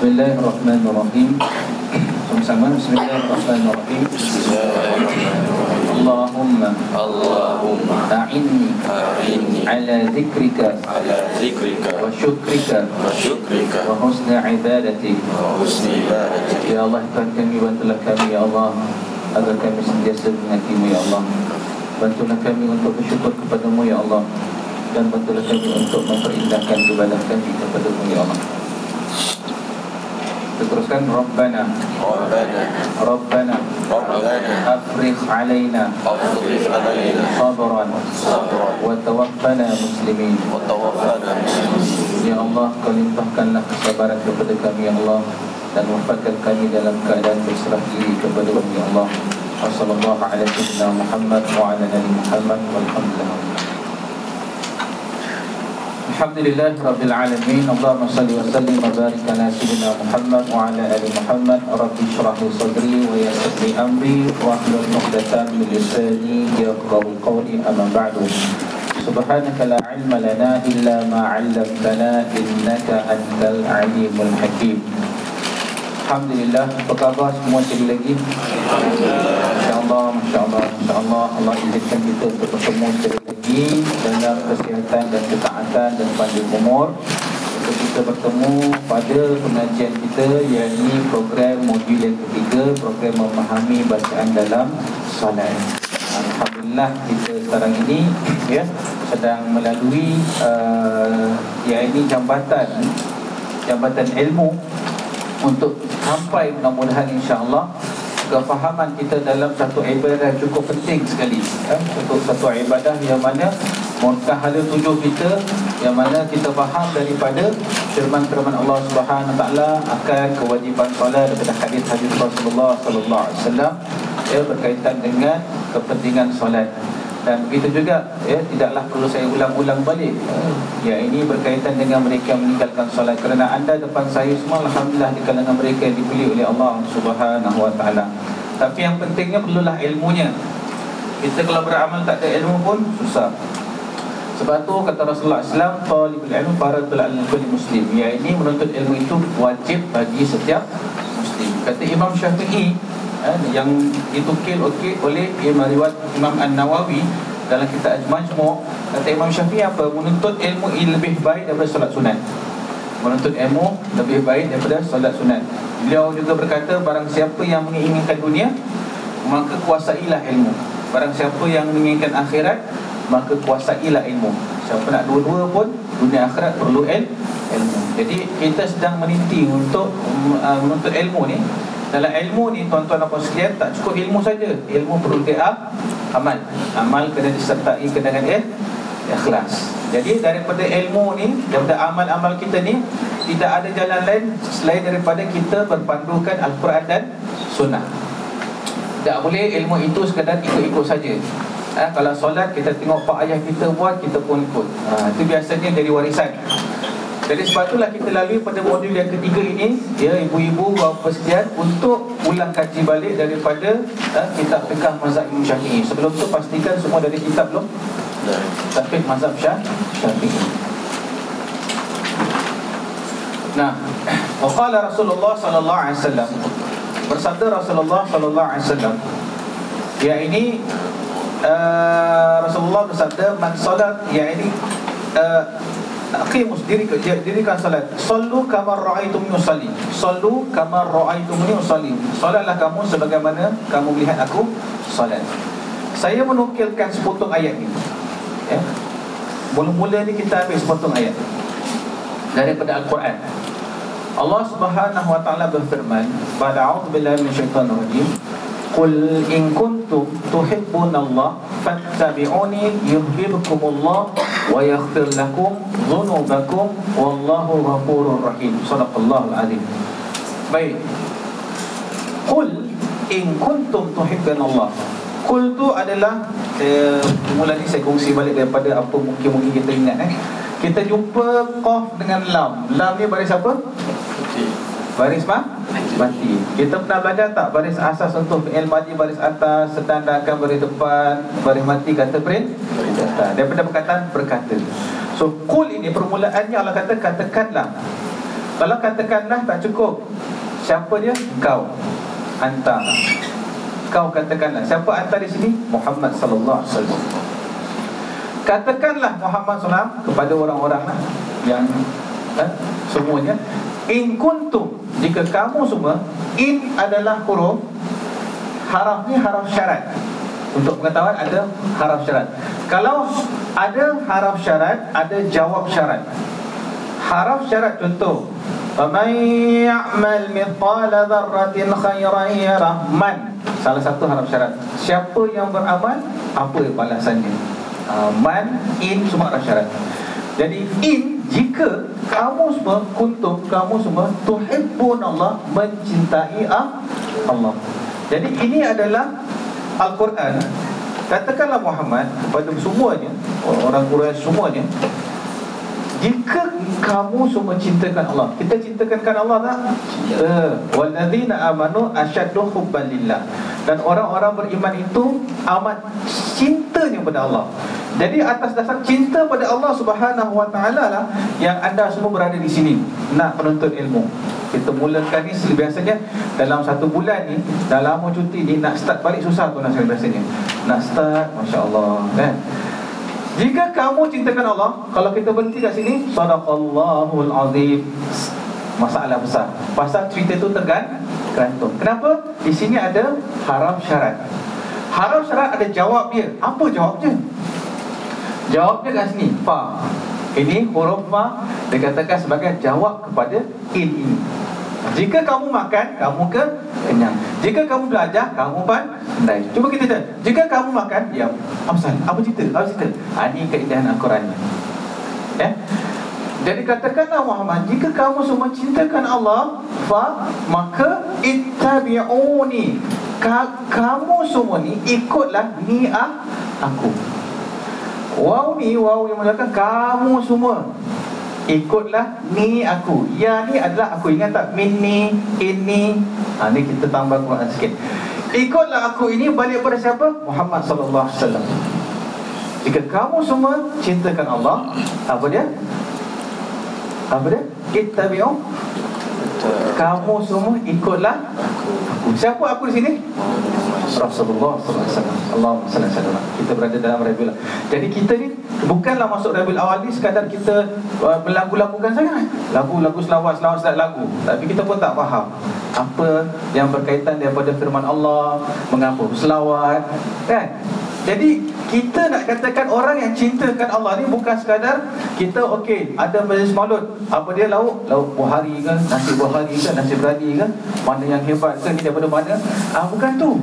Bismillahirrahmanirrahim. Sama-sama Bismillahirrahmanirrahim. Bismillahirrahmanirrahim. Allahumma Allahumma a'inni a'inni ala dhikrika ala dhikrika wa syukrika wa syukrika wa husni ibadati wa husni ibadati. Ya Allah, kami bantulah kami ya Allah agar kami sentiasa mengagungkan ya Allah. Bantulah kami untuk bersyukur kepadamu ya Allah dan bantulah kami untuk memperindahkan ibadah kami kepadamu ya Allah teruskan Rabbana. Rabbana. Rabbana. Rabbana. Afriq alaina. Afrif alaina. Sabran. Sabran. Wa tawaffana muslimin. Wa tawaffana muslimin. Ya Allah Kau limpahkanlah kesabaran kepada kami Ya Allah Dan wafatkan kami dalam keadaan berserah diri kepada kami Ya Allah. Wassalamualaikum warahmatullahi Muhammad Wa ala nabi Muhammad Walhamdulillah Alhamdulillah Rabbil Alamin. Allahumma salli wa sallim wa barik ala Sayyidina Muhammad wa ala ali Muhammad. Rabbi syrah li sadri wa yassir li amri wa ahlul nuqdatan min lisani yafqahu qawli. Amma ba'du. Subhanaka la ilma lana illa ma 'allamtana innaka antal alimul hakim. Alhamdulillah. Apa khabar semua sekali lagi? InsyaAllah InsyaAllah InsyaAllah. Allah izinkan kita untuk bertemu sekali lagi Dalam kesihatan dan ketaatan dan panjang umur Untuk kita bertemu pada pengajian kita Yang ini program modul yang ketiga Program memahami bacaan dalam salat Alhamdulillah kita sekarang ini ya sedang melalui uh, yang ini jambatan jambatan ilmu untuk sampai mudah-mudahan insya-Allah kefahaman kita dalam satu ibadah cukup penting sekali ya? untuk satu ibadah yang mana mutahala tujuh kita yang mana kita faham daripada firman-firman Allah Subhanahu taala akan kewajiban solat daripada hadis-hadis Rasulullah sallallahu alaihi wasallam ya berkaitan dengan kepentingan solat. Dan begitu juga ya tidaklah perlu saya ulang-ulang balik ya. Ini berkaitan dengan mereka meninggalkan solat. Kerana anda depan saya semua alhamdulillah di kalangan mereka yang dipilih oleh Allah Subhanahu wa taala. Tapi yang pentingnya perlulah ilmunya. Kita kalau beramal tak ada ilmu pun susah sebab tu kata Rasulullah SAW Talibul ilmu faradul ala kulli muslim. Ya ini menuntut ilmu itu wajib bagi setiap muslim. Kata Imam Syafi'i eh, Yang ditukil okay, oleh Imam Riwat Imam An-Nawawi Dalam kitab Majmu' Kata Imam Syafi'i apa? Menuntut ilmu lebih baik daripada solat sunat. Menuntut ilmu lebih baik daripada solat sunat. Beliau juga berkata Barang siapa yang menginginkan dunia Maka kuasailah ilmu. Barang siapa yang menginginkan akhirat maka kuasailah ilmu. Siapa nak dua-dua pun dunia akhirat perlu il, ilmu. Jadi kita sedang meniti untuk uh, menuntut ilmu ni. Dalam ilmu ni tuan-tuan puan sekalian tak cukup ilmu saja. Ilmu perlu dia amal. Amal kena disertai dengan il, ikhlas. Jadi daripada ilmu ni daripada amal-amal kita ni tidak ada jalan lain selain daripada kita berpandukan Al-Quran dan Sunnah. Tak boleh ilmu itu sekadar ikut-ikut saja Ha, kalau solat kita tengok pak ayah kita buat kita pun ikut. Ha, itu biasanya dari warisan. Jadi sebab itulah kita lalui pada modul yang ketiga ini ya ibu-ibu bapa sekalian untuk ulang kaji balik daripada ha, kitab fiqh mazhab Imam Syafi'i. Sebelum tu pastikan semua dari kitab belum? Tapi mazhab Syafi'i. Nah, waqala Rasulullah sallallahu alaihi wasallam bersabda Rasulullah sallallahu alaihi wasallam ya ini uh, Rasulullah bersabda man salat ya ini uh, aqimus diri dirikan salat. Sallu kama raaitumuni usalli sallu kama raaitumuni usalli salatlah kamu sebagaimana kamu melihat aku salat. Saya menukilkan sepotong ayat ini ya. Mula-mula ni kita ambil sepotong ayat daripada al-Quran. Allah Subhanahu wa taala berfirman pada a'udzubillahi minasyaitonir rajim Qul in kuntum tuhibbun Allah fattabi'uni yuhibbukum Allah wa yaghfir lakum dhunubakum wallahu ghafurur rahim. Sadaqallahul azim. Baik. Qul in kuntum tuhibbun Allah. Qul tu adalah eh, mula ni saya kongsi balik daripada apa mungkin-mungkin kita ingat eh. Kita jumpa qaf dengan lam. Lam ni baris apa? Baris ma? Mati. Kita pernah belajar tak baris asas untuk fi'il madi baris atas, sedangkan baris depan, baris mati kata? Berkata. Daripada perkataan berkata. So kul ini permulaannya Allah kata katakanlah. Kalau katakanlah tak cukup. Siapa dia? Kau. Anta. Kau katakanlah. Siapa anta di sini? Muhammad sallallahu alaihi wasallam. Katakanlah Muhammad SAW kepada orang-orang lah yang eh, semuanya In kuntum Jika kamu semua In adalah huruf Haraf ni haraf syarat Untuk pengetahuan ada haraf syarat Kalau ada haraf syarat Ada jawab syarat Haraf syarat contoh فَمَنْ يَعْمَلْ مِثْقَالَ ذَرَّةٍ خَيْرًا يَرَهْ Man Salah satu haraf syarat Siapa yang beramal Apa balasannya uh, Man, in, semua haraf syarat Jadi in jika kamu semua kuntum kamu semua tuhibbun Allah mencintai Allah. Jadi ini adalah Al-Quran. Katakanlah Muhammad kepada semuanya orang Quraisy semuanya jika kamu semua cintakan Allah Kita cintakan kan Allah tak? Cinta Walladzina amanu asyaddu hubban lillah Dan orang-orang beriman itu Amat cintanya pada Allah Jadi atas dasar cinta pada Allah subhanahu wa ta'ala lah Yang anda semua berada di sini Nak menuntut ilmu Kita mulakan ni biasanya Dalam satu bulan ni Dalam lama cuti ni Nak start balik susah tu nak biasanya Nak start Masya Allah kan jika kamu cintakan Allah, kalau kita berhenti kat sini, sadaqallahul azim. Masalah besar. Pasal cerita tu tegan gantung. Kenapa? Di sini ada haram syarat. Haram syarat ada jawab dia. Apa jawabnya? Jawabnya kat sini, fa. Ini huruf fa dikatakan sebagai jawab kepada in ini. Jika kamu makan, kamu ke kenyang. Jika kamu belajar, kamu pandai. Cuba kita cakap. Jika kamu makan, apa Apa cerita? Apa cerita? Ha, ini keindahan Al-Quran. Ya. Jadi katakanlah Muhammad, jika kamu semua cintakan Allah, fa maka ittabi'uni. Ka kamu semua ni ikutlah ni ah aku. Wow ni wow yang mengatakan kamu semua Ikutlah ni aku. Ya ni adalah aku Ingat tak? Minni Ini ha, Ni kita tambah Quran sikit. Ikutlah aku ini Balik pada siapa? Muhammad Sallallahu Alaihi Wasallam. Jika kamu semua Cintakan Allah Apa dia Apa dia? Ittabi'u Kamu semua ikutlah Siapa aku di sini? Rasulullah SAW Allahumma salli alaihi Kita berada dalam Rabiul Jadi kita ni bukanlah masuk Rabiul Awal ni sekadar kita uh, melagu-lagukan sangat. Lagu-lagu selawat, selawat selawat lagu. Tapi kita pun tak faham apa yang berkaitan daripada firman Allah, mengapa selawat, kan? Jadi kita nak katakan orang yang cintakan Allah ni bukan sekadar kita okey ada majlis maulud. Apa dia? Lauk? Lauk buhari ke? Nasi buhari ke? Nasi berani ke? Mana yang hebat ke? Ni daripada mana? Ah bukan tu.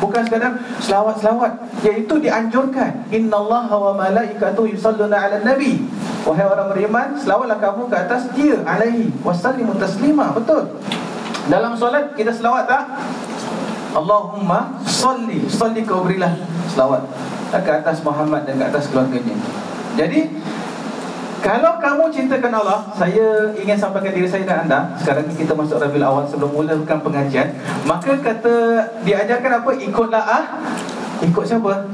Bukan sekadar selawat-selawat. Iaitu dianjurkan innallaha wa malaikatu yusalluna ala nabi. Wahai orang beriman selawatlah kamu ke atas dia alaihi wasallimu taslima. Betul? Dalam solat kita selawat tak Allahumma salli salli kau berilah selawat ke atas Muhammad dan ke atas keluarganya. Jadi kalau kamu cintakan Allah, saya ingin sampaikan diri saya dan anda. Sekarang ni kita masuk Rabiul Awal sebelum mulakan pengajian, maka kata diajarkan apa? Ikutlah ah. Ikut siapa?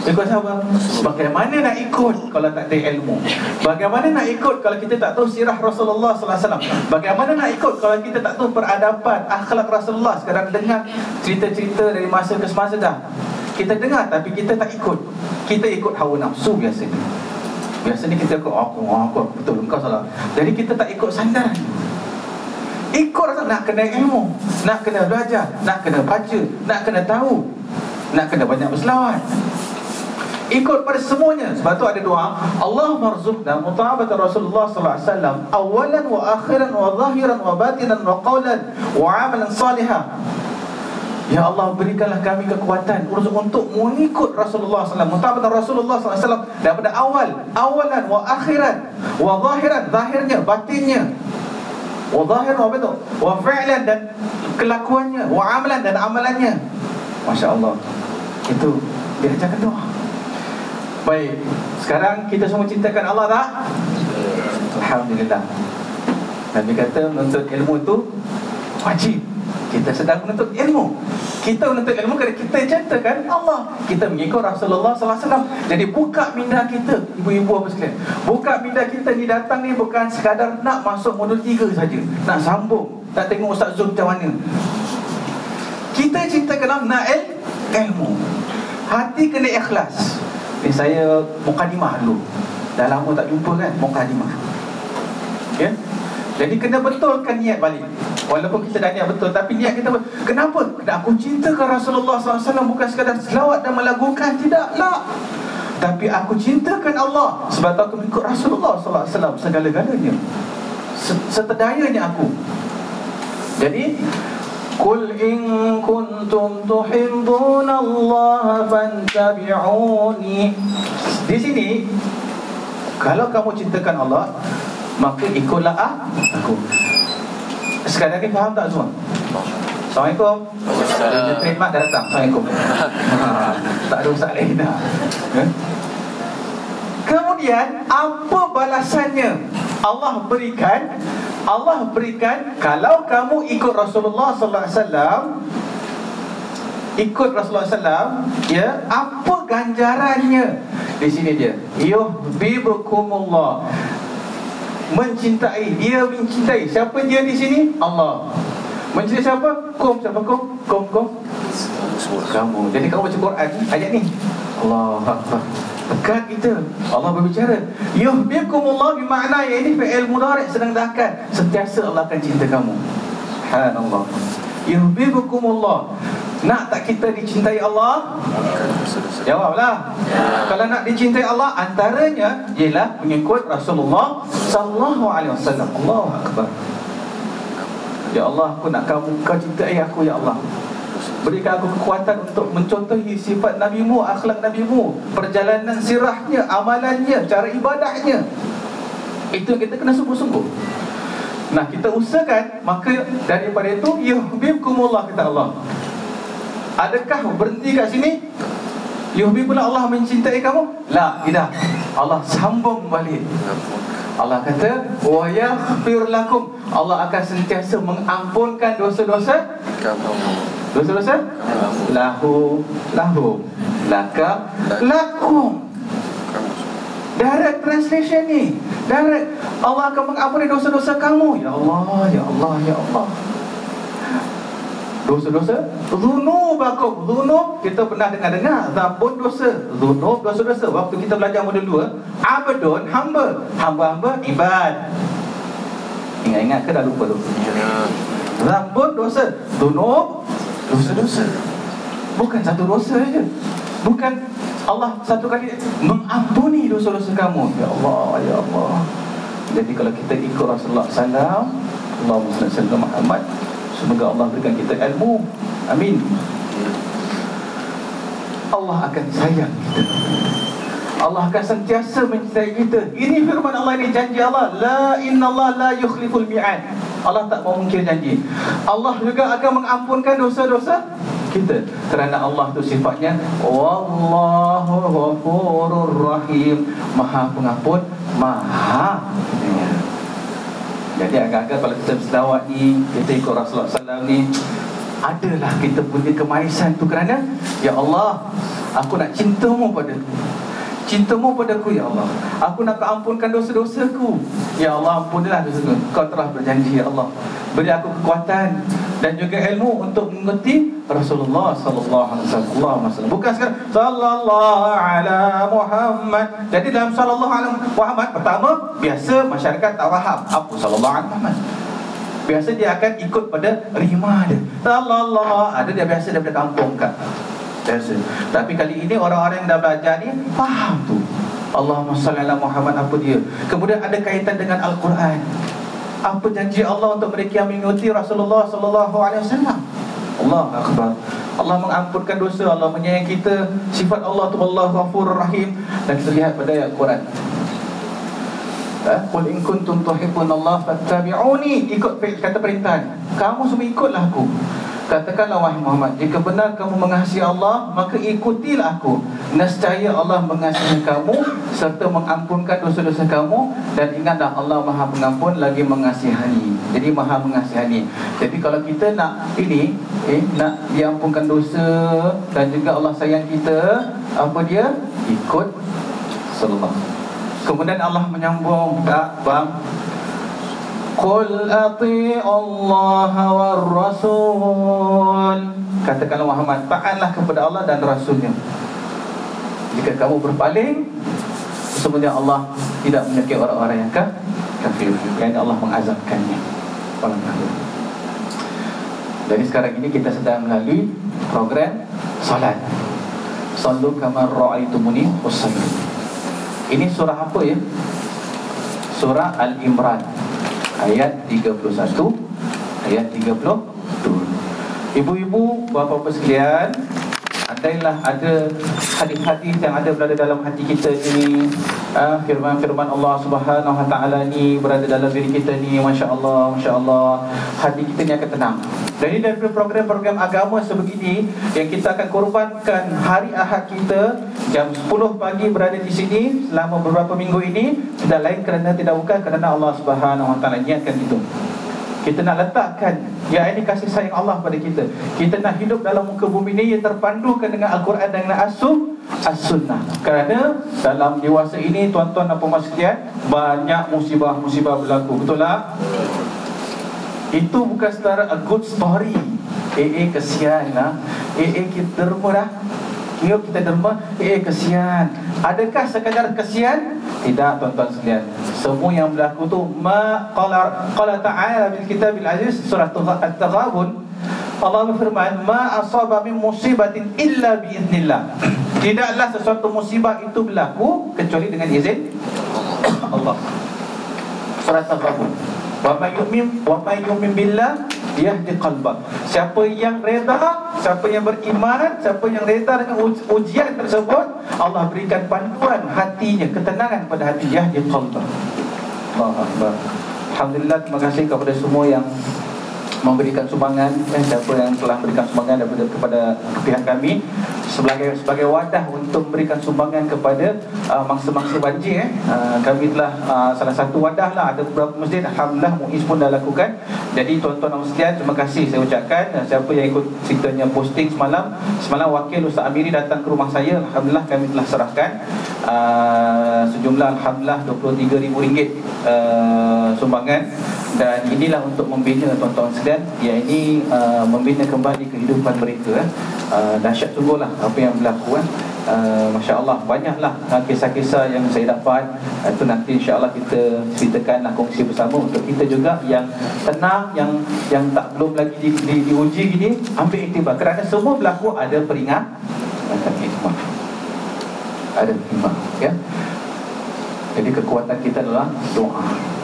Ikut siapa? Bagaimana nak ikut kalau tak ada ilmu? Bagaimana nak ikut kalau kita tak tahu sirah Rasulullah sallallahu alaihi wasallam? Bagaimana nak ikut kalau kita tak tahu peradaban akhlak Rasulullah? Sekarang dengar cerita-cerita dari masa ke semasa dah. Kita dengar tapi kita tak ikut. Kita ikut hawa nafsu biasanya. Biasanya kita ikut oh, aku, oh, aku, betul engkau salah. Jadi kita tak ikut sandaran. Ikut nak kena ilmu, nak kena belajar, nak kena baca, nak kena tahu, nak kena banyak berselawat. Ikut pada semuanya. Sebab tu ada doa Allah marzuqna muta'abata Rasulullah sallallahu alaihi wasallam awalan wa akhiran wa zahiran wa batinan wa qawlan wa amalan salihah. Ya Allah berikanlah kami kekuatan untuk untuk mengikut Rasulullah SAW Mutabatan Rasulullah SAW Daripada awal Awalan wa akhiran Wa zahiran Zahirnya Batinnya. Wa zahir wa betul Wa fi'lan dan Kelakuannya Wa amalan dan amalannya. Masya Allah. Itu Dia doa Baik. Sekarang kita semua cintakan Allah tak? Alhamdulillah. Nabi kata menuntut ilmu tu Wajib. Kita sedang menuntut ilmu. Kita menuntut ilmu kerana kita cintakan Allah. Kita mengikut Rasulullah SAW Jadi buka minda kita Ibu-ibu apa sekalian. Buka minda kita ni datang ni Bukan sekadar nak masuk modul 3 saja. Nak sambung. Nak tengok Ustaz Zul macam mana. Kita cintakan Allah Nak il, ilmu. Hati kena ikhlas Ni saya Mukadimah dulu. Dah lama tak jumpa kan Mukadimah Ya? Jadi kena betulkan niat balik. Walaupun kita dah niat betul Tapi niat kita Kenapa? Kerana aku cintakan Rasulullah SAW Bukan sekadar selawat dan melagukan. Tidaklah Tapi aku cintakan Allah Sebab aku mengikut Rasulullah SAW Segala-galanya. Setedayanya aku. Jadi Kul in kuntum tuhibbun Allah fantabi'uni Di sini Kalau kamu cintakan Allah Maka ikutlah ah, aku. Sekali lagi faham tak semua? Assalamualaikum. Assalamualaikum Trademark dah datang. Assalamualaikum. Ha, Tak ada ustaz lain dah ha? Kemudian Apa balasannya Allah berikan Allah berikan Kalau kamu ikut Rasulullah Sallallahu Alaihi Wasallam ikut Rasulullah SAW ya apa ganjarannya? Di sini dia yuhibbukumullah. Mencintai dia mencintai. Siapa dia di sini? Allah. Mencintai siapa? Kum siapa kum? Kum kum. Kamu. Jadi kamu baca Quran ayat ni. Allah Akbar dekat kita Allah berbicara yuhibbukumullah bermakna yang ini fi'il mudhari sedang dahkan sentiasa Allah akan cinta kamu subhanallah yuhibbukumullah nak tak kita dicintai Allah? Jawablah. Ya. Kalau nak dicintai Allah, antaranya ialah mengikut Rasulullah sallallahu alaihi wasallam. Allahu akbar. Ya Allah, aku nak kamu kau cintai aku ya Allah. Berikan aku kekuatan untuk mencontohi sifat nabimu, akhlak nabimu, perjalanan sirahnya, amalannya, cara ibadahnya. Itu kita kena sungguh-sungguh. Nah, kita usahakan maka daripada itu yuhibbukumullah kata Allah. Adakah berhenti kat sini? Yuhbi pula Allah mencintai kamu? La, tidak. Allah sambung balik. Allah kata, "Wa yaghfir lakum." Allah akan sentiasa mengampunkan dosa-dosa kamu. Dosa-dosa? Lahu, lahu, laka, lakum. Direct translation ni. Direct. Allah akan mengampuni dosa-dosa kamu. Ya Allah, ya Allah, ya Allah. Dosa-dosa Zunubakum Zunub Kita pernah dengar-dengar Zabun dosa Zunub dosa-dosa Waktu kita belajar modul 2 Abadun Hamba Hamba-hamba Ibad Ingat-ingat ke dah lupa tu Zabun dosa Zunub Dosa-dosa. Bukan satu dosa je. Bukan Allah satu kali Mengampuni dosa-dosa kamu. Ya Allah Ya Allah. Jadi kalau kita ikut Rasulullah SAW Allahumma salli Muhammad Semoga Allah berikan kita ilmu. Amin. Allah akan sayang kita Allah akan sentiasa mencintai kita. Ini firman Allah ini janji Allah. La inna Allah la yukhliful mi'ad. Allah tak mau mungkir janji. Allah juga akan mengampunkan dosa-dosa kita. Kerana Allah itu sifatnya Wallahu ghafurur rahim. Maha pengampun Maha jadi agak-agak kalau kita berselawat ni Kita ikut Rasulullah SAW ni Adalah kita punya kemaisan tu kerana Ya Allah Aku nak cintamu pada Cintamu padaku ya Allah Aku nak ampunkan dosa-dosaku Ya Allah ampunilah dosa-dosa Kau telah berjanji ya Allah Beri aku kekuatan Dan juga ilmu untuk mengerti Rasulullah sallallahu alaihi wasallam. Bukan sekarang sallallahu ala Muhammad. Jadi dalam sallallahu ala Muhammad pertama biasa masyarakat tak faham apa sallallahu alaihi Muhammad. Biasa dia akan ikut pada rima dia. Sallallahu ada dia biasa daripada kampung kan. Biasa. Tapi kali ini orang-orang yang dah belajar ni faham tu. Allahumma salli ala Muhammad apa dia. Kemudian ada kaitan dengan Al-Quran. Apa janji Allah untuk mereka yang mengikuti Rasulullah sallallahu alaihi wasallam? Allah akbar Allah mengampunkan dosa Allah menyayangi kita Sifat Allah tu Allah ghafur rahim Dan kita lihat pada ayat Quran Ha? Qul in kuntum tuhibbunallaha fattabi'uni ikut kata perintah kamu semua ikutlah aku Katakanlah wahai Muhammad Jika benar kamu mengasihi Allah Maka ikutilah aku. Nescaya Allah mengasihi kamu Serta mengampunkan dosa-dosa kamu Dan ingatlah Allah maha pengampun Lagi mengasihani. Jadi maha mengasihani. Jadi kalau kita nak ini eh, Nak diampunkan dosa Dan juga Allah sayang kita Apa dia? Ikut. Sallallahu Kemudian Allah menyambung tak, Bang Qul ati'u Allah wa rasul Katakanlah Muhammad Taatlah kepada Allah dan Rasulnya. Jika kamu berpaling Sebenarnya Allah Tidak menyakit orang-orang yang kafir. Yang Allah mengazabkannya. Jadi sekarang ini kita sedang melalui Program Salat Sallu kamar ra'aitumuni Usallu Ini surah apa ya? Surah Al-Imran ayat 31 ayat 32 Ibu-ibu, bapa-bapa sekalian Andailah ada hadis-hadis yang ada berada dalam hati kita ni uh, Firman-firman Allah subhanahu wa ta'ala ni Berada dalam diri kita ni Masya Allah, Masya Allah Hati kita ni akan tenang Jadi dari program-program agama sebegini Yang kita akan korbankan hari ahad kita Jam 10 pagi berada di sini Selama beberapa minggu ini Tidak lain kerana tidak bukan kerana Allah subhanahu ta'ala Niatkan itu. Kita nak letakkan Ya ini kasih sayang Allah pada kita. Kita nak hidup dalam muka bumi ini Yang terpandukan dengan Al-Quran dan As-Sunnah As-Sunnah. Kerana dalam dewasa ini Tuan-tuan dan puan sekalian Banyak musibah-musibah berlaku. Betul tak? Itu bukan setara a good story. Eh eh kesian lah Eh eh kita derma dah. Yuk kita derma. Eh kesian. Adakah sekadar kesian? Tidak tuan-tuan sekalian. Semua yang berlaku tu ma qala qala ta'ala bil kitabil aziz surah at-taghabun Allah berfirman ma asaba min musibatin illa bi idznillah tidaklah sesuatu musibah itu berlaku kecuali dengan izin Allah. Surah at-taghabun wa may yu'min wa may yu'min billah yahdi qalbah. Siapa yang reda, siapa yang beriman, siapa yang reda dengan ujian tersebut, Allah berikan panduan hatinya, ketenangan pada hati yahdi qalbah. Allah Akbar. Alhamdulillah terima kasih kepada semua yang memberikan sumbangan eh, siapa yang telah memberikan sumbangan daripada kepada pihak kami sebagai sebagai wadah untuk memberikan sumbangan kepada uh, mangsa-mangsa banjir eh. uh, kami telah uh, salah satu wadah lah ada beberapa masjid alhamdulillah MUIS pun dah lakukan. Jadi tuan-tuan dan sekalian terima kasih saya ucapkan. Uh, siapa yang ikut ceritanya posting semalam semalam wakil Ustaz Amiri datang ke rumah saya alhamdulillah kami telah serahkan. Uh, sejumlah alhamdulillah RM23,000 uh, sumbangan dan inilah untuk membina tuan-tuan sekalian. Yang ini uh, membina kembali kehidupan mereka eh. uh, dahsyat sungguhlah apa yang berlaku eh. Uh, Masya Allah banyaklah uh, kisah-kisah yang saya dapat. Uh, itu nanti insya Allah kita ceritakanlah kongsi bersama untuk kita juga yang tenang yang yang tak belum lagi di, di, diuji gini ambil iktibar kerana semua berlaku ada peringat ada hikmah. Ada hikmah ya. Jadi kekuatan kita adalah doa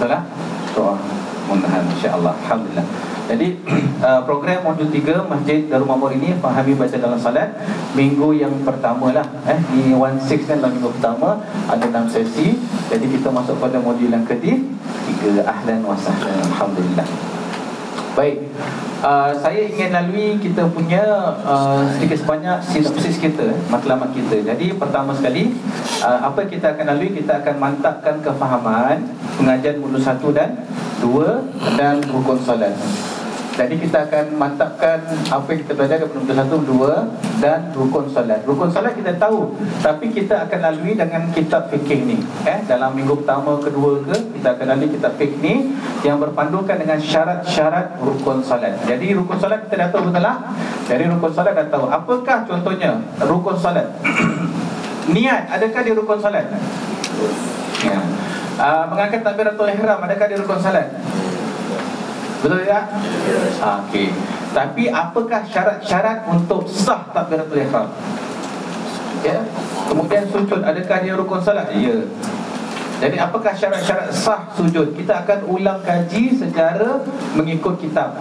Betul tak? Doa Mudah-mudahan insyaAllah. Alhamdulillah. Jadi uh, program modul 3 Masjid Darul Mamur ini Fahami baca dalam salat. Minggu yang pertama lah eh, Di 1-6 kan dalam minggu pertama Ada 6 sesi. Jadi kita masuk pada modul yang ketiga Ahlan wa sahlan. Alhamdulillah Baik. Uh, Saya ingin lalui kita punya uh, Sedikit sebanyak sinopsis kita Matlamat kita. Jadi pertama sekali uh, Apa kita akan lalui? Kita akan mantapkan kefahaman Pengajian mulut satu dan dua Dan rukun solat jadi kita akan mantapkan apa yang kita belajar daripada muka satu, dua dan rukun salat. Rukun salat kita tahu, tapi kita akan lalui dengan kitab fikih ni. Eh, dalam minggu pertama, kedua ke, kita akan lalui kitab fikih ni yang berpandukan dengan syarat-syarat rukun salat. Jadi rukun salat kita dah tahu betul tak? Dari rukun salat dah tahu. Apakah contohnya rukun salat? Niat, adakah di rukun salat? Ya. Uh, mengangkat takbiratul ihram adakah di rukun salat? Betul tak? Ha, Okey. Tapi apakah syarat-syarat untuk sah takbiratul ihram? Ya. Kemudian sujud adakah dia rukun salat? Ya. Jadi apakah syarat-syarat sah sujud? Kita akan ulang kaji secara mengikut kitab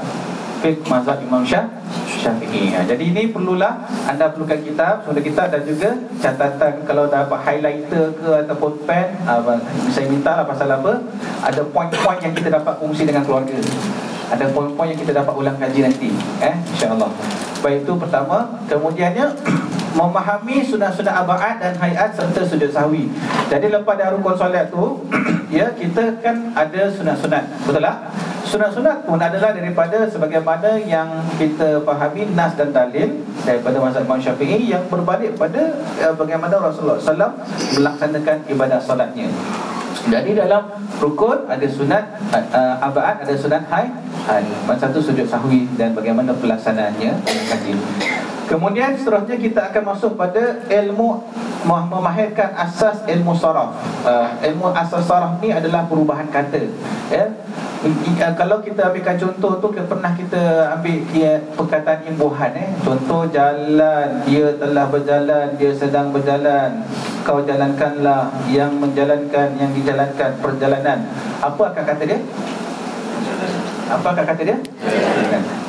Fiqh Mazhab Imam Syah Syafi'i. Ha, jadi ini perlulah anda perlukan kitab, sudah kitab dan juga catatan kalau dapat highlighter ke ataupun pen, uh, saya minta lah pasal apa? Ada poin-poin yang kita dapat kongsi dengan keluarga. Ada poin-poin yang kita dapat ulang kaji nanti, eh insya-Allah. Baik itu pertama, kemudiannya memahami sunat-sunat abaat dan hayat serta sujud sahwi. Jadi lepas dari rukun solat tu, ya kita kan ada sunat-sunat. Betul tak? Sunat-sunat pun adalah daripada sebagaimana yang kita fahami nas dan dalil daripada mazhab Imam Syafi'i yang berbalik pada uh, bagaimana Rasulullah SAW melaksanakan ibadah solatnya. Jadi dalam rukun ada sunat uh, abaat, ada sunat hai, hai. Masa satu sujud sahwi dan bagaimana pelaksanaannya kaji. Kemudian seterusnya kita akan masuk pada ilmu memahirkan asas ilmu saraf. Uh, ilmu asas saraf ni adalah perubahan kata. Ya. Uh, kalau kita ambilkan contoh tu pernah kita ambil ya, perkataan imbuhan eh. Contoh jalan, dia telah berjalan, dia sedang berjalan. Kau jalankanlah yang menjalankan yang dijalankan perjalanan. Apa akan kata dia? Apa akan kata dia? Jalan.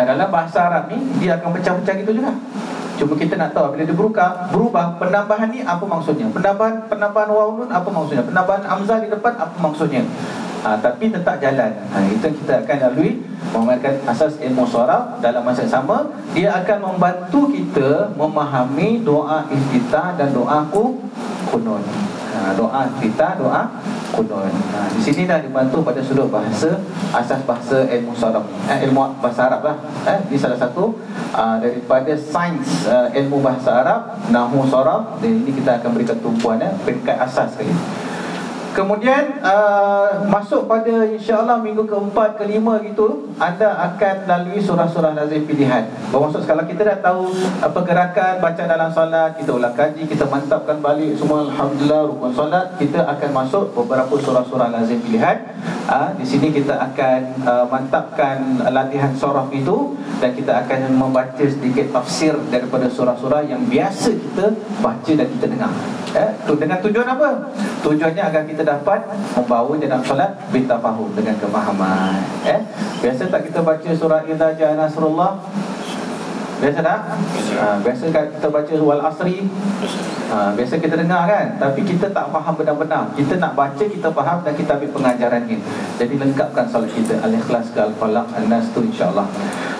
Dan dalam bahasa Arab ni Dia akan pecah-pecah gitu juga. Cuma kita nak tahu Bila dia berubah, berubah Penambahan ni apa maksudnya? Penambahan penambahan waw apa maksudnya? Penambahan amzah di depan apa maksudnya? Ha, Tapi tetap jalan. Ha, Itu kita akan lalui Memainkan asas ilmu suara Dalam masa yang sama. Dia akan membantu kita Memahami doa istitah dan doa kunun. Ha, Doa kita, doa kunun ha, Di sini dah dibantu pada sudut bahasa Asas bahasa ilmu sarab eh, Ilmu bahasa Arab lah. Eh, Ini salah satu uh, Daripada sains uh, ilmu bahasa Arab Nahu sarab Dan ini kita akan berikan tumpuan eh, Peringkat asas sekali Kemudian uh, masuk pada insya-Allah minggu keempat kelima gitu anda akan lalui surah-surah nazim pilihan. Bermaksud kalau kita dah tahu uh, pergerakan baca dalam solat, kita ulang kaji, kita mantapkan balik semua alhamdulillah rukun solat, kita akan masuk beberapa surah-surah nazim pilihan. Uh, di sini kita akan uh, mantapkan latihan surah itu dan kita akan membaca sedikit tafsir daripada surah-surah yang biasa kita baca dan kita dengar. Eh, tu dengan tujuan apa? Tujuannya agar kita dapat membawa dalam solat bitafahum dengan kemahaman. Eh, biasa tak kita baca surah Idza Jaa Nasrullah? Biasa tak? Ha, biasa kita baca wal asri. Ha, biasa kita dengar kan, tapi kita tak faham benar-benar. Kita nak baca, kita faham dan kita ambil pengajarannya. Jadi lengkapkan solat kita Al-Ikhlas ke Al-Falaq An-Nas tu insya-Allah.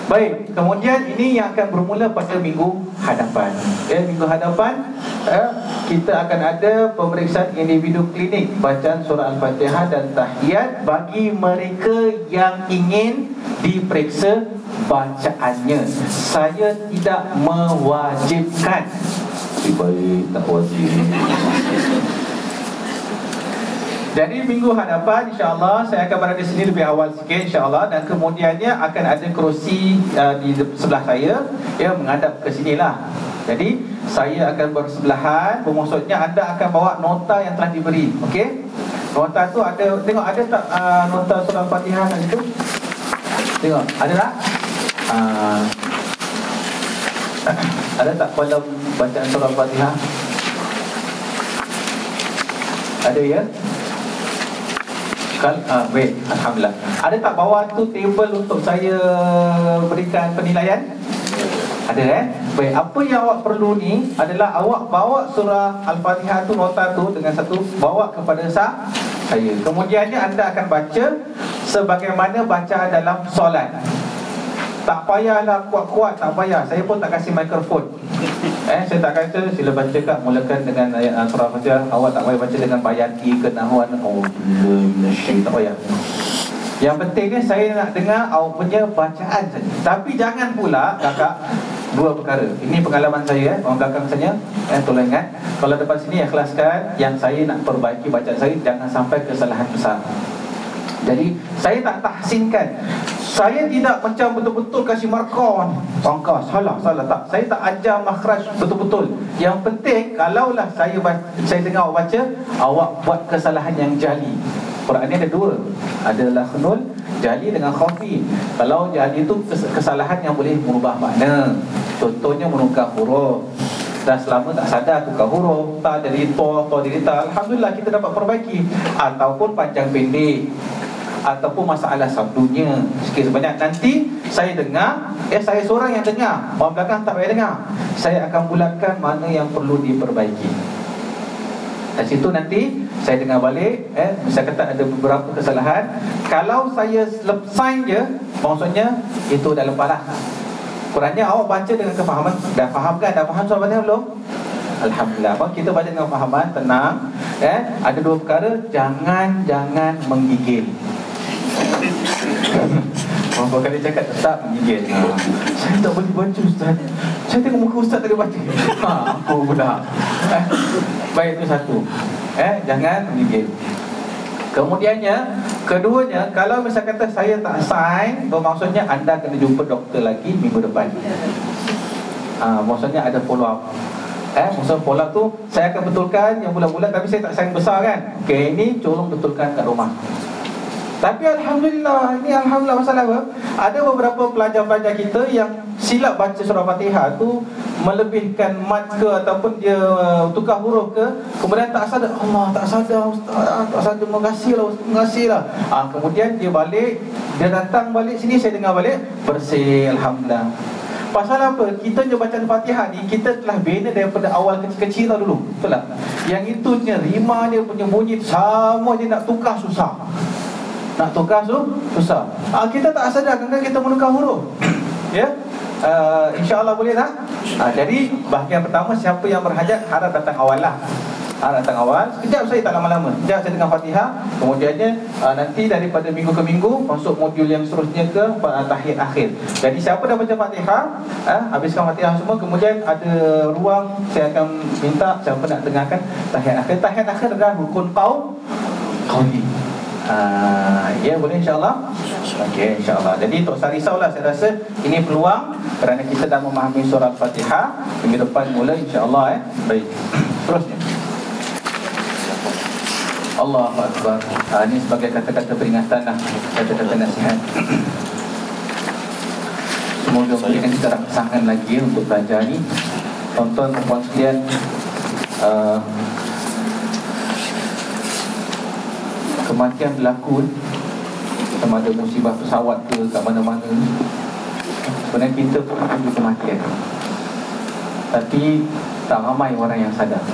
Baik, kemudian ini yang akan bermula pada minggu hadapan. Ya, minggu hadapan eh, kita akan ada pemeriksaan individu klinik bacaan surah Al-Fatihah dan tahiyat bagi mereka yang ingin diperiksa bacaannya. Saya tidak mewajibkan. Baik, tak wajib. Jadi minggu hadapan insyaAllah saya akan berada di sini lebih awal sikit insyaAllah Dan kemudiannya akan ada kerusi uh, di sebelah saya Ya menghadap ke sini lah Jadi saya akan bersebelahan Bermaksudnya anda akan bawa nota yang telah diberi Okey Nota tu ada, tengok ada tak uh, nota surah fatihah itu Tengok, ada tak? Uh, ada tak kolom bacaan surah fatihah? Ada ya? Kan, uh, baik, Alhamdulillah Ada tak bawah tu table untuk saya berikan penilaian? Ada eh? Baik, apa yang awak perlu ni adalah awak bawa surah Al-Fatihah tu nota tu dengan satu bawa kepada sah saya. Kemudiannya anda akan baca sebagaimana bacaan dalam solat. Tak payahlah kuat-kuat, tak payah. Saya pun tak kasih mikrofon. Eh, saya tak kata sila baca kak mulakan dengan ayat surah Fatihah. Awak tak payah baca dengan bayati ke nahuan. Oh, tak payah. Yang pentingnya saya nak dengar awak punya bacaan saja. Tapi jangan pula kakak dua perkara. Ini pengalaman saya eh, orang belakang saya. Eh, tolong ingat. Kalau depan sini ikhlaskan yang saya nak perbaiki bacaan saya jangan sampai kesalahan besar. Jadi saya tak tahsinkan. Saya tidak macam betul-betul kasih markah Pangkas, salah, salah. Tak Saya tak ajar makhraj betul-betul. Yang penting, kalaulah saya saya dengar awak baca Awak buat kesalahan yang jali Quran ni ada dua. Adalah khnul Jali dengan khafi Kalau jali itu kesalahan yang boleh merubah makna. Contohnya menukar huruf Dah selama tak sadar tukar huruf Tak jadi to, to jadi ta Alhamdulillah kita dapat perbaiki. Ataupun panjang pendek. Ataupun masalah sabdunya sikit sebanyak. Nanti saya dengar eh saya seorang yang dengar. Orang belakang tak payah dengar. Saya akan bulatkan mana yang perlu diperbaiki. Dari situ nanti saya dengar balik eh Saya kata ada beberapa kesalahan. Kalau saya sign je Maksudnya itu dah lepas lah Kurangnya awak baca dengan kefahaman Dah faham kan? Dah faham soal baca belum? Alhamdulillah. Apa kita baca dengan kefahaman Tenang eh? Ada dua perkara Jangan Jangan menggigil. Berapa kali cakap tetap menggigil. Ha. Saya tak boleh baca Ustaz. Saya tengok muka Ustaz tadi baca. Ha, Apa pula. Eh, Baik itu satu. Eh, Jangan menggigil Kemudiannya Keduanya Kalau misal kata saya tak sign Bermaksudnya anda kena jumpa doktor lagi Minggu depan. Ha, Maksudnya ada follow up Eh, maksud follow up tu Saya akan betulkan yang bulan-bulan Tapi saya tak sign besar kan? Okay, ini tolong betulkan kat rumah. Tapi Alhamdulillah Ini Alhamdulillah masalah apa? Ada beberapa pelajar-pelajar kita Yang silap baca surah Fatihah tu Melebihkan mat ke Ataupun dia uh, tukar huruf ke Kemudian tak sadar Allah tak sadar Ustaz Tak sadar Terima kasih lah Terima kasih lah ha, Kemudian dia balik Dia datang balik sini Saya dengar balik Bersih Alhamdulillah Pasal apa? Kita je baca Al-Fatihah ni Kita telah bina daripada awal kecil-kecil tau dulu Betul tak? Yang itu punya rima dia punya bunyi Sama dia nak tukar susah nak tukar tu susah. Ah kita tak sadar kan kita menukar huruf. ya. Uh, InsyaAllah boleh tak? Uh, jadi bahagian pertama Siapa yang berhajat harap datang awal lah. Harap datang awal. Sekejap saya tak lama-lama. Sekejap saya dengar Fatihah. Kemudiannya uh, Nanti daripada minggu ke minggu Masuk modul yang seterusnya ke uh, Tahiyat akhir. Jadi siapa dah baca Fatihah uh, Habiskan Fatihah semua. Kemudian ada ruang Saya akan minta Siapa nak dengarkan Tahiyat akhir. Tahiyat akhir adalah rukun kaum Qawli Uh, ya boleh insyaAllah? Okey insyaAllah. Jadi tak usah risaulah saya rasa Ini peluang Kerana kita dah memahami surah Al-Fatihah Minggu depan mula insyaAllah eh? Baik. Terusnya Allah Akbar. Uh, Ini sebagai kata-kata peringatan lah. Kata-kata nasihat. Semoga memberikan kita rangsangan lagi Untuk belajar ni. Tonton perempuan sekalian uh, kematian berlaku sama ada musibah pesawat ke kat mana-mana sebenarnya kita pun ada kematian. Tapi tak ramai orang yang sadar.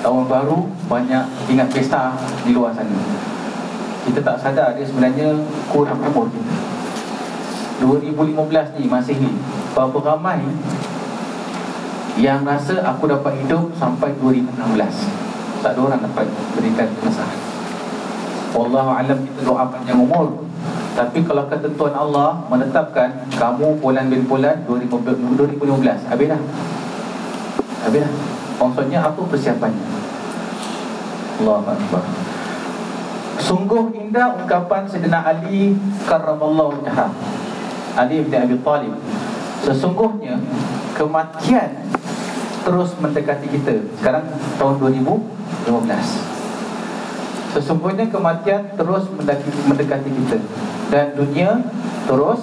Tahun baru banyak ingat pesta di luar sana. Kita tak sadar dia sebenarnya kurang umur kita. 2015 ni masih ni berapa ramai yang rasa aku dapat hidup sampai 2016 tak ada orang dapat berikan kesahan Allah alam kita doa panjang umur. Tapi kalau ketentuan Allah Menetapkan kamu bulan bin bulan 2015 Habis dah. Habis dah. Maksudnya apa persiapannya? Allah Akbar. Sungguh indah ungkapan Sayyidina Ali Karramallahu jahat Ali bin Abi Talib. Sesungguhnya Kematian Terus mendekati kita. Sekarang tahun 2015 Sesungguhnya kematian terus mendekati kita. Dan dunia terus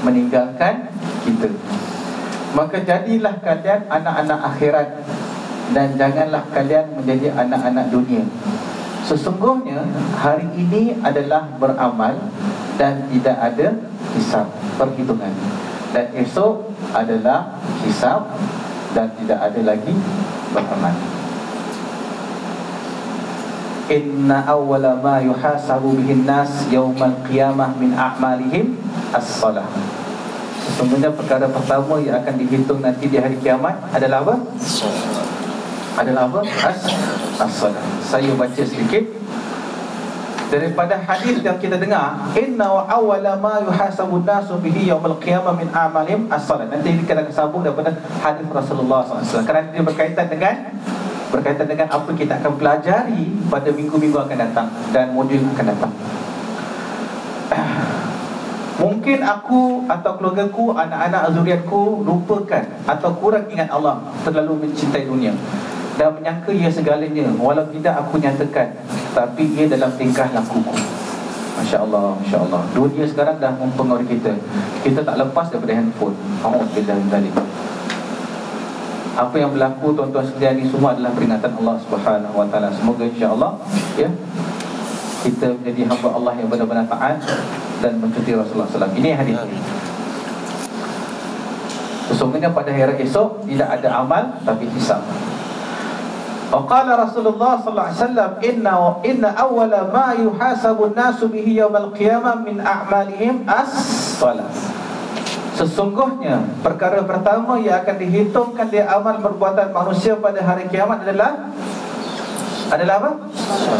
meninggalkan kita. Maka jadilah kalian anak-anak akhirat Dan janganlah kalian menjadi anak-anak dunia. Sesungguhnya hari ini adalah beramal Dan tidak ada hisap perhitungan. Dan esok adalah hisap Dan tidak ada lagi beramal Inna awwala ma yuhasabu bihin nas yawmal qiyamah min a'malihim as-salah. Sesungguhnya perkara pertama yang akan dihitung nanti di hari kiamat adalah apa? Adalah apa? As-salah. Saya baca sedikit. Daripada hadis yang kita dengar Inna wa awwala ma yuhasabu nasu bihi yawmal qiyamah min a'malihim as-salah. Nanti kita akan sambung daripada hadis Rasulullah SAW Kerana dia berkaitan dengan berkaitan dengan apa kita akan pelajari pada minggu-minggu akan datang dan modul akan datang. Mungkin aku atau keluargaku, anak-anak azuriatku lupakan atau kurang ingat Allah terlalu mencintai dunia dan menyangka ia segalanya walau tidak aku nyatakan tapi ia dalam tingkah lakuku. Masya Allah, Masya Allah. Dunia sekarang dah mempengaruhi kita. Kita tak lepas daripada handphone. Alhamdulillah Apa yang berlaku tuan-tuan sekalian ini semua adalah peringatan Allah Subhanahu Wa Taala. Semoga insya-Allah ya kita menjadi hamba Allah yang benar-benar taat dan mencuti Rasulullah SAW. Ini hadis. Sesungguhnya pada hari esok tidak ada amal tapi hisab. وقال رسول الله صلى الله عليه وسلم إن إن أول ما يحاسب الناس به يوم القيامة من أعمالهم الصلاة Sesungguhnya perkara pertama yang akan dihitungkan di amal perbuatan manusia pada hari kiamat adalah adalah apa?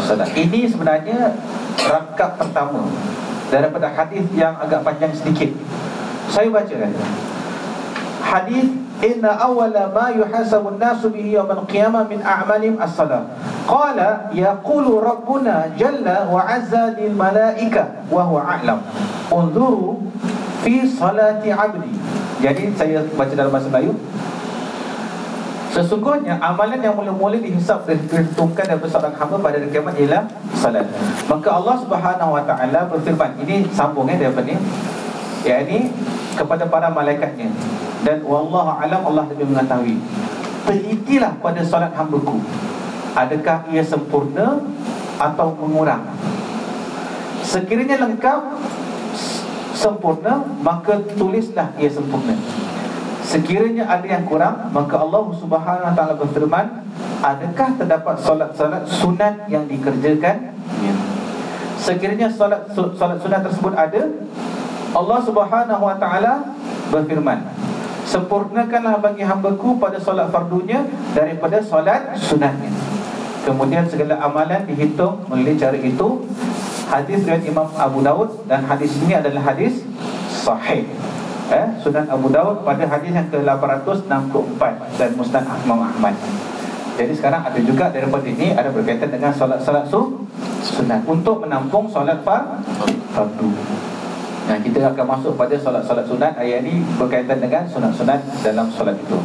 Salat. Ini sebenarnya rangkap pertama daripada hadis yang agak panjang sedikit. Saya baca kan. Hadis inna awwala ma yuhasabu an-nasu bihi yawm al-qiyamah min a'malihim as-salah. Qala yaqulu rabbuna jalla wa 'azza lil malaika wa huwa a'lam. Unzuru fi salati 'abdi. Jadi saya baca dalam bahasa Melayu. Sesungguhnya amalan yang mula-mula dihisap dan diperhitungkan daripada seorang hamba pada hari kiamat ialah salat. Maka Allah Subhanahu wa taala berfirman, ini sambung eh daripada ni. Ya ini kepada para malaikatnya dan wallahu alam Allah lebih mengetahui. Telitilah pada solat hamba-Ku. Adakah ia sempurna atau mengurang? Sekiranya lengkap sempurna, maka tulislah ia sempurna. Sekiranya ada yang kurang, maka Allah Subhanahu wa taala berfirman, adakah terdapat solat-solat sunat yang dikerjakan? Ya. Sekiranya solat solat sunat tersebut ada, Allah Subhanahu wa taala berfirman, sempurnakanlah bagi hamba-Ku pada solat fardunya daripada solat sunatnya. Kemudian segala amalan dihitung melalui cara itu. Hadis riwayat Imam Abu Daud dan hadis ini adalah hadis sahih. Eh, Sunan Abu Daud pada hadis yang ke-864 dan Musnad Imam Ahmad. Jadi sekarang ada juga daripada ini ada berkaitan dengan solat-solat sunat untuk menampung solat fardu. Nah, kita akan masuk pada solat-solat sunat Ayat ini berkaitan dengan sunat-sunat dalam solat itu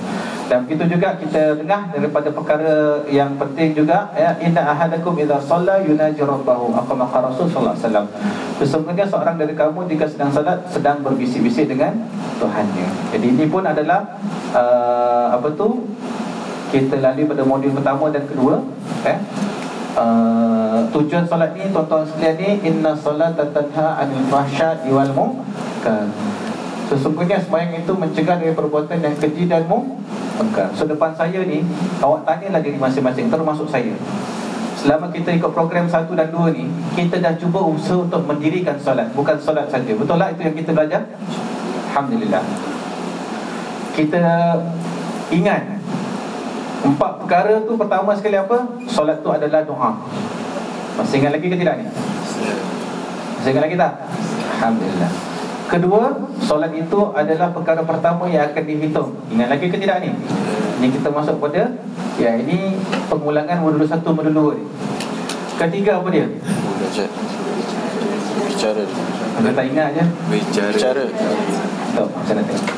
Dan begitu juga kita dengar daripada perkara yang penting juga ya, Inna ahadakum idha salla yunaji rabbahu Apa maka Rasul sallallahu alaihi wasallam. Sesungguhnya seorang dari kamu jika sedang salat Sedang berbisik-bisik dengan Tuhannya. Jadi ini pun adalah uh, Apa tu Kita lalui pada modul pertama dan kedua eh? uh, tujuan solat ni tuan-tuan sekalian ni inna salata tanha anil fahsya'i wal munkar. Sesungguhnya sembahyang itu mencegah dari perbuatan yang keji dan munkar so depan saya ni awak tanyalah diri masing-masing termasuk saya selama kita ikut program satu dan dua ni kita dah cuba usaha untuk mendirikan solat bukan solat saja betul lah itu yang kita belajar alhamdulillah kita ingat Empat perkara tu pertama sekali apa? Solat tu adalah doa. Masih ingat lagi ke tidak ni? Masih ingat lagi tak? Alhamdulillah. Kedua, solat itu adalah perkara pertama yang akan dihitung. Ingat lagi ke tidak ni? Ini kita masuk pada ya ini pengulangan modul satu modul dua ni. Ketiga apa dia? Bicara. Anda tak ingat je? Bicara. Bicara. Tak, saya nak tengok.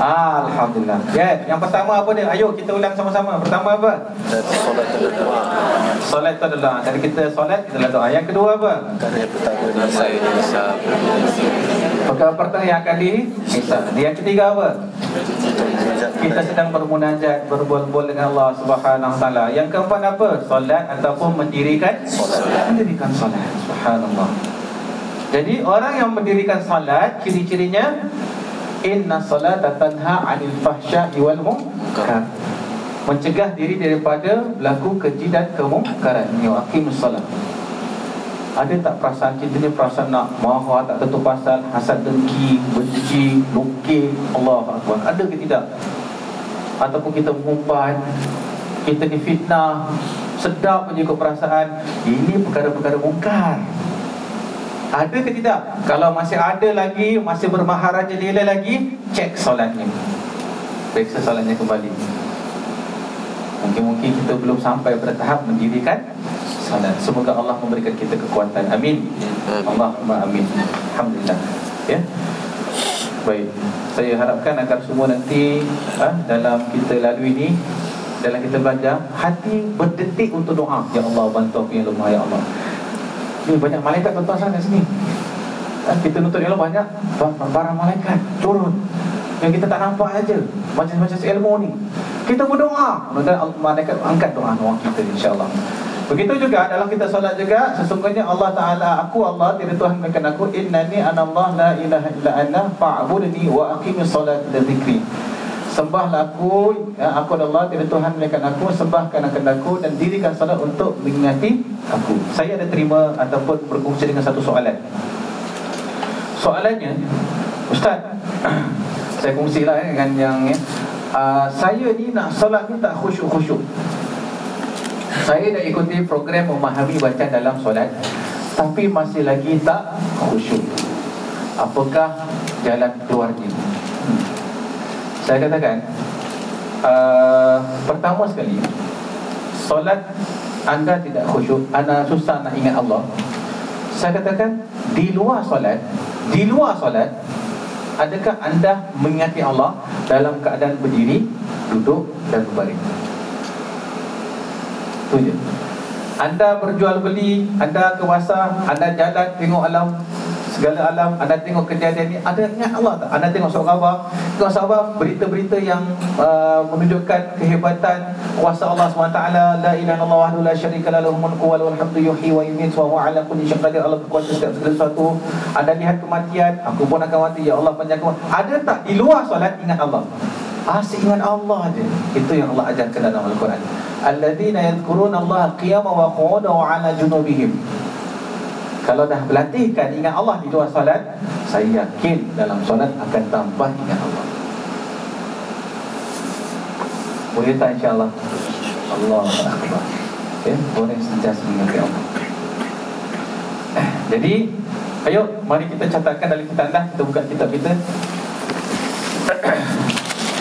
Ah, Alhamdulillah. Ya, yang pertama apa dia? Ayo kita ulang sama-sama. Pertama apa? Solat adalah doa. Solat adalah Jadi kita solat kita doa. Yang kedua apa? Saya hisab. Perkara pertama yang akan dihisab. Yang ketiga apa? Kita sedang bermunajat, berbual-bual dengan Allah Subhanahu Wa Taala. Yang keempat apa? Solat ataupun mendirikan solat. Mendirikan solat. Subhanallah. Jadi orang yang mendirikan solat ciri-cirinya Inna salata tanha anil fahsya'i wal munkar. Mencegah diri daripada berlaku keji dan kemungkaran. Yu'aqimus salat. Ada tak perasaan kita ni perasaan nak marah tak tentu pasal hasad dengki benci lukir Allah Akbar. Ada ke tidak? Ataupun kita mengumpat kita difitnah sedap punya perasaan ini perkara-perkara mungkar ada ke tidak? Kalau masih ada lagi, masih bermaharaja lila lagi, cek solatnya. Periksa solatnya kembali. Mungkin-mungkin kita belum sampai pada tahap mendirikan solat. Semoga Allah memberikan kita kekuatan. Amin. Allahumma amin. Alhamdulillah. Ya. Baik. Saya harapkan agar semua nanti ha, dalam kita lalui ini dalam kita belajar hati berdetik untuk doa. Ya Allah bantu aku yang lemah ya Allah. Ni banyak malaikat tuan-tuan sana sini. Ha, Kita nutut Allah banyak. Barang malaikat turun. Yang kita tak nampak aja Macam-macam ilmu ni. Kita berdoa. Malaikat angkat doa doa kita insyaAllah. Begitu juga dalam kita solat juga Sesungguhnya Allah Ta'ala Aku Allah Tidak Tuhan melainkan aku Innani anallah la ilaha illa ana Fa'budni wa aqimi salat dan zikri Sembahlah aku ya, Aku adalah Tidak Tuhan melainkan aku Sembahkan akan aku Dan dirikan salat untuk mengingati aku. Saya ada terima Ataupun berkongsi dengan satu soalan. Soalannya Ustaz Saya kongsilah eh, dengan yang ya, uh, Saya ni nak solat ni tak khusyuk-khusyuk. Saya dah ikuti program memahami bacaan dalam solat Tapi masih lagi tak khusyuk. Apakah jalan keluarnya? Saya katakan uh, Pertama sekali Solat anda tidak khusyuk Anda susah nak ingat Allah. Saya katakan Di luar solat Di luar solat Adakah anda mengingati Allah Dalam keadaan berdiri Duduk dan berbaring? Itu je. Anda berjual beli Anda ke pasar Anda jalan tengok alam Segala alam Anda tengok kejadian ni Ada ingat Allah tak? Anda tengok surah khabar. Tengok sahabat Berita-berita yang uh, Menunjukkan kehebatan Kuasa Allah SWT La ilaha illallah wahdu la syarika lahu mulku wa lahu alhamdu yuhyi wa yumiit wa huwa ala kulli syai'in qadir. Allah berkuasa setiap segala sesuatu. Anda lihat kematian Aku pun akan mati. Ya Allah panjang Ada tak di luar solat ingat Allah? Asyik ingat Allah je. Itu yang Allah ajarkan dalam Al-Quran. Alladzina yadhkuruna Allah qiyama wa qu'udan wa ala junubihim Kalau dah berlatihkan ingat Allah di luar salat Saya yakin dalam salat akan tambah ingat Allah. Boleh tak insyaAllah? Allah okay, Boleh sentiasa mengerti Allah. Eh, Jadi Ayo, mari kita catatkan dalam kitab dah Kita buka kitab kita.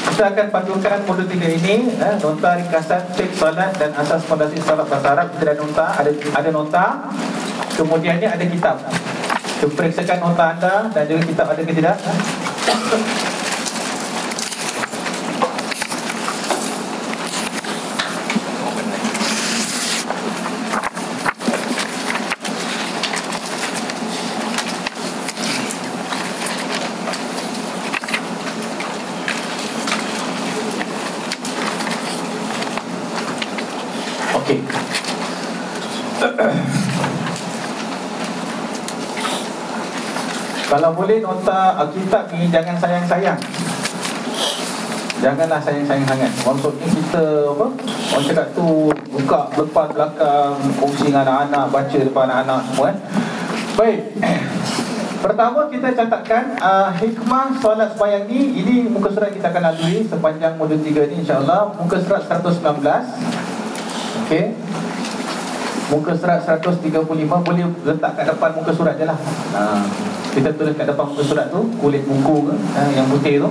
Kita akan panggilkan modul tiga ini eh, Nota ringkasan Fik salat dan asas fondasi salat bahasa Arab. Kita ada nota Ada ada nota Kemudiannya ada kitab. Kita periksakan nota anda Dan juga kitab ada ke tidak Okey. Kalau boleh nota Alkitab ni jangan sayang-sayang. Janganlah sayang-sayang sangat. Maksudnya kita apa? Orang cakap tu buka depan belakang kongsi dengan anak-anak, baca depan anak-anak semua kan. Baik. Pertama kita catatkan uh, hikmah solat sembahyang ni ini muka surat kita akan lalui sepanjang modul 3 ni insya-Allah muka surat 119 Okey. Muka surat 135 boleh letak kat depan muka surat je lah. Ha. Kita tulis kat depan muka surat tu, kulit buku ke, ha, yang putih tu.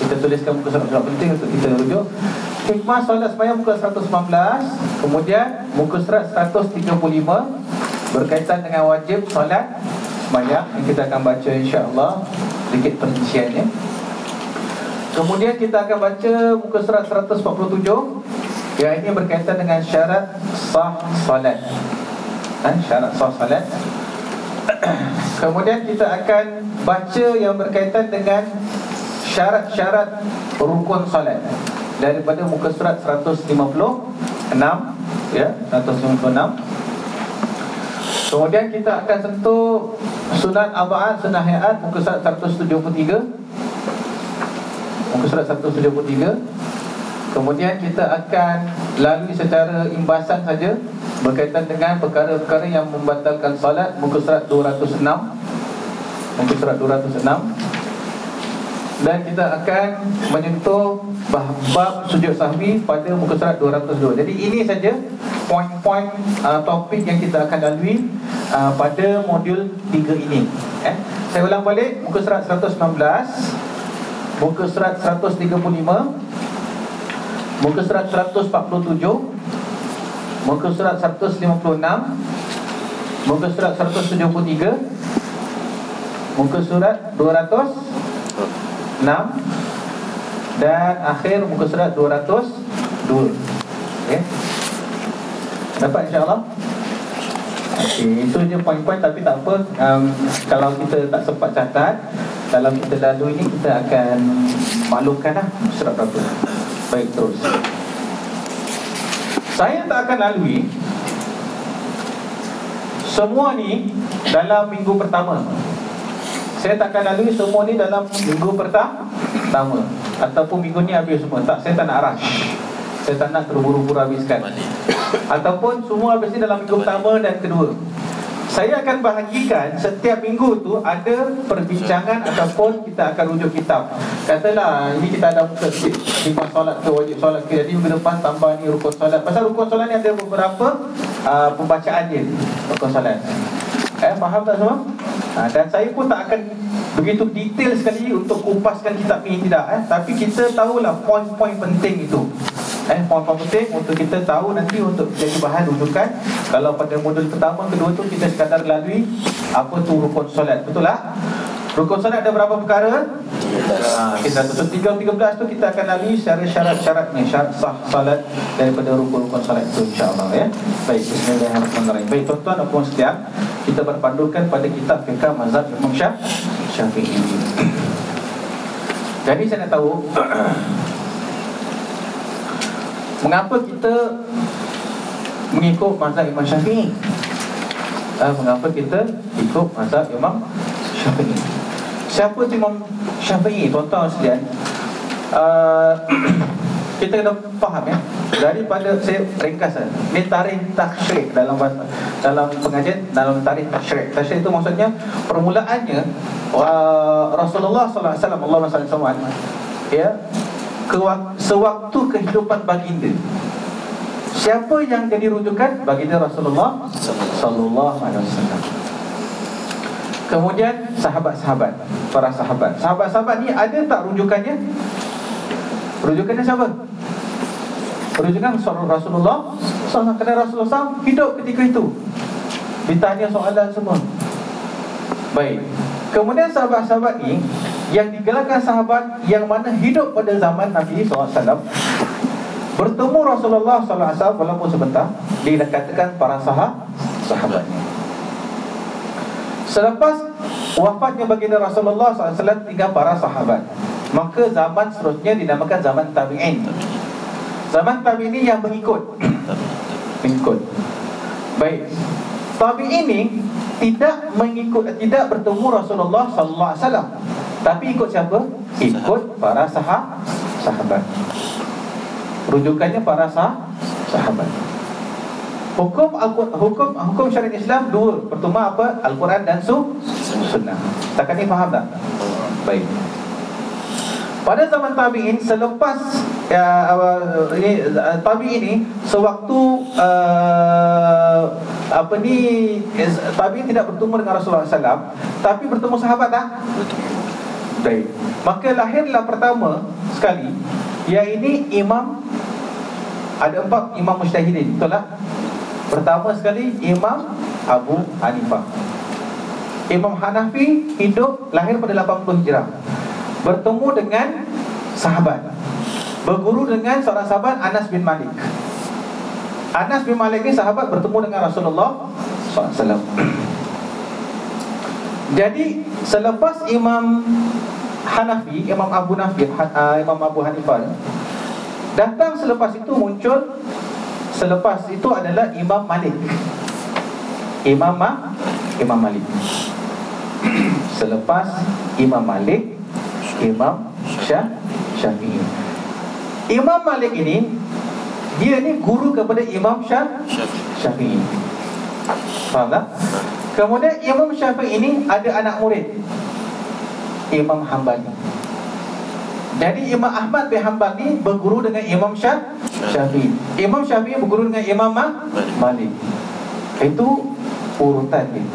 Kita tuliskan muka surat surat penting untuk kita rujuk. Hikmah solat sembahyang muka 119, kemudian muka surat 135 berkaitan dengan wajib solat sembahyang yang kita akan baca insya-Allah sedikit perinciannya. Kemudian kita akan baca muka surat 147 yang ini berkaitan dengan syarat sah salat. Kan? Syarat sah salat. Kemudian kita akan baca yang berkaitan dengan syarat-syarat rukun salat. Daripada muka surat 156 ya 156 Kemudian kita akan sentuh sunat arba'at sunnah hayat muka surat 173 muka surat 173 Kemudian kita akan lalui secara imbasan saja berkaitan dengan perkara-perkara yang membatalkan salat muka surat 206 muka surat 206 dan kita akan menyentuh bab sujud sahwi pada muka surat 202. Jadi ini saja poin-poin uh, topik yang kita akan lalui uh, pada modul 3 ini. Eh, saya ulang balik muka surat 119, muka surat 135 Muka surat 147 Muka surat 156 Muka surat 173 Muka surat 206 Dan akhir muka surat 202 okay. Dapat insyaAllah? Okay, itu je poin-poin. Tapi tak apa um, Kalau kita tak sempat catat Dalam kita lalu ini kita akan maklumkan lah surat berapa Baik terus. Saya tak akan lalui Semua ni dalam minggu pertama. Saya takkan lalui semua ni dalam minggu pertama Ataupun minggu ni habis semua. Tak, saya tak nak rush. Saya tak nak terburu-buru habiskan. Ataupun semua habis ni dalam minggu pertama dan kedua saya akan bahagikan setiap minggu tu ada perbincangan ataupun kita akan rujuk kitab. Katalah ini kita ada muka sikit lima solat ke wajib solat ke jadi minggu depan tambah ni rukun solat. Pasal rukun solat ni ada beberapa uh, pembacaan dia rukun solat. Eh faham tak semua? Ha, dan saya pun tak akan begitu detail sekali untuk kupaskan kitab ini tidak eh tapi kita tahulah poin-poin penting itu eh poin-poin penting untuk kita tahu nanti untuk jadi bahan rujukan kalau pada modul pertama kedua tu kita sekadar lalui apa tu rukun solat. Betul tak? Rukun solat ada berapa perkara? Ha, kita tutup 3 13 tu kita akan lalui secara syarat-syarat ni syarat sah solat daripada rukun-rukun solat itu insyaallah ya. Baik bismillahirrahmanirrahim. Baik tuan-tuan dan puan sekalian kita berpandukan pada kitab fiqh mazhab Imam Syafi'i. Jadi saya nak tahu Mengapa kita mengikut mazhab Imam Syafi'i? Uh, mengapa kita ikut mazhab Imam Syafi'i? Siapa Imam Syafi'i? Tuan-tuan sekalian, uh, kita kena faham ya. Daripada saya ringkas eh. Ini tarikh tasyrik dalam bahasa, dalam pengajian dalam tarikh tasyrik. Tasyrik itu maksudnya permulaannya uh, Rasulullah sallallahu alaihi wasallam Allah sallallahu ya sewaktu kehidupan baginda Siapa yang jadi rujukan baginda Rasulullah sallallahu alaihi wasallam. Kemudian sahabat-sahabat, para sahabat. Sahabat-sahabat ni ada tak rujukannya? Rujukannya siapa? Rujukan Rasulullah SAW Kerana Rasulullah SAW hidup ketika itu Ditanya soalan semua Baik Kemudian sahabat-sahabat ni yang digelarkan sahabat yang mana hidup pada zaman Nabi SAW. Bertemu Rasulullah SAW walaupun sebentar dikatakan para sahabat sahabatnya. Selepas wafatnya baginda Rasulullah SAW tinggal para sahabat maka zaman seterusnya dinamakan zaman tabi'in. Zaman tabi'in ini yang mengikut. Mengikut. Baik tabi'in ini tidak mengikut tidak bertemu Rasulullah sallallahu alaihi wasallam tapi ikut siapa? Ikut para sahab, sahabat Rujukannya para sah, sahabat Hukum hukum hukum syariat Islam dua. Pertama apa? Al-Quran dan su sunnah. Takkan ni faham tak? Baik. Pada zaman tabi'in selepas ya, uh, ini tabi'in ini sewaktu uh, apa ni tabi'in tidak bertemu dengan Rasulullah SAW tapi bertemu sahabat tak? Baik. Maka lahirlah pertama sekali yang ini imam ada empat imam mujtahidin, betul tak? Pertama sekali Imam Abu Hanifah. Imam Hanafi hidup lahir pada 80 Hijrah. Bertemu dengan sahabat. Berguru dengan seorang sahabat Anas bin Malik. Anas bin Malik ni sahabat bertemu dengan Rasulullah SAW. Jadi selepas Imam Hanafi, Imam Abu Nafi, uh, Imam Abu Hanifah Datang selepas itu muncul Selepas itu adalah Imam Malik. Imam Ma, Imam Malik. Selepas Imam Malik Imam Syafi'i. Imam Malik ini Dia ni guru kepada Imam Syah, Syafi'i. Faham tak? Kemudian Imam Syafi'i ini ada anak murid. Imam Hambali Jadi Imam Ahmad bin Hambali berguru dengan Imam Syaf Syafi'i. Imam Syafi'i berguru dengan Imam Malik. Itu urutan dia.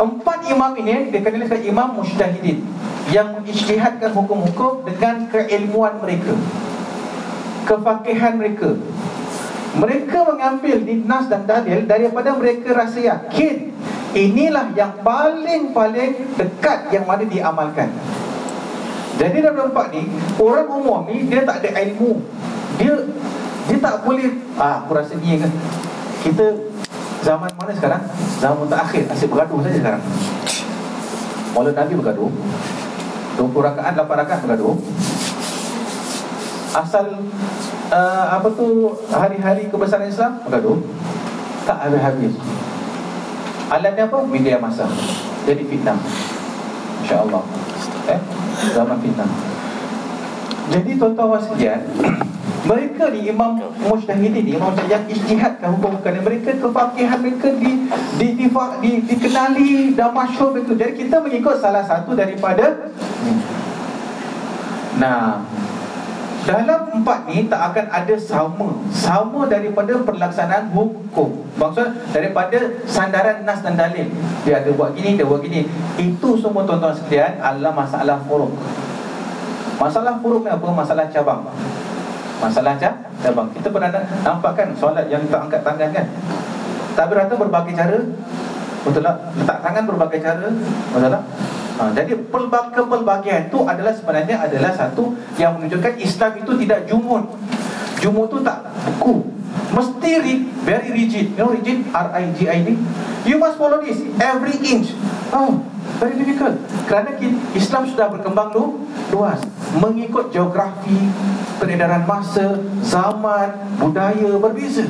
Empat imam ini dikenali sebagai imam mujtahidin yang mengisytihadkan hukum-hukum dengan keilmuan mereka. Kefakihan mereka. Mereka mengambil dinas dan dalil daripada mereka rasa yakin Inilah yang paling-paling dekat yang mana diamalkan. Jadi dalam tempat ni Orang umum ni dia tak ada ilmu. Dia dia tak boleh Ah, aku rasa ni kan Kita zaman mana sekarang? Zaman terakhir Asyik bergaduh saja sekarang. Maulid Nabi bergaduh 20 rakaat, 8 rakaat bergaduh Asal uh, Apa tu Hari-hari kebesaran Islam? Bergaduh Tak habis-habis. Alatnya apa? Media masa Jadi fitnah. Masya Allah eh? Zaman fitnah. Jadi tuan-tuan sekalian mereka ni imam mujtahidin ni imam yang ijtihadkan hukum bukan mereka kefakihan mereka di, di, di, di, dikenali dan masyhur begitu jadi kita mengikut salah satu daripada nah dalam empat ni tak akan ada sama. Sama daripada pelaksanaan hukum. Maksud daripada sandaran nas dan dalil. Dia ada buat gini dia buat gini. Itu semua tuan-tuan sekalian adalah masalah furuk. Masalah furuk ni apa? Masalah cabang. Masalah cabang. Kita pernah nampak kan solat yang tak angkat tangan kan? Tak berata berbagai cara. Betul tak? Letak tangan berbagai cara. Betul tak? Ha, jadi pelbagai-pelbagian itu adalah sebenarnya adalah satu yang menunjukkan Islam itu tidak jumud. Jumud itu tak buku. Mesti very rigid. You know rigid? R-I-G-I-D. You must follow this every inch. Oh, very difficult. Kerana Islam sudah berkembang tu luas. Mengikut geografi, peredaran masa, zaman, budaya berbeza.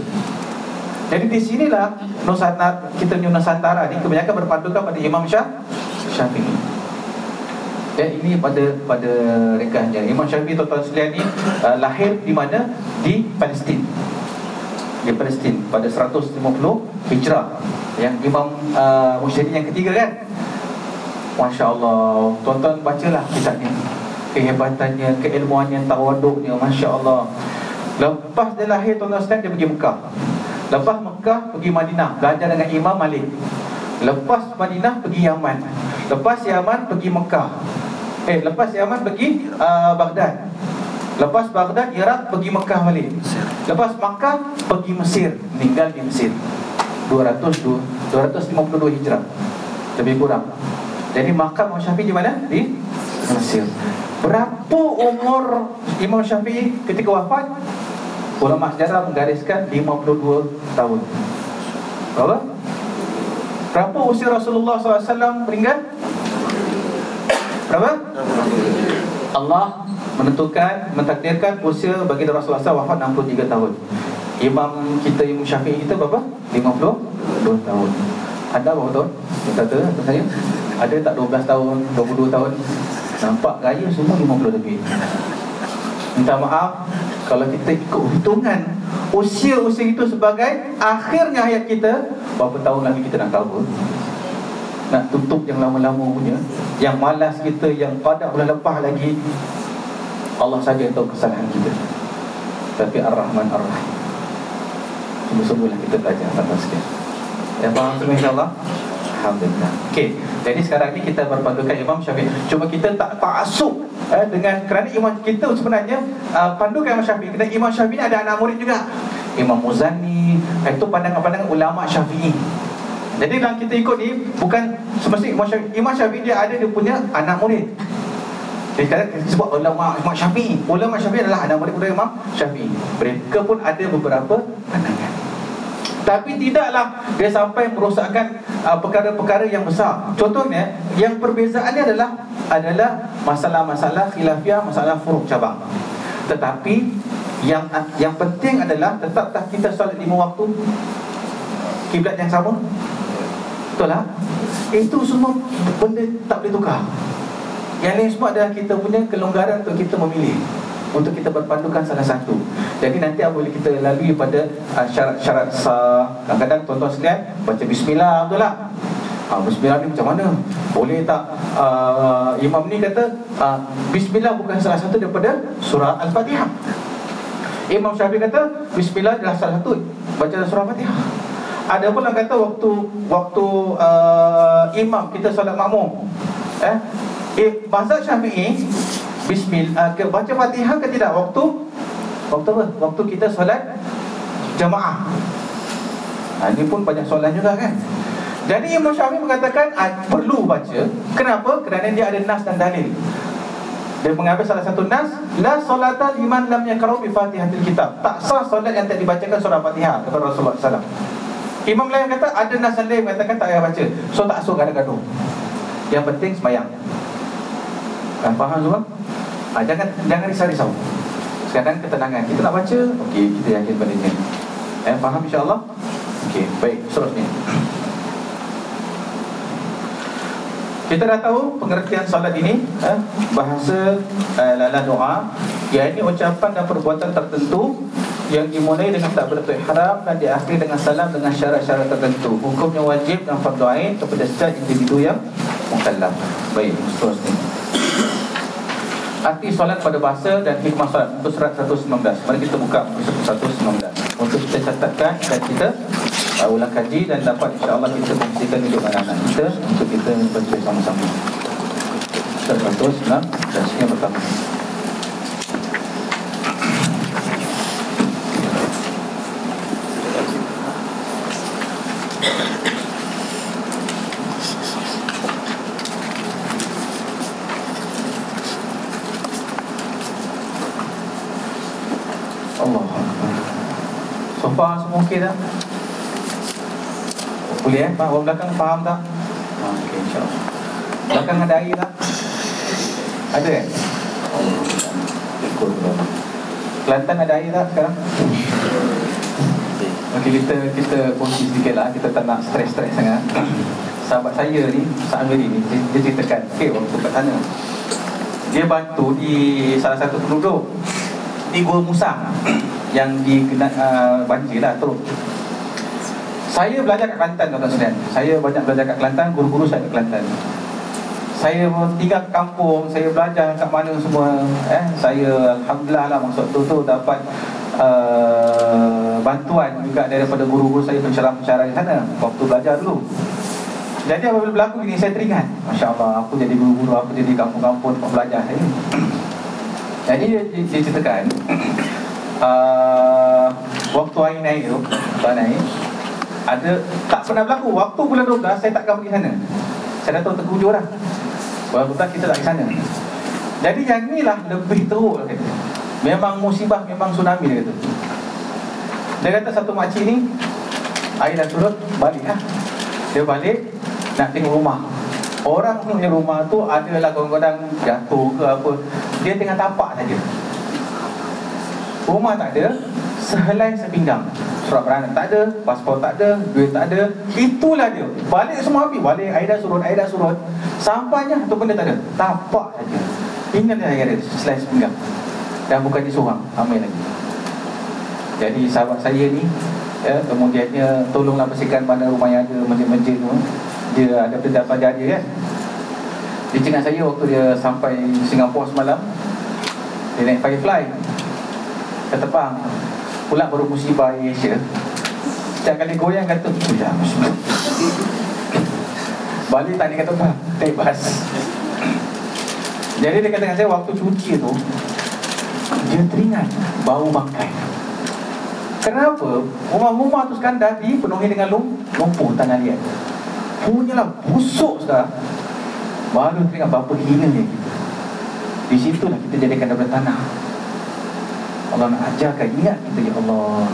Jadi di sinilah Nusantara kita punya Nusantara ni kebanyakan berpandukan pada Imam Syafi'i. Dan ini pada pada rekahnya Imam Syafi'i tuan-tuan sekalian ni uh, lahir di mana? Di Palestin. Di Palestin pada 150 Hijrah. Yang Imam uh, Musyidin yang ketiga kan? Masya Allah Tuan-tuan bacalah kitab ni kehebatannya, keilmuannya, tawaduknya, masya Allah. Lepas dia lahir tuan-tuan dia pergi Mekah. Lepas Mekah pergi Madinah belajar dengan Imam Malik. Lepas Madinah pergi Yaman. Lepas Yaman pergi Mekah. Eh lepas Yaman pergi uh, Baghdad. Lepas Baghdad Iraq pergi Mekah balik. Lepas Mekah pergi Mesir, meninggal di Mesir. 202 252 Hijrah. Lebih kurang. Jadi makam Syafi'i di mana? Di Mesir. Berapa umur Imam Syafi'i ketika wafat? Ulama sejarah menggariskan 52 tahun. Berapa? Berapa usia Rasulullah SAW meninggal? Berapa? Allah menentukan, mentakdirkan usia bagi Rasulullah SAW wafat 63 tahun. Imam kita Imam Syafi'i kita berapa? 52 tahun. Ada berapa tahun? Kita kata, saya. Ada tak 12 tahun, 22 tahun? Nampak gaya semua 50 lebih Minta maaf Kalau kita ikut hitungan Usia-usia itu sebagai Akhirnya hayat kita Berapa tahun lagi kita nak cover Nak tutup yang lama-lama punya Yang malas kita Yang pada bulan lepas lagi Allah saja yang tahu kesalahan kita Tapi Ar-Rahman Ar-Rahim Semua-semualah kita belajar Atas sekian Yang faham semua insyaAllah Alhamdulillah. Okey. Jadi sekarang ni kita berpandukan Imam Syafi'i. Cuma kita tak taksub eh, dengan kerana imam kita sebenarnya uh, pandukan Imam Syafi'i. Kerana Imam Syafi'i ada anak murid juga. Imam Muzani, eh, itu pandangan-pandangan ulama Syafi'i. Jadi dalam kita ikut ni bukan semesti Imam Syafi'i, Imam Syafi'i dia ada dia punya anak murid. Jadi kita sebut ulama Imam Syafi'i. Ulama Syafi'i adalah anak murid Imam Syafi'i. Mereka pun ada beberapa pandangan. Tapi tidaklah dia sampai merosakkan uh, perkara-perkara yang besar. Contohnya, yang perbezaannya adalah adalah masalah-masalah khilafiah, masalah furuk cabang. Tetapi yang yang penting adalah tetapkah kita solat lima waktu kiblat yang sama? Lah? Itu semua benda tak boleh tukar. Yang lain semua adalah kita punya kelonggaran untuk kita memilih untuk kita berpandukan salah satu. Jadi nanti apa boleh kita lalui pada uh, syarat-syarat sah. Kadang-kadang tuan-tuan sekalian baca bismillah betul tak? Ha, bismillah ni macam mana? Boleh tak uh, imam ni kata uh, bismillah bukan salah satu daripada surah Al-Fatihah. Imam Syafi'i kata bismillah adalah salah satu baca surah Al-Fatihah. Ada pun yang kata waktu waktu uh, imam kita solat makmum. Eh? Eh mazhab Syafi'i Bismillah uh, Baca fatihah ke tidak? Waktu Waktu apa? Waktu kita solat Jamaah. Ha, Ini pun banyak soalan juga kan? Jadi Imam Syafi'i mengatakan uh, Perlu baca. Kenapa? Kerana dia ada nas dan dalil. Dia mengambil salah satu nas La solata liman lam yakarau bi fatihatil kitab. Tak sah solat yang tak dibacakan surah fatihah Kata Rasulullah SAW Imam lain kata ada nas dan lain. Mengatakan tak payah baca. So tak asuh gaduh-gaduh. Yang penting semayang. Kan faham semua? ha, Jangan jangan risau-risau. Sekarang ketenangan. Kita nak baca Okey, kita yakin pada ini. Eh, faham insyaAllah? Okey, baik, seterusnya Kita dah tahu pengertian solat ini eh, Bahasa eh, lala doa. Iaitu ucapan dan perbuatan tertentu Yang dimulai dengan takbiratul ihram Dan diakhiri dengan salam dengan syarat-syarat tertentu. Hukumnya wajib dan fardu ain Kepada setiap individu yang mukallaf. Baik, seterusnya. Arti solat pada bahasa dan hikmah solat Untuk surat 119 Mari kita buka surat 119 Untuk kita catatkan dan kita uh, ulang kaji Dan dapat insyaAllah kita kongsikan hidup anak-anak kita Untuk kita baca sama-sama. Surat 119 Dan sekian pertama. Allah. So far semua okey tak? Boleh eh? Orang belakang faham tak? Ha, okey insyaAllah Belakang ada air tak? Ada eh? Kelantan ada air tak sekarang? Okey kita kita kongsi sedikit lah Kita tak nak stres-stres sangat Sahabat saya ni, Sa'an Weli ni Dia, dia ceritakan, okey waktu kat sana Dia bantu di salah satu penduduk Di Gua Musang Yang dikena uh, banjir lah teruk Saya belajar kat Kelantan tuan-tuan sekalian. Saya banyak belajar kat Kelantan Guru-guru saya kat Kelantan. Saya tinggal kat kampung, saya belajar kat mana semua. Eh Saya Alhamdulillah lah maksud tu tu dapat uh, bantuan juga daripada guru-guru saya pencerah-pencerah di sana. Waktu belajar dulu. Jadi apabila berlaku ini saya teringat Masya Allah, aku jadi guru-guru, aku jadi kampung-kampung tempat belajar eh. Jadi dia, dia, dia ceritakan uh, Waktu air naik tu, tuan naik Ada, tak pernah berlaku. Waktu bulan 12 saya takkan pergi sana. Saya dah tahu Tengku Hujur lah Walaupun tak kita tak ke sana. Jadi yang ni lah lebih teruk kata. Memang musibah, memang tsunami dia kata. Dia kata satu makcik ni Air dah surut, balik lah. Dia balik, nak tengok rumah. Orang punya rumah tu adalah kadang-kadang jatuh ke apa. Dia tengah tapak saja Rumah tak ada Sehelai sepinggang. Surat beranak tak ada Pasport tak ada Duit tak ada. Itulah dia. Balik semua habis. Balik air dah surut Air dah surut. Sampainya tu benda tak ada. Tapak saja. Dia air dia. Sehelai sepinggang. Dan bukan di seorang Ramai lagi. Jadi sahabat saya ni ya, Kemudiannya Tolonglah bersihkan mana rumah yang ada Masjid-masjid tu. Dia ada pendapat jadi kan Dia cakap saya waktu dia sampai Singapura semalam Dia naik firefly Ke terbang Pula baru musibah di Asia Setiap kali goyang kata Oh ya musibah Balik tak dia kata apa Naik bas Jadi dia kata saya Waktu cuci tu Dia teringat Bau bangkai Kenapa? Rumah-rumah tu sekarang dah dipenuhi dengan lum, lumpur tanah liat Punyalah busuk sekarang. Baru teringat berapa hina dia. Kita Di situlah kita jadikan daripada tanah Allah nak ajarkan ingat kita ya Allah.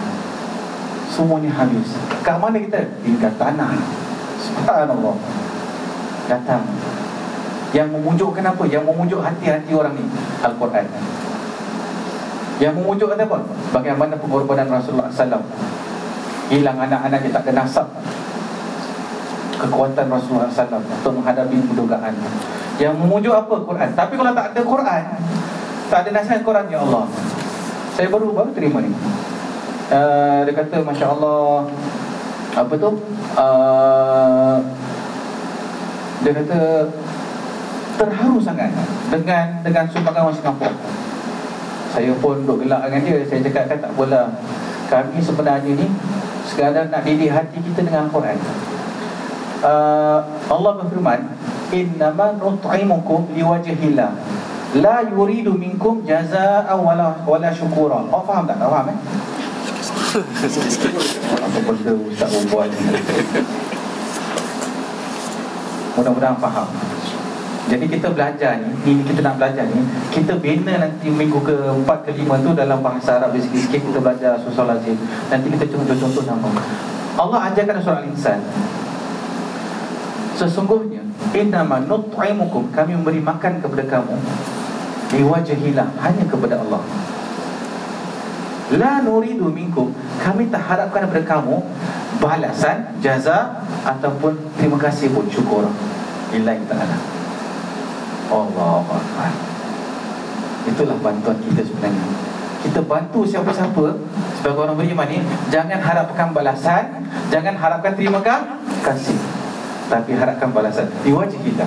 Semuanya habis. Kat mana kita? Tinggal tanah. Subhanallah. Datang. Yang memujukkan apa? Yang memujuk hati-hati orang ni Al-Quran. Yang memujukkan apa? Bagaimana pengorbanan Rasulullah SAW Hilang anak-anak dia tak ada nasab. Kekuatan Rasulullah SAW Untuk menghadapi pendugaan. Yang memujuk apa? Quran. Tapi kalau tak ada Quran Tak ada nasihat Quran Ya Allah saya baru baru terima ni. Uh, Dia kata Masya Allah Apa tu? Uh, Dia kata Terharu sangat Dengan dengan sumbangan orang Singapura Saya pun duduk gelak dengan dia. Saya cakap kan tak boleh Kami sebenarnya ni Sekadar nak didik hati kita dengan Al-Quran. Uh, Allah berfirman Innama nut'imukum liwajahillah La yuridu minkum jazaa wala wala syukura. Oh faham tak? Tak faham eh? Apa benda ustaz ni? Mudah-mudahan faham. Jadi kita belajar ni, ini kita nak belajar ni, kita bina nanti minggu ke-4 ke-5 tu dalam bahasa Arab sikit-sikit kita belajar susah lazim. Nanti kita contoh-contoh sama. Allah ajarkan surah Al-Insan. Sesungguhnya innama nut'imukum kami memberi makan kepada kamu liwajhillah hanya kepada Allah. La nuridu minkum. Kami tak harapkan daripada kamu balasan, jaza ataupun terima kasih pun syukur. Lillahi ta'ala. Allah Akbar. Itulah bantuan kita sebenarnya. Kita bantu siapa-siapa Sebagai orang beriman ni Jangan harapkan balasan Jangan harapkan terima kasih. Tapi harapkan balasan. Di wajib kita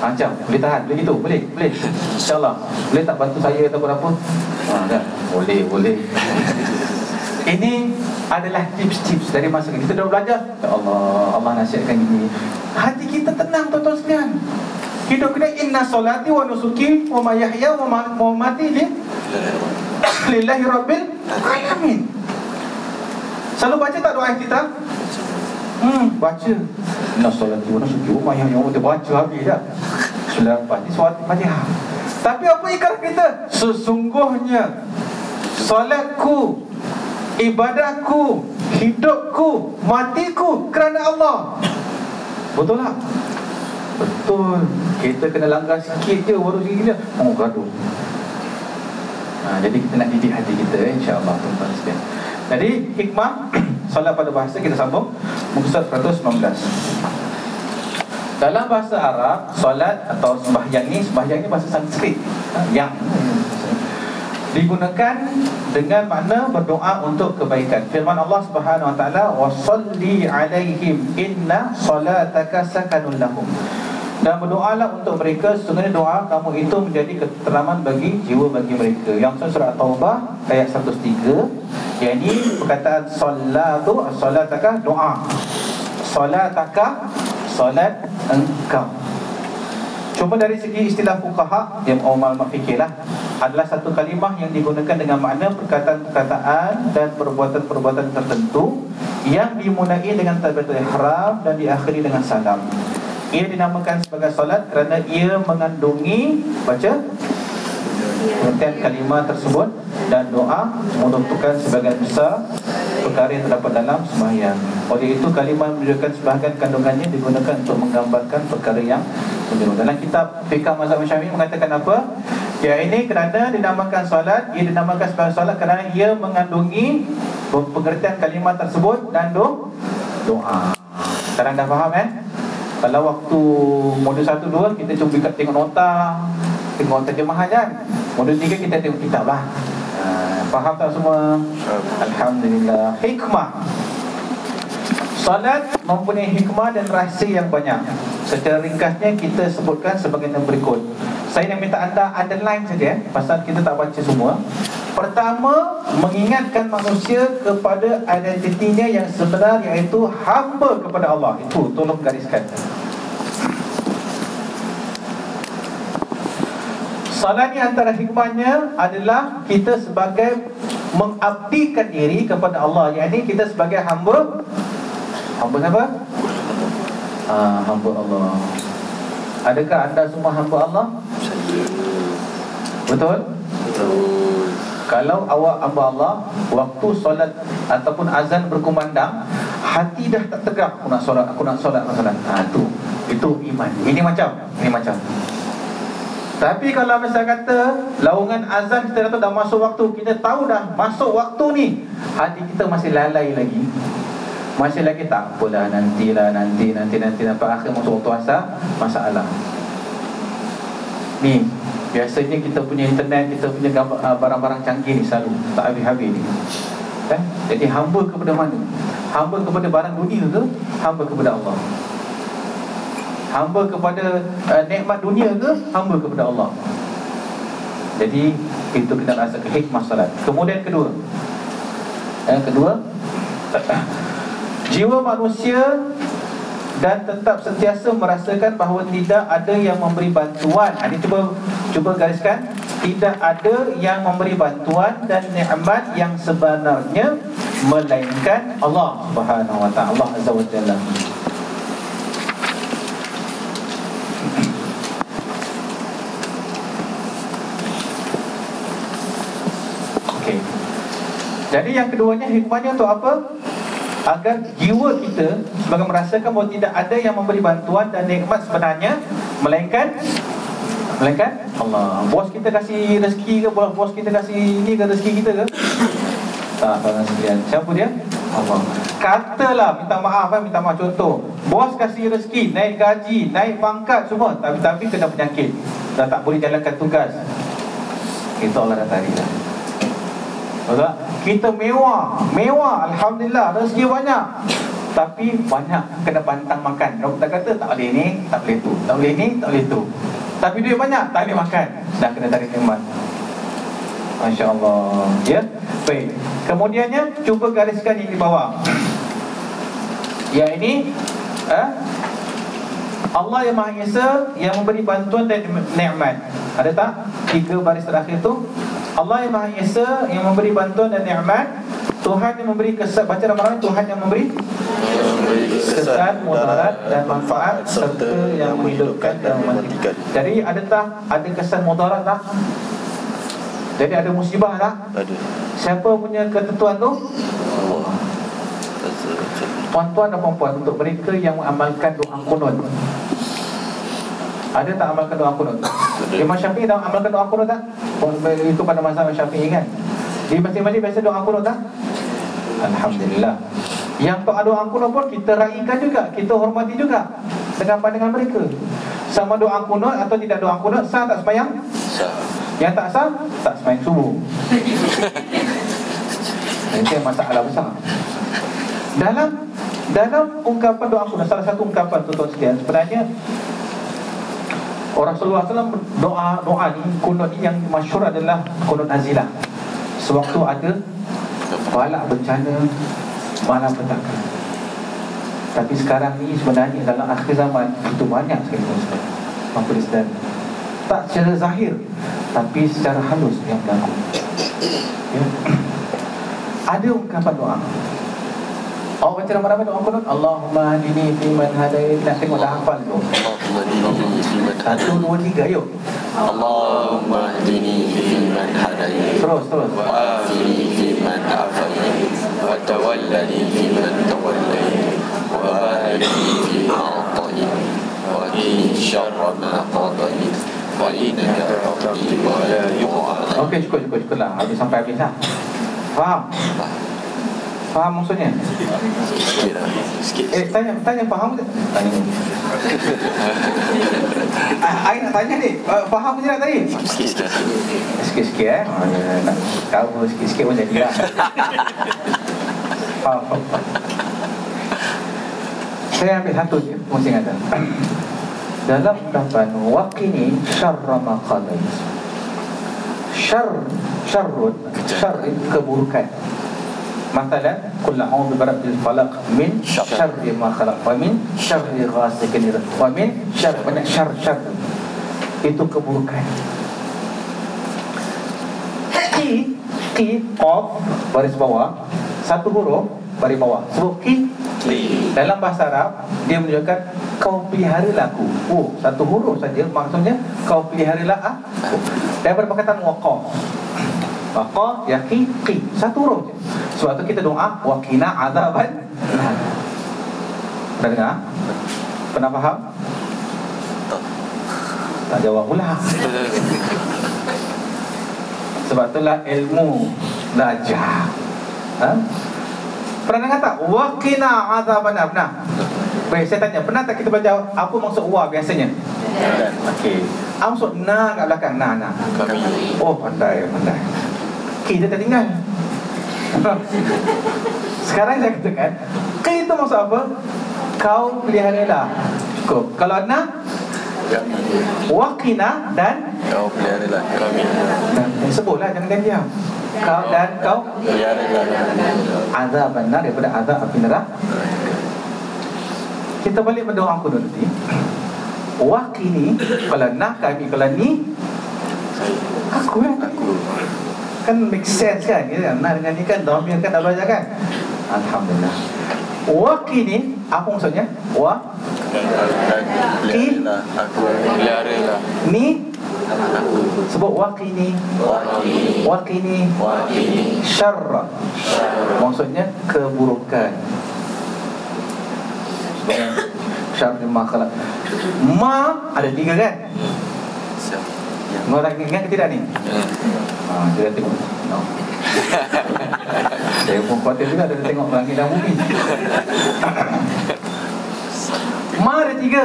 macam boleh tahan, boleh gitu, boleh, boleh. InsyaAllah. Boleh tak bantu saya atau apa ha, dah. Boleh, boleh. Ini adalah tips-tips dari masa kita dah belajar. Ya Allah, Allah nasihatkan ini. Hati kita tenang tuan-tuan sekalian. Hidup kena inna solati wa nusuki wa ma yahya wa ma wa mati li lillahi rabbil alamin. Selalu baca tak doa kita? Hmm, baca. Inna solati wa nusuki wa ma yahya wa baca habis dah. Sudah pasti surat Fatihah. Tapi apa ikrar kita? Sesungguhnya solatku, ibadahku, hidupku, matiku kerana Allah. Betul tak? Betul Kita kena langgar sikit je Baru sikit je Oh gaduh ha, Jadi kita nak didik hati kita eh, InsyaAllah tuan-tuan sekalian Jadi hikmah Salat pada bahasa kita sambung Muka 119 Dalam bahasa Arab Salat atau sembahyang ni Sembahyang ni bahasa Sanskrit ha, Yang digunakan dengan makna berdoa untuk kebaikan. Firman Allah Subhanahu wa taala, "Wa shalli 'alaihim inna salataka sakanun lahum." Dan berdoalah untuk mereka Sesungguhnya doa kamu itu menjadi keteraman bagi jiwa bagi mereka Yang surah Taubah ayat 103 Yang ini perkataan Salatu Salatakah doa Salatakah Salat engkau. Cuma dari segi istilah fukaha Yang Umar fikir lah Adalah satu kalimah yang digunakan dengan makna Perkataan-perkataan dan perbuatan-perbuatan tertentu Yang dimulai dengan tabiatul ihram Dan diakhiri dengan salam. Ia dinamakan sebagai solat kerana ia mengandungi baca pengertian kalimah tersebut dan doa menentukan sebagian besar perkara yang terdapat dalam sembahyang. Oleh itu kalimah menunjukkan sebahagian kandungannya digunakan untuk menggambarkan perkara yang menyeluruh. Dalam kitab Fiqh Mazhab Syafi'i mengatakan apa? Ya ini kerana dinamakan solat, ia dinamakan sebagai solat kerana ia mengandungi pengertian kalimah tersebut dan do doa. Sekarang dah faham eh? Kalau waktu modul 1 2 kita cuba tengok nota, tengok terjemahan kan. Modul 3 kita tengok kitab lah. Uh, faham tak semua? Alhamdulillah. Hikmah. Salat mempunyai hikmah dan rahsia yang banyak. Secara ringkasnya kita sebutkan sebagai yang berikut. Saya nak minta anda underline saja eh, pasal kita tak baca semua. Pertama, mengingatkan manusia kepada identitinya yang sebenar iaitu hamba kepada Allah. Itu tolong gariskan. Salat ni antara hikmahnya adalah kita sebagai mengabdikan diri kepada Allah. Yang ini kita sebagai hamba Hamba siapa? Ha, hamba Allah Adakah anda semua hamba Allah? Betul? Betul Kalau awak hamba Allah Waktu solat ataupun azan berkumandang Hati dah tak tegak Aku nak solat, aku nak solat, aku nak solat ha, Itu, itu iman Ini macam, ini macam tapi kalau misalnya kata Laungan azan kita dah, dah masuk waktu Kita tahu dah masuk waktu ni Hati kita masih lalai lagi masih lagi tak apalah nantilah nanti nanti nanti sampai akhir masuk waktu asar masalah. Ni biasanya kita punya internet kita punya ah, barang-barang canggih ni selalu tak habis-habis ni. Kan? Jadi hamba kepada mana? Hamba kepada barang dunia ke? Hamba kepada Allah. Hamba kepada uh, nikmat dunia ke? Hamba kepada Allah. Jadi itu kita rasa hikmah salat. Kemudian kedua. Yang kedua Jiwa manusia dan tetap sentiasa merasakan bahawa tidak ada yang memberi bantuan. Ini cuba cuba gariskan, tidak ada yang memberi bantuan dan nikmat yang sebenarnya melainkan Allah Subhanahu wa taala, Allah Azza wa Jalla. Okey. Jadi yang keduanya hikmahnya untuk apa? agar jiwa kita sebagai merasakan bahawa tidak ada yang memberi bantuan dan nikmat sebenarnya melainkan melainkan Allah. Bos kita kasih rezeki ke bos bos kita kasih ini ke rezeki kita ke? Tak, tak sekalian. Siapa dia? Allah. Katalah minta maaf kan, minta maaf contoh. Bos kasih rezeki, naik gaji, naik pangkat semua, tapi tapi kena penyakit. Dah tak boleh jalankan tugas. Itu Allah dah tarik dah. Betul? Kita mewah, mewah, alhamdulillah, rezeki banyak. Tapi banyak kena pantang makan. Doktor kata tak boleh ni, tak boleh tu. Tak boleh ni, tak boleh tu. Tapi duit banyak, tak boleh makan. Dah kena tarik nikmat. Masya Allah Ya Baik Kemudiannya Cuba gariskan ini di bawah Yang ini eh? Allah yang Maha Esa Yang memberi bantuan dan nikmat Ada tak? Tiga baris terakhir tu Allah yang Maha Esa Yang memberi bantuan dan nikmat Tuhan yang memberi kesan Baca ramai Tuhan yang memberi Kesan, mudarat dan manfaat Serta yang menghidupkan dan mematikan Jadi ada tak? Ada kesan mudarat tak? Jadi ada musibah tak? Ada Siapa punya ketentuan tu? Tuan-tuan dan puan Untuk mereka yang mengamalkan doa kunut Ada tak amalkan doa kunut? Imam Syafi'i tak amalkan doa kunut tak? Itu pada masa Imam Syafi'i kan? Di masjid-masjid biasa doa kunut tak? Alhamdulillah Yang doa doa kunut pun kita raikan juga Kita hormati juga Dengan pandangan mereka Sama doa kunut atau tidak doa kunut Sah tak semayang? Sah Yang tak sah, tak semayang subuh Itu masalah besar Dalam dalam ungkapan doa kunut Salah satu ungkapan tuan-tuan sekalian Sebenarnya Orang Rasulullah SAW doa doa ni kunut ni yang masyhur adalah kunut nazilah. Sewaktu ada balak bencana malapetaka. Tapi sekarang ni sebenarnya dalam akhir zaman itu banyak sekali Mampu dan tak secara zahir tapi secara halus yang berlaku. Ya. Ada ungkapan doa. Awak baca ramai-ramai doa kunut Allahumma hadini fi man hadait Nak tengok dah hafal tu Satu, dua, tiga, yuk. Allahumma dini fi man hadait. Terus, terus. Wa afini fi man afait. Wa tawallani fi man tawallait. Wa barik li fi ma atait. Wa qini syarra ma qadait Wa innaka taqdi wa la yuqad Okey, cukup, cukup, cukup lah. Habis sampai habis lah. Faham? Faham maksudnya? Sikit lah. Sikit. Eh, tanya, tanya faham ke? Tanya. Ni ah, nak tanya ni. Uh, Faham ke tidak tadi? Sikit lah. Sikit-sikit eh. Oh, ya, Nak tahu sikit-sikit pun jadi lah. Faham, faham, faham. Saya ambil satu je Mesti kata Dalam ungkapan Waqini syarra ma qadait Syar Syarrun Syar keburukan Masalan Qul a'udhu birabbil falaq Min syarri ma khalaq Wa min syarri ghasikin Wa min syarri Banyak syar syar. Itu keburukan. Ki Ki Qaf Baris bawah. Satu huruf Baris bawah. Sebut ki. Dalam bahasa Arab Dia menunjukkan Kau peliharalah aku Oh Satu huruf saja Maksudnya Kau peliharalah aku Daripada perkataan waqaf Waqaf Yaqi Qi Satu huruf je Sebab tu kita doa Waqina azaban Pernah dengar? Pernah faham? Tak Tak jawab pula Sebab itulah ilmu Belajar ha? Pernah dengar tak? Waqina azaban Pernah? Baik, saya tanya, pernah tak kita baca apa maksud wa biasanya? Okey. Apa maksud na kat belakang? Na, na. Kami Oh, pandai, pandai. Kita tertinggal. Sekarang saya katakan, ke itu maksud apa? Kau peliharalah. Cukup. Kalau na, Kami waqina dan Kau peliharalah kami eh, sebutlah jangan diam. Kau dan kau Peliharalah azab benar daripada azab api neraka. Kita balik berdoa aku dulu nanti. Waqini kalau nak kami kalau ni aku kan Aku kan make sense kan? Ya kan nah dengan ni kan dhamir kan dah belajar kan? Alhamdulillah. Waqini apa maksudnya? Wa? Peliharalah. Ni? Sebut waqini Waqini waqini Waqini syarra. Maksudnya keburukan. Syarri ma khalaq ma ada tiga kan Yang Orang ingat ke tidak ni? Ha, dia tengok. No. Saya pun khawatir juga Dia tengok langit dan bumi Ma ada tiga.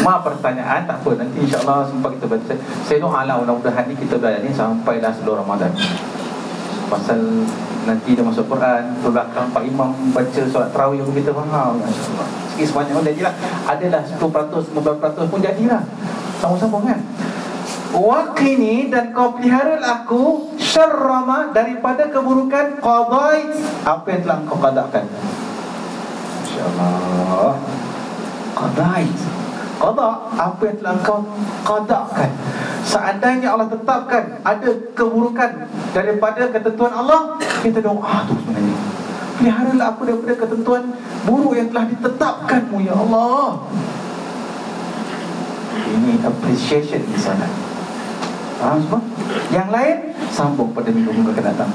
Ma pertanyaan tak apa. Nanti insyaAllah sempat kita baca. Saya doa lah mudah-mudahan ni kita belajar ni Sampai dah sebelum Ramadan. Pasal nanti dia masuk Quran Belakang Pak Imam baca solat terawih pun kita. Faham Sikit sebanyak pun jadilah Adalah 10% 15% pun jadilah. Sama-sama kan Waqini dan kau pelihara aku Syarrama daripada keburukan Qadai Apa yang telah kau qadakan InsyaAllah. Qadai Qada apa yang telah kau qadakan Seandainya Allah tetapkan Ada keburukan Daripada ketentuan Allah Kita doa tu sebenarnya. Peliharalah aku daripada ketentuan Buruk yang telah ditetapkanmu Ya Allah. Ini appreciation di sana Faham semua? Yang lain Sambung pada minggu minggu akan datang.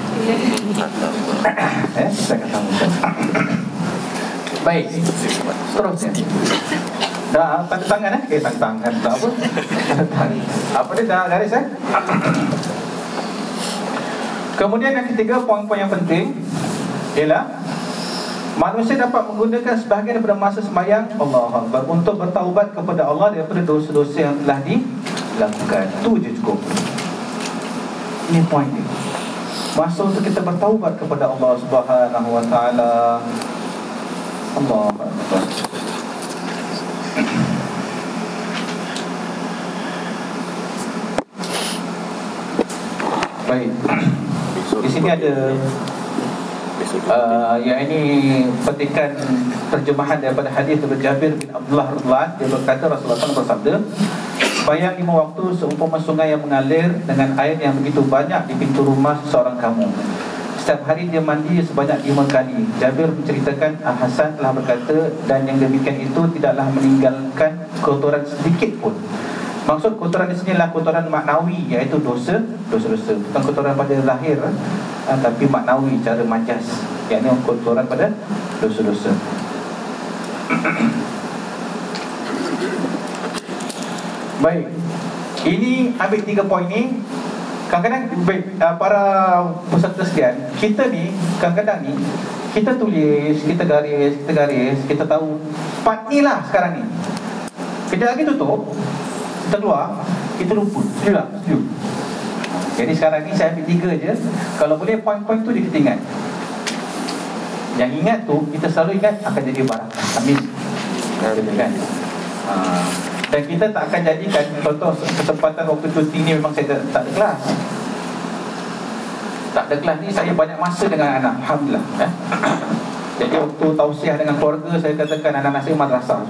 Eh, kita akan sambungkan Baik. Terusnya Dah tanda tangan eh? Eh tanda tangan Tak apa. Apa dia dah garis eh? Kemudian yang ketiga Poin-poin yang penting Ialah Manusia dapat menggunakan sebahagian daripada masa semayang Allah Akbar. Untuk bertaubat kepada Allah Daripada dosa-dosa yang telah dilakukan. Itu je cukup. Ini poin ni Masa untuk kita bertaubat kepada Allah Subhanahu Wa Taala. Allah Akbar. Baik. Di sini ada uh, yang ini petikan terjemahan daripada hadis daripada Jabir bin Abdullah radhiyallahu dia berkata Rasulullah SAW bersabda Bayang lima waktu seumpama sungai yang mengalir dengan air yang begitu banyak di pintu rumah seorang kamu. Setiap hari dia mandi sebanyak lima kali. Jabir menceritakan ah, Hasan telah berkata dan yang demikian itu tidaklah meninggalkan kotoran sedikit pun. Maksud kotoran di sini adalah kotoran maknawi iaitu dosa, dosa-dosa. Bukan kotoran pada lahir eh, tapi maknawi cara majas. Yang ini kotoran pada dosa-dosa. Baik. Ini ambil tiga poin ni. Kadang-kadang baik, uh, para peserta sekalian, kita ni kadang-kadang ni kita tulis, kita garis, kita garis, kita tahu part ni lah sekarang ni. Kita lagi tutup, kita keluar, kita lupa. Setuju tak? Setuju. Jadi sekarang ni saya ambil tiga je. Kalau boleh poin-poin tu kita ingat. Yang ingat tu kita selalu ingat akan jadi barang. Amin. Kan? Uh, dan kita tak akan jadikan Contoh kesempatan waktu cuti ni Memang saya tak, tak ada kelas. Tak ada kelas ni Saya banyak masa dengan anak Alhamdulillah eh? Jadi waktu tausiah dengan keluarga Saya katakan anak-anak saya madrasah.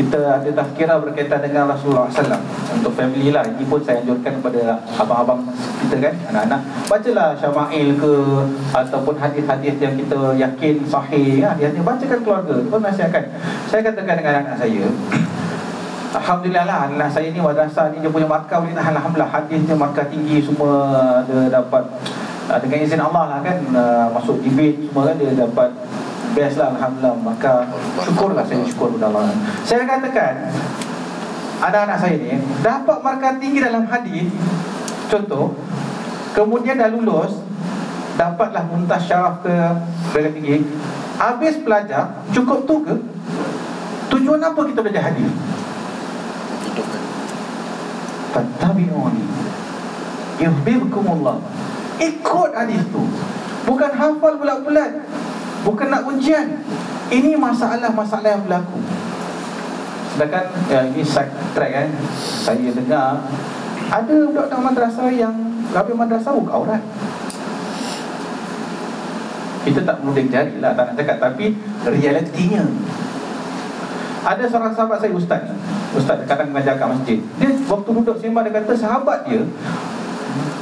Kita ada tafkirah berkaitan dengan Rasulullah SAW Untuk family lah Ini pun saya anjurkan kepada abang-abang kita kan Anak-anak. Bacalah Syama'il ke Ataupun hadis-hadis yang kita yakin sahih ya, Dia bacakan keluarga Itu pun nasihatkan. Saya katakan dengan anak-anak saya Alhamdulillah lah anak saya ni madrasah ni dia punya markah boleh tahan. Alhamdulillah hadis dia markah tinggi semua dia dapat uh, dengan izin Allah lah kan. Uh, masuk debate semua kan dia dapat best lah. Alhamdulillah maka syukurlah saya syukur kepada Allah. Saya katakan anak-anak saya ni dapat markah tinggi dalam hadis. Contoh kemudian dah lulus dapatlah muntah syaraf ke berapa tinggi. Habis belajar cukup tu ke? Tujuan apa kita belajar hadis Fattabi'uni. Yuhbibkumullah. Ikut hadis tu. Bukan hafal bulat-bulat. Bukan nak ujian. Ini masalah-masalah yang berlaku. Sedangkan ya, Ini side track kan Saya dengar Ada budak-budak madrasah yang Habis madrasah buka aurat. Kita tak menuding jari lah Tak nak cakap Tapi realitinya Ada seorang sahabat saya Ustaz. Ustaz kadang mengajar kat masjid. Dia waktu duduk sembah dia kata sahabat dia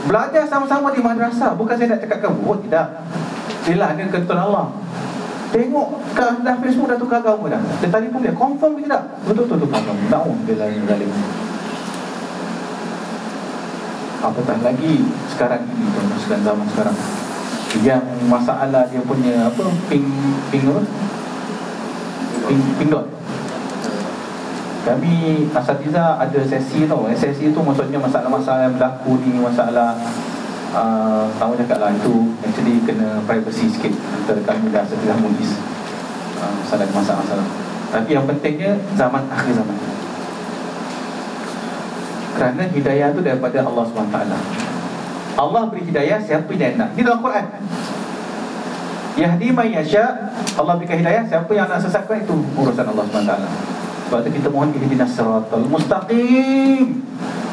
Belajar sama-sama di madrasah. Bukan saya nak cakap kamu Oh tidak. Yelah dia ketuan Allah. Tengok dah Facebook dah tukar agama dah. Dia telefon dia Confirm ke tidak? Betul-betul tukar agama. Daun dia lain-lain Apatah lagi? Sekarang ini Sekarang zaman sekarang. Yang masalah dia punya Apa? Ping Ping apa? Ping, ping dot kami Asatiza ada sesi tu eh, Sesi tu maksudnya masalah-masalah yang berlaku ni Masalah uh, Tahu cakap lah itu Actually kena privacy sikit. Antara kami dan setelah mulis. Uh, Salah masalah-masalah. Tapi yang pentingnya Zaman akhir zaman. Kerana hidayah tu daripada Allah SWT Allah beri hidayah siapa yang nak. Ini dalam Quran. Yahdi man yasha. Allah berikan hidayah Siapa yang nak sesatkan itu? Urusan Allah SWT Sebab tu kita mohon Ihdinas siratal mustaqim.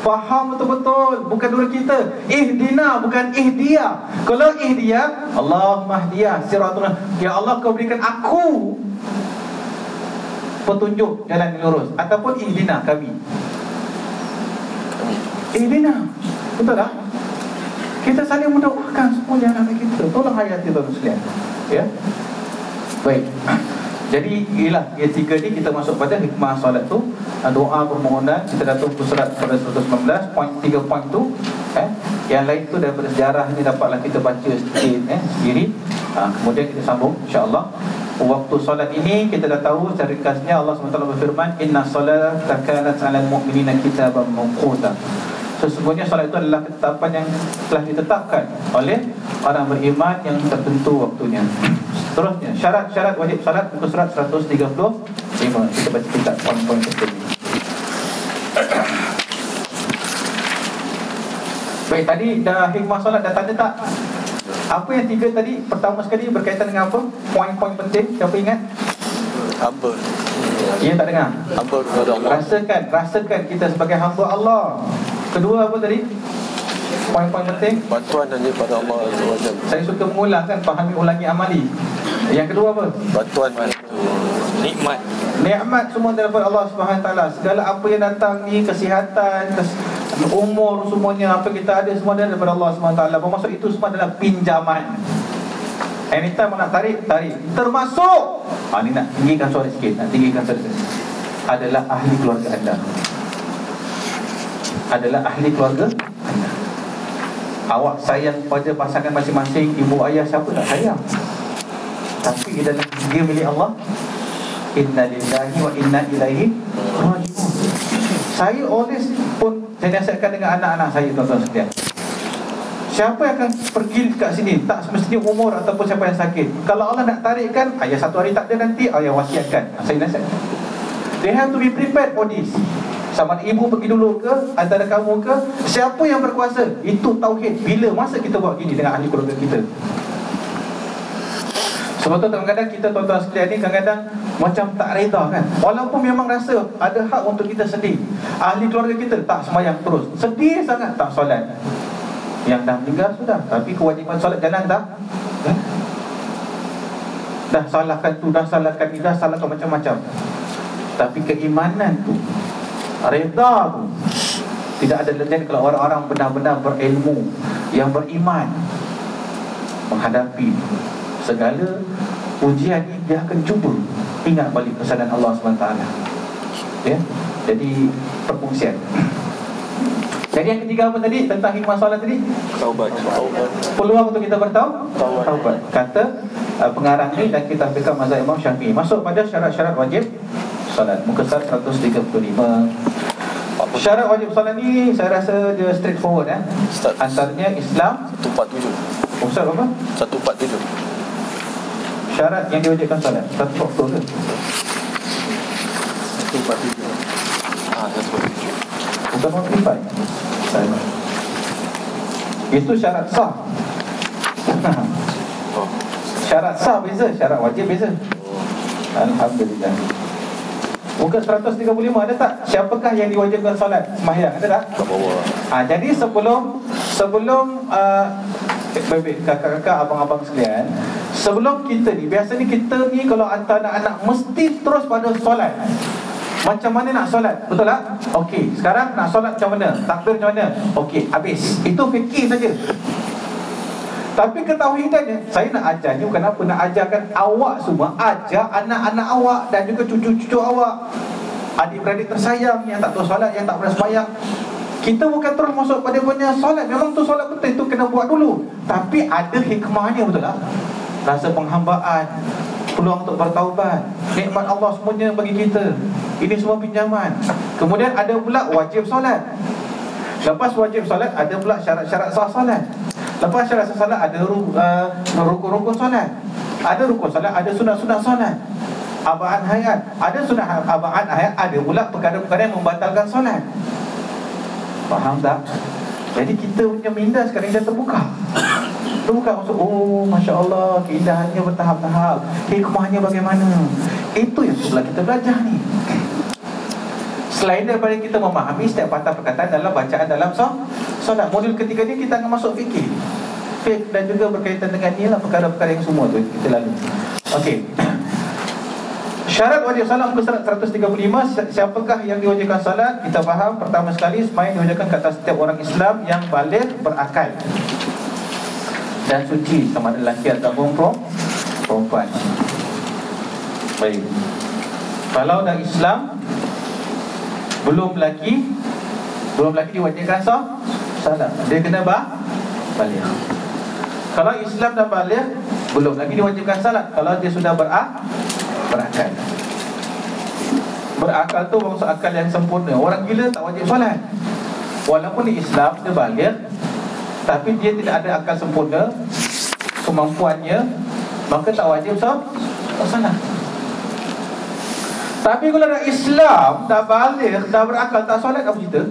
Faham betul-betul? Bukan dua kita. Ihdina bukan ihdia Kalau ihdia Allah mahdiyah siratul Ya Allah kau berikan aku Petunjuk jalan yang lurus. Ataupun ihdina kami. Ihdina. Betul tak? Kita saling mendoakan semuanya anak kita. Tolong hayati tuan sekalian. Ya? Baik jadi ialah yang tiga ni kita masuk pada hikmah solat tu Doa permohonan Kita dah tunggu surat pada 119 Point tiga point tu eh? Yang lain tu daripada sejarah ni dapatlah kita baca sikit eh, sendiri. Ha, Kemudian kita sambung insyaAllah. Waktu solat ini kita dah tahu secara ringkasnya Allah SWT berfirman Inna solat takanat alal mu'minina kitabam mawquta Sesungguhnya solat itu adalah ketetapan yang telah ditetapkan oleh orang beriman yang tertentu waktunya Seterusnya, syarat-syarat wajib salat muka surat 135 Kita baca kitab poin-poin tersebut Baik, tadi dah hikmah solat dah tanda tak? Apa yang tiga tadi? Pertama sekali berkaitan dengan apa? Poin-poin penting, siapa ingat? Hamba Ya tak dengar? Hamba kepada Allah Rasakan, rasakan kita sebagai hamba Allah Kedua apa tadi? Poin-poin penting Bantuan hanya pada Allah Azza wa Jalla. Saya suka mengulang kan, fahami ulangi amali Yang kedua apa? Bantuan Nikmat Nikmat semua daripada Allah Subhanahu Taala. Segala apa yang datang ni kesihatan, kes, umur semuanya apa kita ada semua daripada Allah Subhanahu Taala. Bermaksud itu semua adalah pinjaman. Anytime nak tarik, tarik. Termasuk ha, ni nak tinggikan suara sikit, nak tinggikan suara sikit. Adalah ahli keluarga anda. Adalah ahli keluarga. Awak sayang pada pasangan masing-masing, ibu ayah siapa tak sayang. Tapi adalah dia milik Allah Inna lillahi wa inna ilaihi Saya always pun Saya nasihatkan dengan anak-anak saya Tuan-tuan sekalian. Siapa yang akan pergi kat sini? Tak semestinya umur ataupun siapa yang sakit. Kalau Allah nak tarikkan Ayah satu hari tak ada nanti Ayah wasiatkan. Saya nasihatkan. They have to be prepared for this sama ibu pergi dulu ke Antara kamu ke Siapa yang berkuasa Itu tauhid Bila masa kita buat gini Dengan ahli keluarga kita sebab tu kadang-kadang kita tuan-tuan sekalian ni kadang-kadang macam tak reda kan. Walaupun memang rasa ada hak untuk kita sedih. Ahli keluarga kita tak semayang terus. Sedih sangat tak solat. Yang dah meninggal sudah. Tapi kewajipan solat jalan tak? Eh? Dah salahkan tu, dah salahkan ni, dah salahkan macam-macam. Tapi keimanan tu, reda tu, tidak ada lain kalau orang-orang benar-benar berilmu, yang beriman menghadapi segala ujian ini dia akan cuba ingat balik pesanan Allah SWT ya? Jadi perkongsian jadi yang ketiga apa tadi? Tentang hikmah solat tadi? Taubat. Taubat. Peluang untuk kita bertaubat Taubat. kata uh, pengarang ni dan kita fikir mazhab Imam Syafi'i. Masuk pada syarat-syarat wajib solat. Muka surat 135 Syarat wajib solat ni saya rasa dia straightforward eh. Start. Antaranya Islam. 147 Ustaz apa? 147 Syarat yang diwajibkan solat. Satu faktor ke? 147 Ah, 147 Bukan notify Saya Itu syarat sah. Oh. Syarat sah beza Syarat wajib beza. Oh. Alhamdulillah. Muka 135 ada tak? Siapakah yang diwajibkan solat? Semahyang ada tak? Ha, jadi sebelum Sebelum uh, kakak-kakak abang-abang sekalian Sebelum kita ni Biasa ni kita ni Kalau hantar anak-anak Mesti terus pada solat Macam mana nak solat? Betul tak? Okey Sekarang nak solat macam mana? Takbir macam mana? Okey Habis. Itu fikir saja. Tapi ketauhidannya Saya nak ajar ni bukan apa Nak ajarkan awak semua? Ajar anak-anak awak Dan juga cucu-cucu awak. Adik-beradik tersayang Yang tak tahu solat Yang tak pernah sembahyang. Kita bukan terus masuk pada punya solat. Memang tu solat betul Itu kena buat dulu. Tapi ada hikmahnya betul tak? Rasa penghambaan Peluang untuk bertaubat Nikmat Allah semuanya bagi kita Ini semua pinjaman Kemudian ada pula wajib solat Lepas wajib solat Ada pula syarat-syarat sah solat Lepas syarat sah solat ada uh, rukun-rukun solat. Ada rukun solat, ada sunat-sunat solat. Abaan hayat, ada sunat abaan hayat, ada pula perkara-perkara yang membatalkan solat. Faham tak? Jadi kita punya minda sekarang dah terbuka. Terbuka maksud, oh Masya Allah, keindahannya bertahap-tahap. Hikmahnya bagaimana? Itu yang sebelah kita belajar ni. Selain daripada kita memahami setiap patah perkataan dalam bacaan dalam solat. Modul ketiga ni kita akan masuk fikir. Fik dan juga berkaitan dengan ni lah perkara-perkara yang semua tu kita lalu. Okey. Syarat wajib salat muka surat 135 Siapakah yang diwajibkan salat Kita faham pertama sekali Semai diwajibkan kata setiap orang Islam Yang balik berakal Dan suci sama ada lelaki ataupun perempuan? Baik. Kalau dah Islam Belum lelaki Belum lelaki diwajibkan sah Salat Dia kena bah balik. Kalau Islam dah balik Belum lagi diwajibkan salat. Kalau dia sudah berak berakal. Berakal tu maksud akal yang sempurna. Orang gila tak wajib solat Walaupun di Islam dia balik Tapi dia tidak ada akal sempurna Kemampuannya Maka tak wajib solat Tapi kalau dah Islam Dah balik, dah berakal tak solat Apa cerita?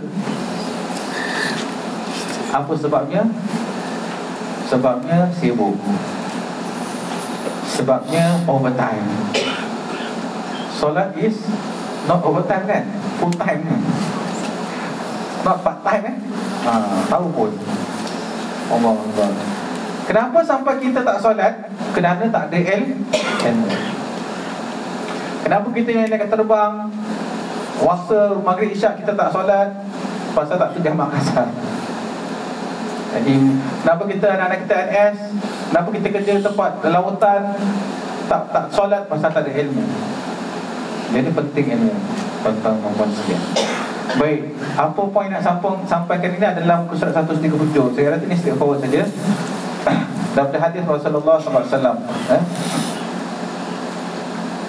Apa sebabnya? Sebabnya sibuk. Sebabnya overtime. Solat is not overtime kan? Full time. Not part time kan ha, Tahu pun Allah Allah Kenapa sampai kita tak solat? Kerana tak ada L Kenapa kita yang akan terbang? Wasa maghrib isyak kita tak solat? Pasal tak tu jamak kasar Jadi Kenapa kita anak-anak kita NS Kenapa kita kerja tempat lautan? Tak tak solat pasal tak ada ilmu. Jadi penting ilmu Tentang perempuan sekalian Baik. Apa poin nak sampung, sampaikan ini adalah Muka surat 137 Saya rasa ini step forward saja. Daripada hadis Rasulullah SAW eh?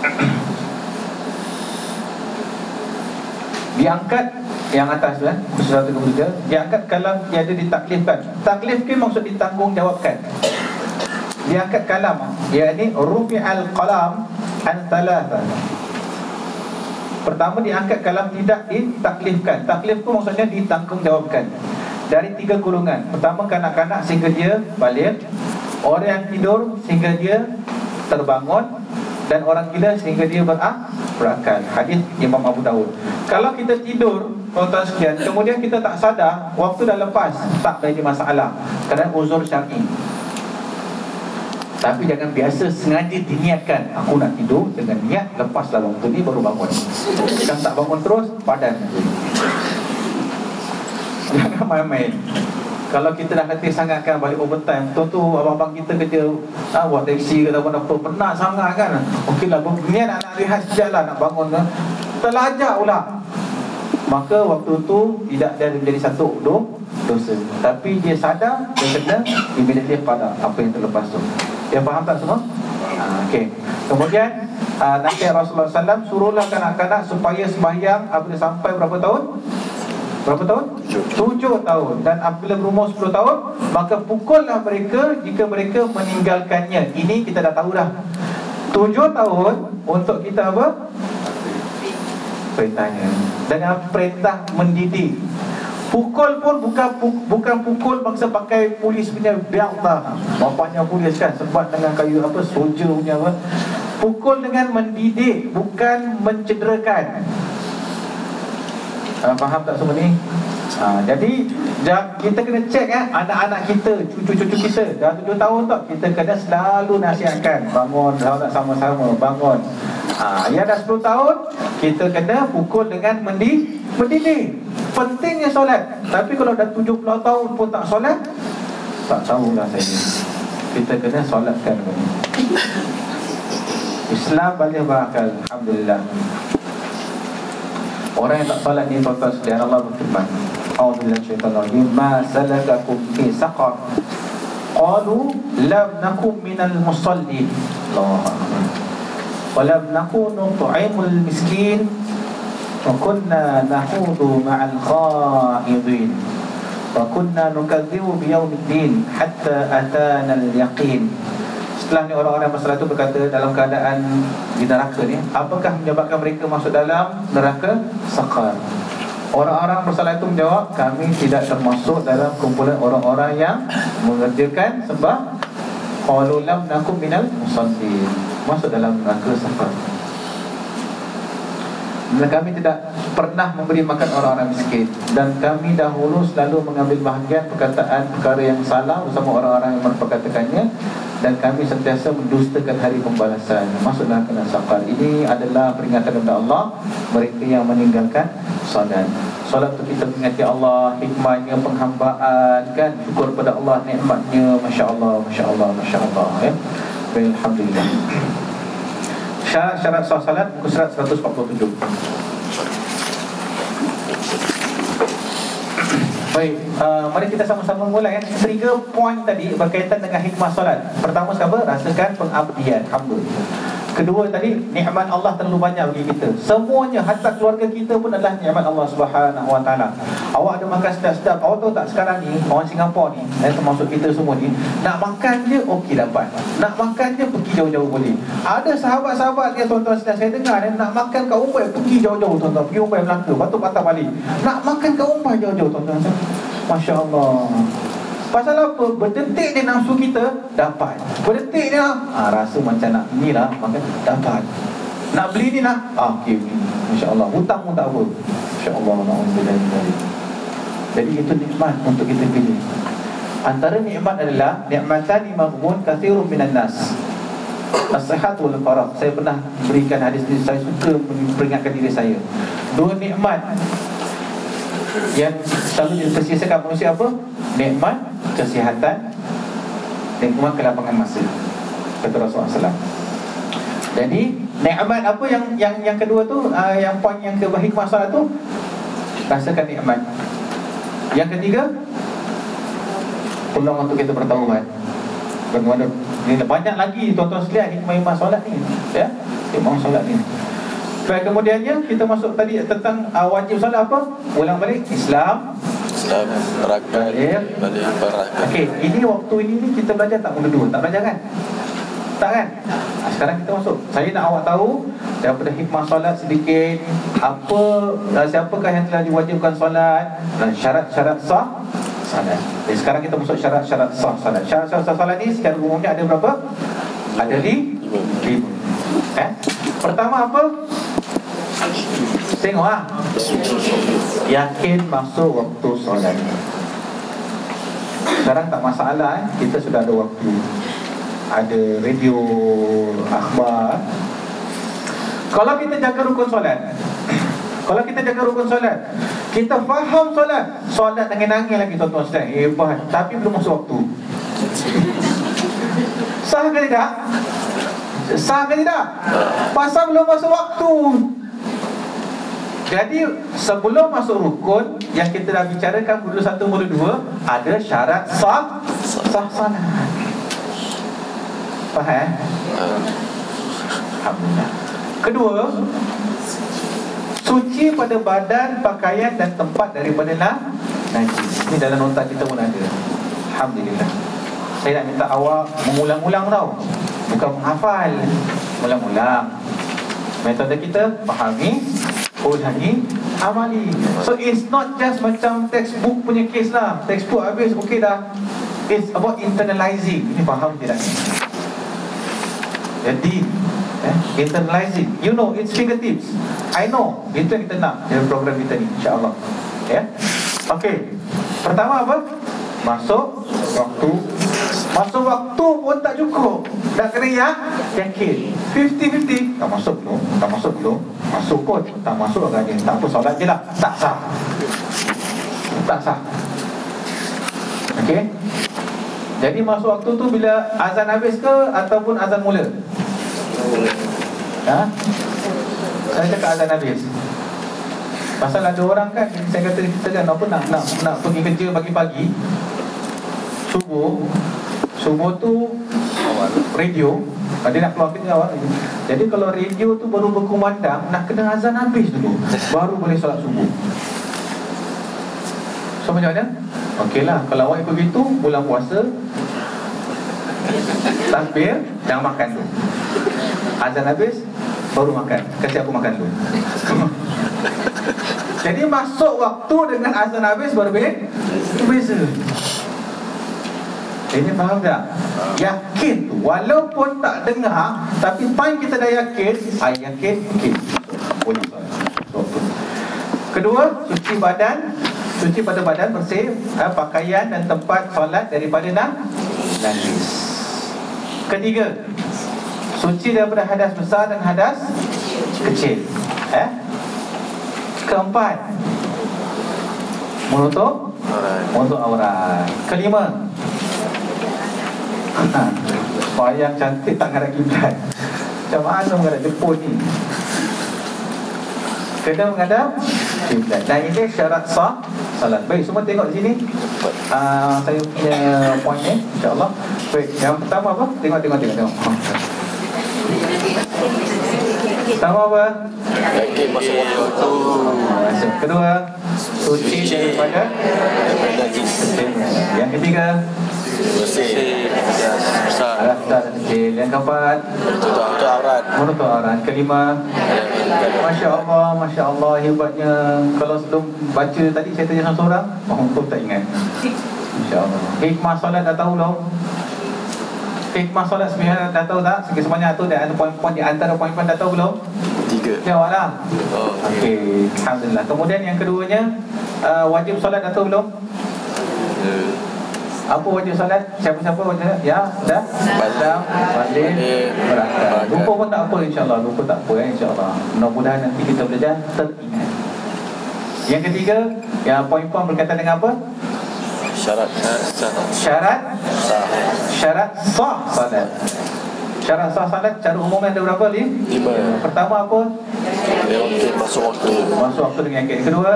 Diangkat yang atas eh, Muka surat 137 Diangkat kalam yang ada ditaklifkan Taklifkan. Maksud ditanggungjawabkan. Diangkat kalam Ia ini Rufi al-qalam An-thalatha Pertama diangkat kalam tidak ditaklifkan. Taklif itu maksudnya ditanggungjawabkan. Dari tiga golongan. Pertama kanak-kanak sehingga dia balik. Orang yang tidur sehingga dia terbangun. Dan orang gila sehingga dia berak, berakal Hadis Imam Abu Dawud. Kalau kita tidur Tuan-tuan sekian Kemudian kita tak sadar Waktu dah lepas Tak ada masalah. Kerana uzur syar'i tapi jangan biasa sengaja diniatkan Aku nak tidur dengan niat Lepaslah waktu ni baru bangun. Kalau tak bangun terus, padan. Jangan main-main. Kalau kita dah letih sangat kan balik overtime Tentu abang-abang kita kerja ah, Buat taksi ke ataupun apa Penat sangat kan. Okey lah Niat nak, nak rehat sekejap lah Nak bangun kan Terlajak pula. Maka waktu tu Tidak ada menjadi satu do, dosa. Tapi dia sadar Dia kena Immediately pada Apa yang terlepas tu Ya faham tak semua? Ha, Okey. Kemudian uh, Nabi Rasulullah SAW suruhlah kanak-kanak supaya sembahyang apabila sampai berapa tahun? Berapa tahun? Tujuh tahun Dan apabila berumur sepuluh tahun Maka pukullah mereka jika mereka meninggalkannya Ini kita dah tahu dah Tujuh tahun untuk kita apa? Perintahnya Dengan perintah mendidik Pukul pun bukan bukan pukul bangsa pakai polis punya belt lah. Bapaknya polis kan sebab dengan kayu apa soldier punya apa. Pukul dengan mendidik bukan mencederakan. Uh, faham tak semua ni? Ha, jadi kita kena cek eh, anak-anak kita, cucu-cucu kita dah tujuh tahun tak kita kena selalu nasihatkan bangun tak sama-sama bangun. Ha, yang dah 10 tahun kita kena pukul dengan mendi mendidik. Pentingnya solat. Tapi kalau dah 70 tahun pun tak solat, tak tahulah saya. Kita kena solatkan. Islam balik berakal. Alhamdulillah. Orang yang tak solat ni tuan-tuan sekalian Allah berfirman. A'udzubillahi minasyaitonir rajim. Ma salakakum fi saqar? Qalu lam nakum minal musallin. Allahu akbar. Wa lam nakunu tu'imul miskin kunna nahudu ma'al khaidin. wa kunna nukadzibu biyaumiddin hatta atana al-yaqin Setelah ni orang-orang masalah itu berkata dalam keadaan di neraka ni Apakah menyebabkan mereka masuk dalam neraka? Sakar Orang-orang masalah itu menjawab Kami tidak termasuk dalam kumpulan orang-orang yang mengerjakan sebab Qalu lam nakum minal musallin. Masuk dalam neraka sakar dan kami tidak pernah memberi makan orang-orang miskin. Dan kami dahulu selalu mengambil bahagian perkataan perkara yang salah Bersama orang-orang yang memperkatakannya. Dan kami sentiasa mendustakan hari pembalasan. Masuklah kena sakar Ini adalah peringatan kepada Allah. Mereka yang meninggalkan salat Salat itu kita mengingati Allah Hikmahnya, penghambaan kan? Syukur kepada Allah, nikmatnya. Masya Allah, Masya Allah, Masya Allah ya. Alhamdulillah Syarat-syarat sah salat Muka surat 147 Baik, uh, mari kita sama-sama mula kan Tiga poin tadi berkaitan dengan hikmah solat Pertama siapa? Rasakan pengabdian hamba Kedua tadi, nikmat Allah terlalu banyak bagi kita. Semuanya, hatta keluarga kita pun adalah nikmat Allah Subhanahu Wa Taala. Awak ada makan sedap-sedap Awak tahu tak sekarang ni, orang Singapura ni eh, Termasuk kita semua ni Nak makan je, okey dapat. Nak makan je, pergi jauh-jauh boleh. Ada sahabat-sahabat dia tuan-tuan sedang saya dengar eh, Nak makan kat Umbai, pergi jauh-jauh tuan-tuan. Pergi Umbai Melaka, batu patah balik. Nak makan kat Umbai jauh-jauh tuan-tuan. Masya Allah Pasal apa? Berdetik dia nafsu kita Dapat. Berdetik dia ha, Rasa macam nak Ni lah Maka dapat. Nak beli ni nak ah, Okay Masya Allah Hutang pun tak apa. Masya Allah Alhamdulillah Jadi itu nikmat Untuk kita pilih. Antara nikmat adalah Nikmatan maghbun Kathirun minan nas. Nasihat wal faraq Saya pernah berikan hadis ini Saya suka peringatkan diri saya. Dua nikmat yang selalu dipersisakan manusia apa? Nikmat kesihatan Nikmat kelapangan masa. Kata Rasulullah SAW Jadi Nikmat apa yang yang yang kedua tu uh, Yang poin yang ke hikmah salat tu? Rasakan nikmat. Yang ketiga Peluang untuk kita bertaubat. Bagaimana Ini banyak lagi tuan-tuan sekalian Hikmah-hikmah solat ni Ya. Hikmah solat ni. Baik, kemudiannya kita masuk tadi tentang uh, wajib solat apa? Ulang balik Islam Islam Berakal Balik. Berakal Okey, ini waktu ini ni kita belajar tak mula dua, tak belajar kan? Tak kan? Ha, sekarang kita masuk. Saya nak awak tahu daripada hikmah solat sedikit apa uh, siapakah yang telah diwajibkan solat dan syarat-syarat sah solat. Jadi sekarang kita masuk syarat-syarat sah solat. Syarat-syarat sah solat ni secara umumnya ada berapa? Ada li lima. Eh? Pertama apa? Tengok ah. Yakin masuk waktu solat. Sekarang tak masalah eh. Kita sudah ada waktu. Ada radio akhbar. Kalau kita jaga rukun solat. Kalau kita jaga rukun solat, kita faham solat. Solat nangis-nangis lagi tuan-tuan sekalian. Hebat. Tapi belum masuk waktu. Sah ke tidak? Sah ke tidak? Pasal belum masuk waktu. Jadi sebelum masuk rukun yang kita dah bicarakan mula satu mula dua ada syarat sah sah salat. Faham? eh? Kedua, suci pada badan, pakaian dan tempat daripada nah, najis. Ini dalam nota kita pun ada. Alhamdulillah. Saya nak minta awak mengulang-ulang tau. Bukan menghafal. Ulang-ulang. Metode kita fahami, ulangi, amali. So it's not just macam textbook punya case lah. Textbook habis okey dah. It's about internalizing. Ini faham tidak? Jadi eh, Internalizing You know it's fingertips I know Itu yang kita nak Dalam program kita ni InsyaAllah Ya yeah? Okay Pertama apa? Masuk Waktu Masuk waktu pun tak cukup Dah kena ya Yakin 50-50 Tak masuk belum Tak masuk belum Masuk pun Tak masuk agaknya Tak apa solat je lah Tak sah Tak sah Okay jadi masuk waktu tu bila azan habis ke ataupun azan mula? Ha? Saya cakap azan habis. Pasal ada orang kan saya kata kita kan apa nak nak nak pergi kerja pagi-pagi. Subuh. Subuh tu radio dia nak keluar kerja awal Jadi kalau radio tu baru berkumandang Nak kena azan habis dulu Baru boleh solat subuh So macam mana? Okeylah, kalau awak ikut gitu bulan puasa takbir jangan makan dulu. Azan habis baru makan. Kasih aku makan dulu. Jadi masuk waktu dengan azan habis baru be- berbeza. Ini faham tak? Yakin. Tu Walaupun tak dengar Tapi time kita dah yakin I yakin Okey. Boleh. Kedua Suci badan. Suci pada badan bersih ha, Pakaian dan tempat solat Daripada nak Najis Ketiga Suci daripada hadas besar dan hadas Kecil. Eh? Keempat Menutup Menutup aurat. Kelima Wayang cantik tak ngarap kiblat. Macam mana menghadap Jepun ni? Kena menghadap kiblat. Dan ini syarat sah Salat. Baik semua tengok di sini. Uh, Saya punya point ni InsyaAllah. Baik yang pertama apa? Tengok tengok tengok, tengok. Pertama apa? Yakin masuk waktu Masuk. Kedua Suci daripada Yang ketiga Bersih. Besar. Dan Yang keempat? Tutup tutup aurat. Menutup aurat. Kelima? Masya Allah Masya Allah Hebatnya. Kalau sebelum baca tadi Saya tanya seorang Oh pun tak ingat. Masya Allah. Hikmah solat dah tahu belum? Hikmah solat sebenarnya dah tahu tak? Sekali semuanya tu Dah ada poin-poin Di antara poin-poin dah tahu belum? Tiga. Jawablah Oh Okey. Alhamdulillah. Kemudian yang keduanya uh, Wajib solat dah tahu belum? Apa wajib solat? Siapa-siapa wajib solat? Ya, dah? Balam, balik, berakal Lupa pun tak apa insyaAllah Lupa tak apa eh, insyaAllah Mudah-mudahan nanti kita belajar teringat Yang ketiga Yang poin-poin berkaitan dengan apa? Syarat Syarat Syarat Sah Syarat sah salat Syarat sah salat Cara umumnya ada berapa, Lim? Lima. Pertama apa? Masuk waktu Masuk waktu dengan yakin Kedua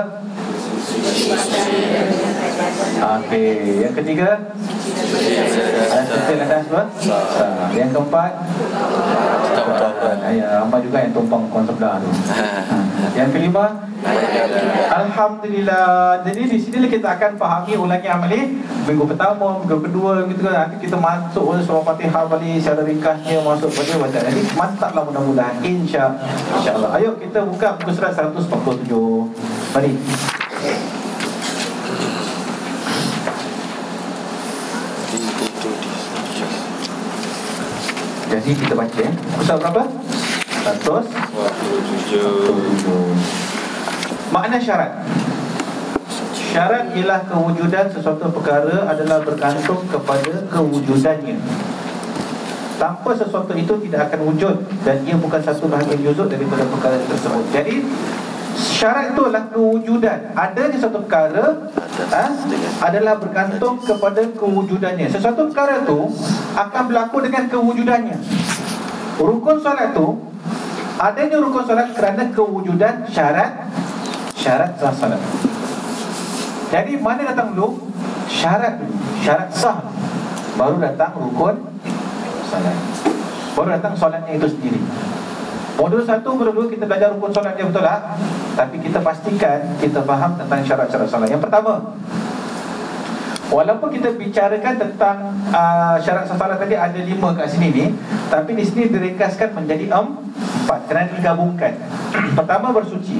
Okey Yang ketiga landas apa? Sah. Yang keempat Ya, ramai juga yang tumpang kawan sebelah tu. Yang kelima, Alhamdulillah. Jadi di sini kita akan fahami ulangi amali minggu pertama, minggu kedua, gitu kan. Nanti kita masuk surah Fatihah balik secara ringkasnya masuk pada baca. Jadi mantaplah mudah-mudahan insya Allah. Ayo kita buka buku surat 147. Mari. Jadi kita baca ya. Surat berapa? 100 Makna syarat Syarat ialah kewujudan sesuatu perkara adalah bergantung kepada kewujudannya Tanpa sesuatu itu tidak akan wujud Dan ia bukan satu bahagian juzuk daripada perkara tersebut Jadi Syarat itu adalah kewujudan. Adanya satu perkara ha, Adalah bergantung kepada kewujudannya. Sesuatu perkara itu Akan berlaku dengan kewujudannya. Rukun solat itu Adanya rukun solat kerana kewujudan syarat Syarat sah solat. Jadi mana datang dulu? Syarat Syarat sah. Baru datang rukun solat. Baru datang solatnya itu sendiri Modul satu, modul dua kita belajar rukun solat dia betul tak? Tapi kita pastikan kita faham tentang syarat-syarat solat. Yang pertama Walaupun kita bicarakan tentang uh, syarat sasaran tadi ada lima kat sini ni Tapi di sini diringkaskan menjadi empat Kerana digabungkan. Pertama bersuci.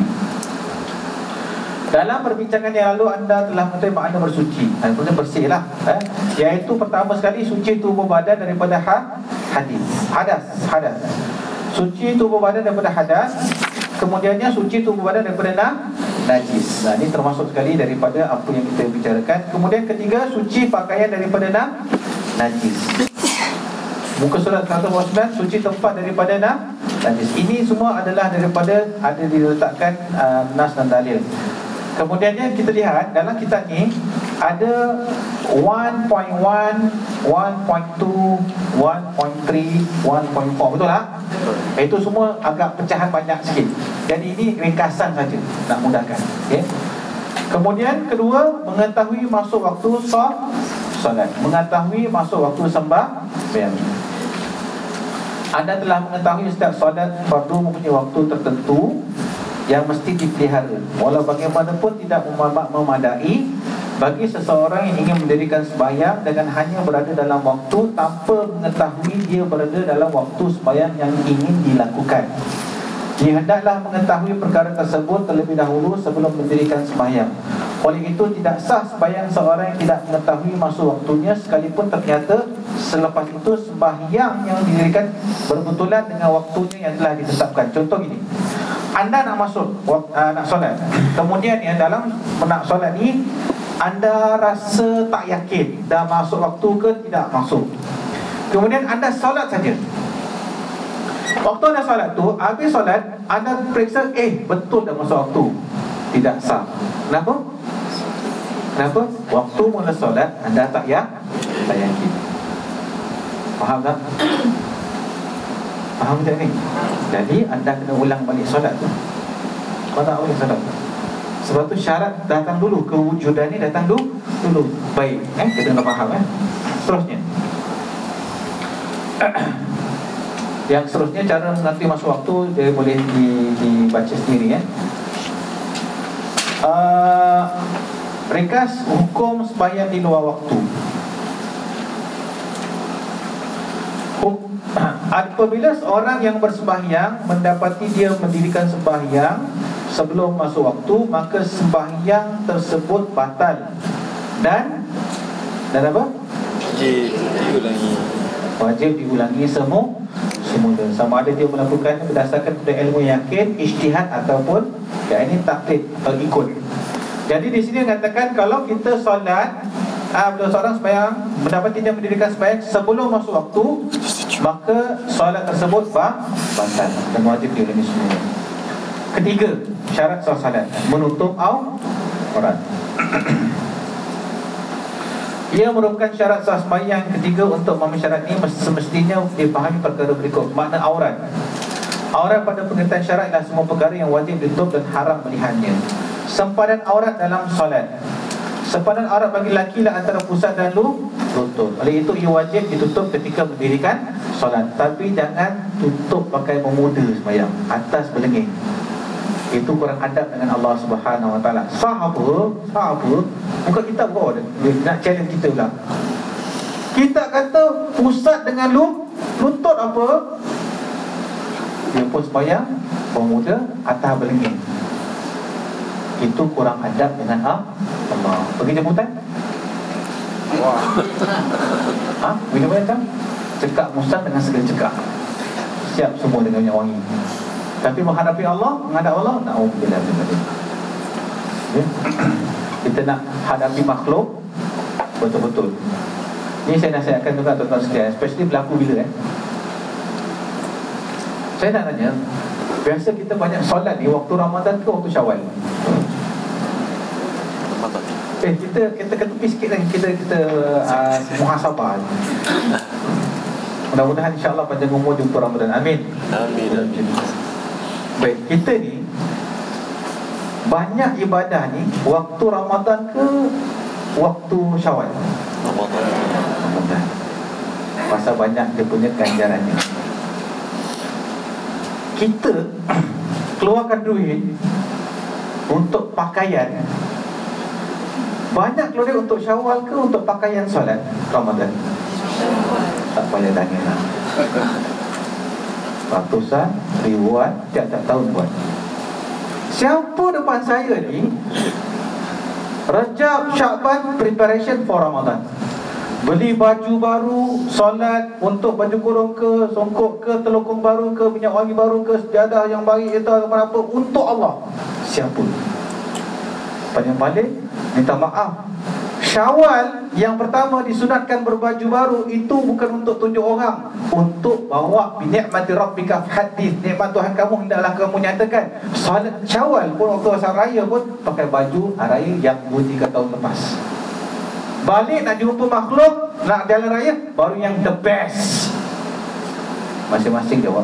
Dalam perbincangan yang lalu anda telah mengetahui makna bersuci. Maksudnya bersih lah eh? Iaitu pertama sekali suci tubuh badan daripada ha hadis. Hadas, hadas Suci tubuh badan daripada hadas Kemudiannya suci tubuh badan daripada na najis. Nah ini termasuk sekali daripada apa yang kita bicarakan. Kemudian ketiga suci pakaian daripada na najis. Muka surat 109 Suci tempat daripada na najis. Ini semua adalah daripada Ada diletakkan uh, nas dan dalil Kemudiannya kita lihat dalam kitab ni ada 1.1, 1.2, 1.3, 1.4 betul tak? Itu semua agak pecahan banyak sikit. Jadi ini ringkasan saja nak mudahkan. Okay? Kemudian kedua mengetahui masuk waktu sah solat, mengetahui masuk waktu sembah bayang. Anda telah mengetahui setiap solat fardu mempunyai waktu tertentu yang mesti dipelihara Walau bagaimanapun tidak memadai bagi seseorang yang ingin mendirikan sembahyang dengan hanya berada dalam waktu tanpa mengetahui dia berada dalam waktu sembahyang yang ingin dilakukan. Dia hendaklah mengetahui perkara tersebut terlebih dahulu sebelum mendirikan sembahyang. Oleh itu tidak sah sembahyang seorang yang tidak mengetahui masa waktunya sekalipun ternyata selepas itu sembahyang yang didirikan berbetulan dengan waktunya yang telah ditetapkan. Contoh ini. Anda nak masuk uh, nak solat. Kemudian ya dalam nak solat ni anda rasa tak yakin dah masuk waktu ke tidak masuk. Kemudian anda solat saja. Waktu anda solat tu Habis solat Anda periksa Eh betul dah masa waktu Tidak sah Kenapa? Kenapa? Waktu mula solat Anda tak ya Tak yakin Faham tak? Faham tak ni? Jadi anda kena ulang balik solat tu Kau tak boleh solat tu sebab tu syarat datang dulu Kewujudan ni datang dulu dulu Baik, eh? kita kena faham eh? Terusnya Yang seterusnya cara mengerti masa waktu dia boleh dibaca sendiri ya. Uh, ringkas hukum sembahyang di luar waktu. Apabila seorang yang bersembahyang mendapati dia mendirikan sembahyang sebelum masuk waktu, maka sembahyang tersebut batal. Dan dan apa? Wajib diulangi. Wajib diulangi semua semula sama ada dia melakukan berdasarkan pada ilmu yakin ijtihad ataupun ya ini taklid atau ikut. Jadi di sini mengatakan kalau kita solat ah bila seorang sembahyang mendapati dia mendirikan sembahyang sebelum masuk waktu maka solat tersebut bah, batal. Dan wajib diulangi semula. Ketiga syarat sah salat menutup aurat ia merupakan syarat sah sembahyang ketiga untuk memenuhi ini semestinya dipahami perkara berikut makna aurat. Aurat pada pengertian syarat adalah semua perkara yang wajib ditutup dan haram melihatnya. Sempadan aurat dalam solat. Sempadan aurat bagi lelaki lah antara pusat dan lu lutut. Oleh itu ia wajib ditutup ketika mendirikan solat. Tapi jangan tutup pakai pemuda sembahyang atas belenging. Itu kurang adab dengan Allah Subhanahu Wa Taala. Sah apa? Sah apa? Bukan kita bawa nak challenge kita pula. Kita kata pusat dengan lu lutut apa? Dia pun supaya pemuda atas belenging. Itu kurang adab dengan Allah. Pergi jemputan? Wah. Ha? Minum macam? Cekak musang dengan segala cekak. Siap semua dengan minyak wangi. Tapi menghadapi Allah, menghadap Allah, na'udzubillah min ya? Kita nak hadapi makhluk betul-betul. Ini saya nasihatkan juga tuan-tuan sekalian, especially berlaku bila eh. Saya nak tanya, biasa kita banyak solat ni waktu Ramadan ke waktu Syawal? Eh, kita kita ketepi sikit lagi kita kita uh, muhasabah. Mudah-mudahan insya-Allah panjang umur jumpa Ramadan. Amin. Amin. Amin. Baik, kita ni banyak ibadah ni waktu Ramadan ke waktu Syawal? Ramadan. Ramadan. Pasal banyak dia punya ganjarannya. Kita keluarkan duit untuk pakaian banyak keluar duit untuk Syawal ke untuk pakaian solat Ramadan? Tak payah tanya lah ratusan, ribuan, tiap-tiap tahun buat. Siapa depan saya ni Rejab Syakban preparation for Ramadan Beli baju baru, solat untuk baju kurung ke, songkok ke, telukung baru ke, minyak wangi baru ke, sejadah yang baik itu apa-apa untuk Allah. Siapa? Panjang balik, minta maaf Syawal yang pertama disunatkan berbaju baru itu bukan untuk tunjuk orang, untuk bawa binikmati rabbika hadis. Nikmat Tuhan kamu hendaklah kamu nyatakan. Salat Syawal pun waktu asal raya pun pakai baju raya yang bunyi tahun lepas. Balik nak jumpa makhluk, nak jalan raya baru yang the best. Masing-masing jawab.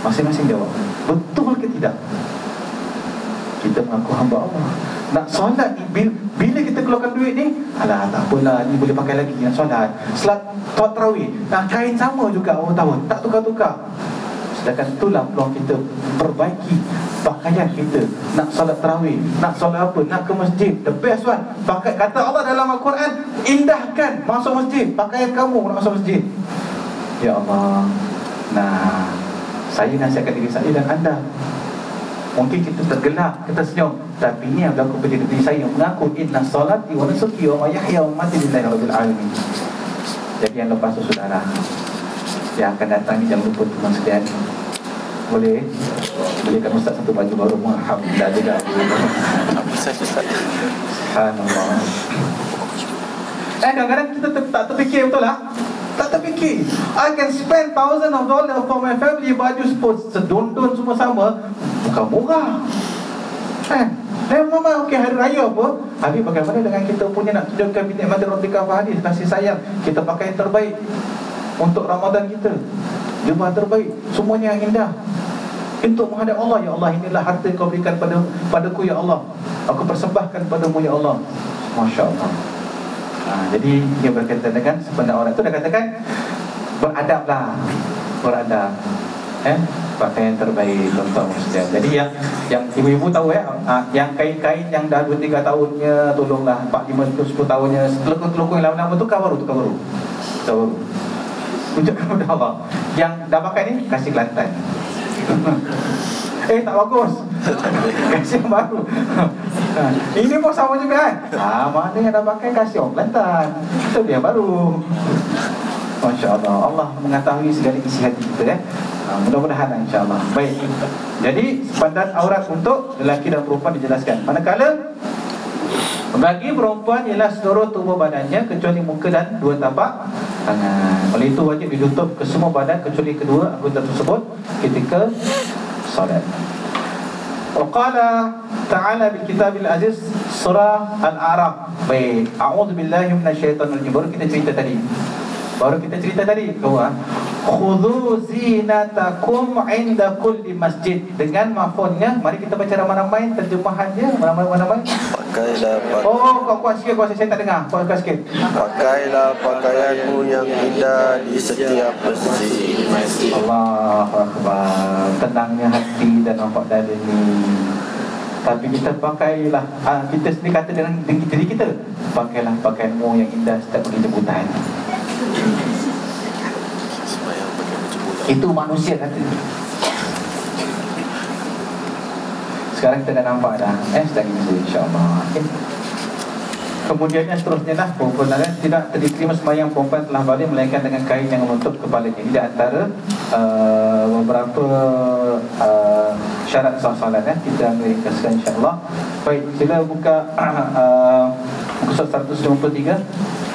Masing-masing jawab. Betul ke tidak? Kita mengaku hamba Allah. Nak solat bila, kita keluarkan duit ni? Alah tak apalah ni boleh pakai lagi yang solat. Selat Tuat Terawih. Nak kain sama juga orang tahun Tak tukar-tukar. Sedangkan itulah peluang kita Perbaiki pakaian kita. Nak solat tarawih nak solat apa nak ke masjid. The best one pakai kata Allah dalam Al-Quran indahkan masuk masjid. Pakaian kamu nak masuk masjid. Ya Allah. Nah saya nasihatkan diri saya dan anda Mungkin kita tergelak, kita senyum. Tapi ini yang berlaku pada diri saya. Mengaku inna salati wa nusuki wa mayahya wa mati lillahi rabbil alamin. Jadi yang lepas tu saudara Yang akan datang ni jangan lupa teman sekalian. Boleh? Belikan Ustaz satu baju baru? Alhamdulillah juga. Subhanallah. Eh kadang-kadang kita tak terfikir betul lah. Tak terfikir. I can spend thousand of dollars for my family Baju sport. Sedondon semua sama Bukan murah. Eh dan mama okey hari raya apa? Habis bagaimana dengan kita punya nak tunjukkan Bintik Mati Rotika Fahadi Kasih sayang? Kita pakai yang terbaik Untuk Ramadan kita. Jumlah terbaik. Semuanya yang indah. Untuk menghadap Allah Ya Allah inilah harta yang kau berikan pada padaku Ya Allah. Aku persembahkan padamu Ya Allah. Masya Allah ha, Jadi dia berkaitan dengan sebenarnya orang. Itu Dia katakan Beradablah. Beradab. Eh? Pakai yang terbaik Tuan-tuan muslim Jadi yang yang ibu-ibu tahu ya ha, Yang kain-kain yang dah 2-3 tahunnya Tolonglah 4-5-10 tahunnya Telukung-telukung yang lama-lama tu Tukar baru Tukar baru Tunjukkan kepada Allah. Yang dah pakai ni Kasih Kelantan. Eh tak bagus. Kasih yang baru. Ha, Ini pun sama juga kan? Ha, Mana yang dah pakai kasih orang Kelantan. Itu dia baru. Masya Allah. Allah mengetahui segala isi hati kita eh? Ha, Mudah-mudahan insyaAllah Baik Jadi sepandan aurat untuk lelaki dan perempuan dijelaskan Manakala bagi perempuan ialah seluruh tubuh badannya kecuali muka dan dua tapak tangan. Oleh itu wajib ditutup ke semua badan kecuali kedua anggota tersebut ketika solat. Waqala ta'ala bil kitabil aziz surah al-a'raf. Baik, a'udzu billahi minasyaitonir rajim. Baru kita cerita tadi. Baru kita cerita tadi kau ah. Khudhu zinatakum inda kulli masjid Dengan mafonnya Mari kita baca ramai-ramai Terjemahannya Ramai-ramai Pakailah pak- Oh, kau kuat sikit kuasa saya tak dengar. Kau kuat sikit. Pakailah pakaianmu yang indah di setiap masjid Allah Akbar. Tenangnya hati dan nampak dada ni. Tapi kita pakailah ha, Kita sendiri kata dengan diri diri kita Pakailah pakaianmu yang indah setiap pergi jemputan Semayang pakai baju bola Itu manusia kata. Sekarang kita dah nampak dah. Eh, sedang ini insyaAllah. Okay. Kemudiannya seterusnya lah Perempuan dan tidak diterima semayang perempuan telah balik Melainkan dengan kain yang menutup kepalanya Ini di antara uh, beberapa uh, syarat sah salat eh. Kita ambil ringkaskan insyaAllah. Baik, sila buka uh, Muka surat 153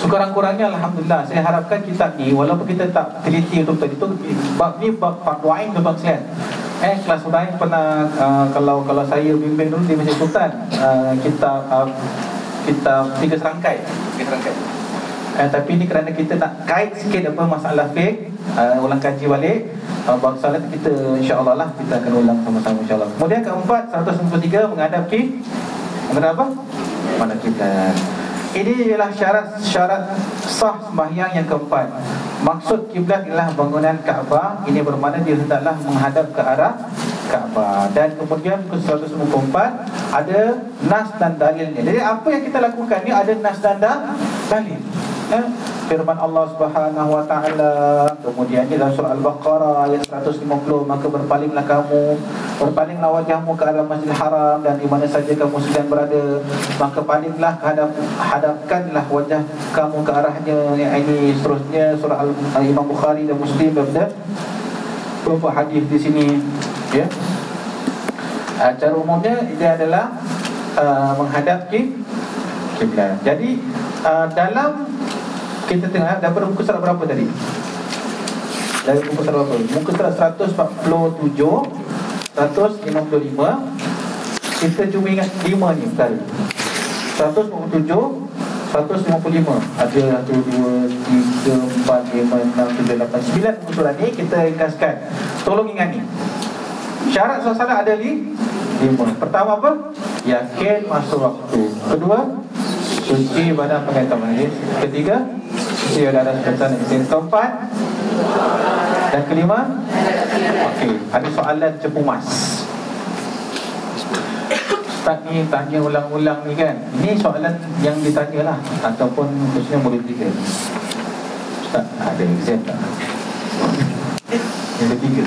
Sekurang-kurangnya Alhamdulillah Saya harapkan kitab ni Walaupun kita tak teliti untuk tadi tu Bab ni bab Fardu Ain ke bab Selain Eh kelas lain pernah uh, Kalau kalau saya bimbing dulu di Masjid Sultan uh, Kitab uh, Kitab tiga serangkai Tiga serangkai Eh, tapi ni kerana kita nak kait sikit apa masalah fiqh uh, ulang kaji balik uh, bab salat kita insya-Allah lah kita akan ulang sama-sama insya-Allah. Kemudian keempat 193 menghadap ki menghadap apa? Mana kita. Ini ialah syarat-syarat sah sembahyang yang keempat. Maksud kiblat ialah bangunan Kaabah. Ini bermakna dia hendaklah menghadap ke arah Kaabah. Dan kemudian ke 194 ada nas dan dalilnya. Jadi apa yang kita lakukan ni ada nas dan da- dalil. Ya? Firman Allah Subhanahu wa taala. Kemudian di dalam surah Al-Baqarah ayat 150 maka berpalinglah kamu berpalinglah wajahmu ke arah Masjidil Haram dan di mana saja kamu sedang berada maka palinglah hadap hadapkanlah wajah kamu ke arahnya. Yang ini seterusnya surah Al- Imam Bukhari dan Muslim berbeda beberapa hadis di sini ya. Uh, cara umumnya dia adalah uh, menghadap ki kiblat. Jadi uh, dalam kita tengok daripada muka surat berapa tadi? Dari muka surat berapa? Muka surat 147 155 Kita cuma ingat 5 ni perkara 147 155 Ada 1, 2, 3, 4, 5, 6, 7, 8, 9 muka surat ni kita ringkaskan Tolong ingat ni. Syarat salat ada li 5 Pertama apa? Yakin masuk waktu. Kedua Suci badan pakai tamajis Ketiga Suci ada ada sekitar Yang keempat Dan kelima Okey, ada soalan cepumas Ustaz ni tanya ulang-ulang ni kan Ini soalan yang ditanya lah Ataupun khususnya murid tiga Ustaz, ada exam tak? Yang ketiga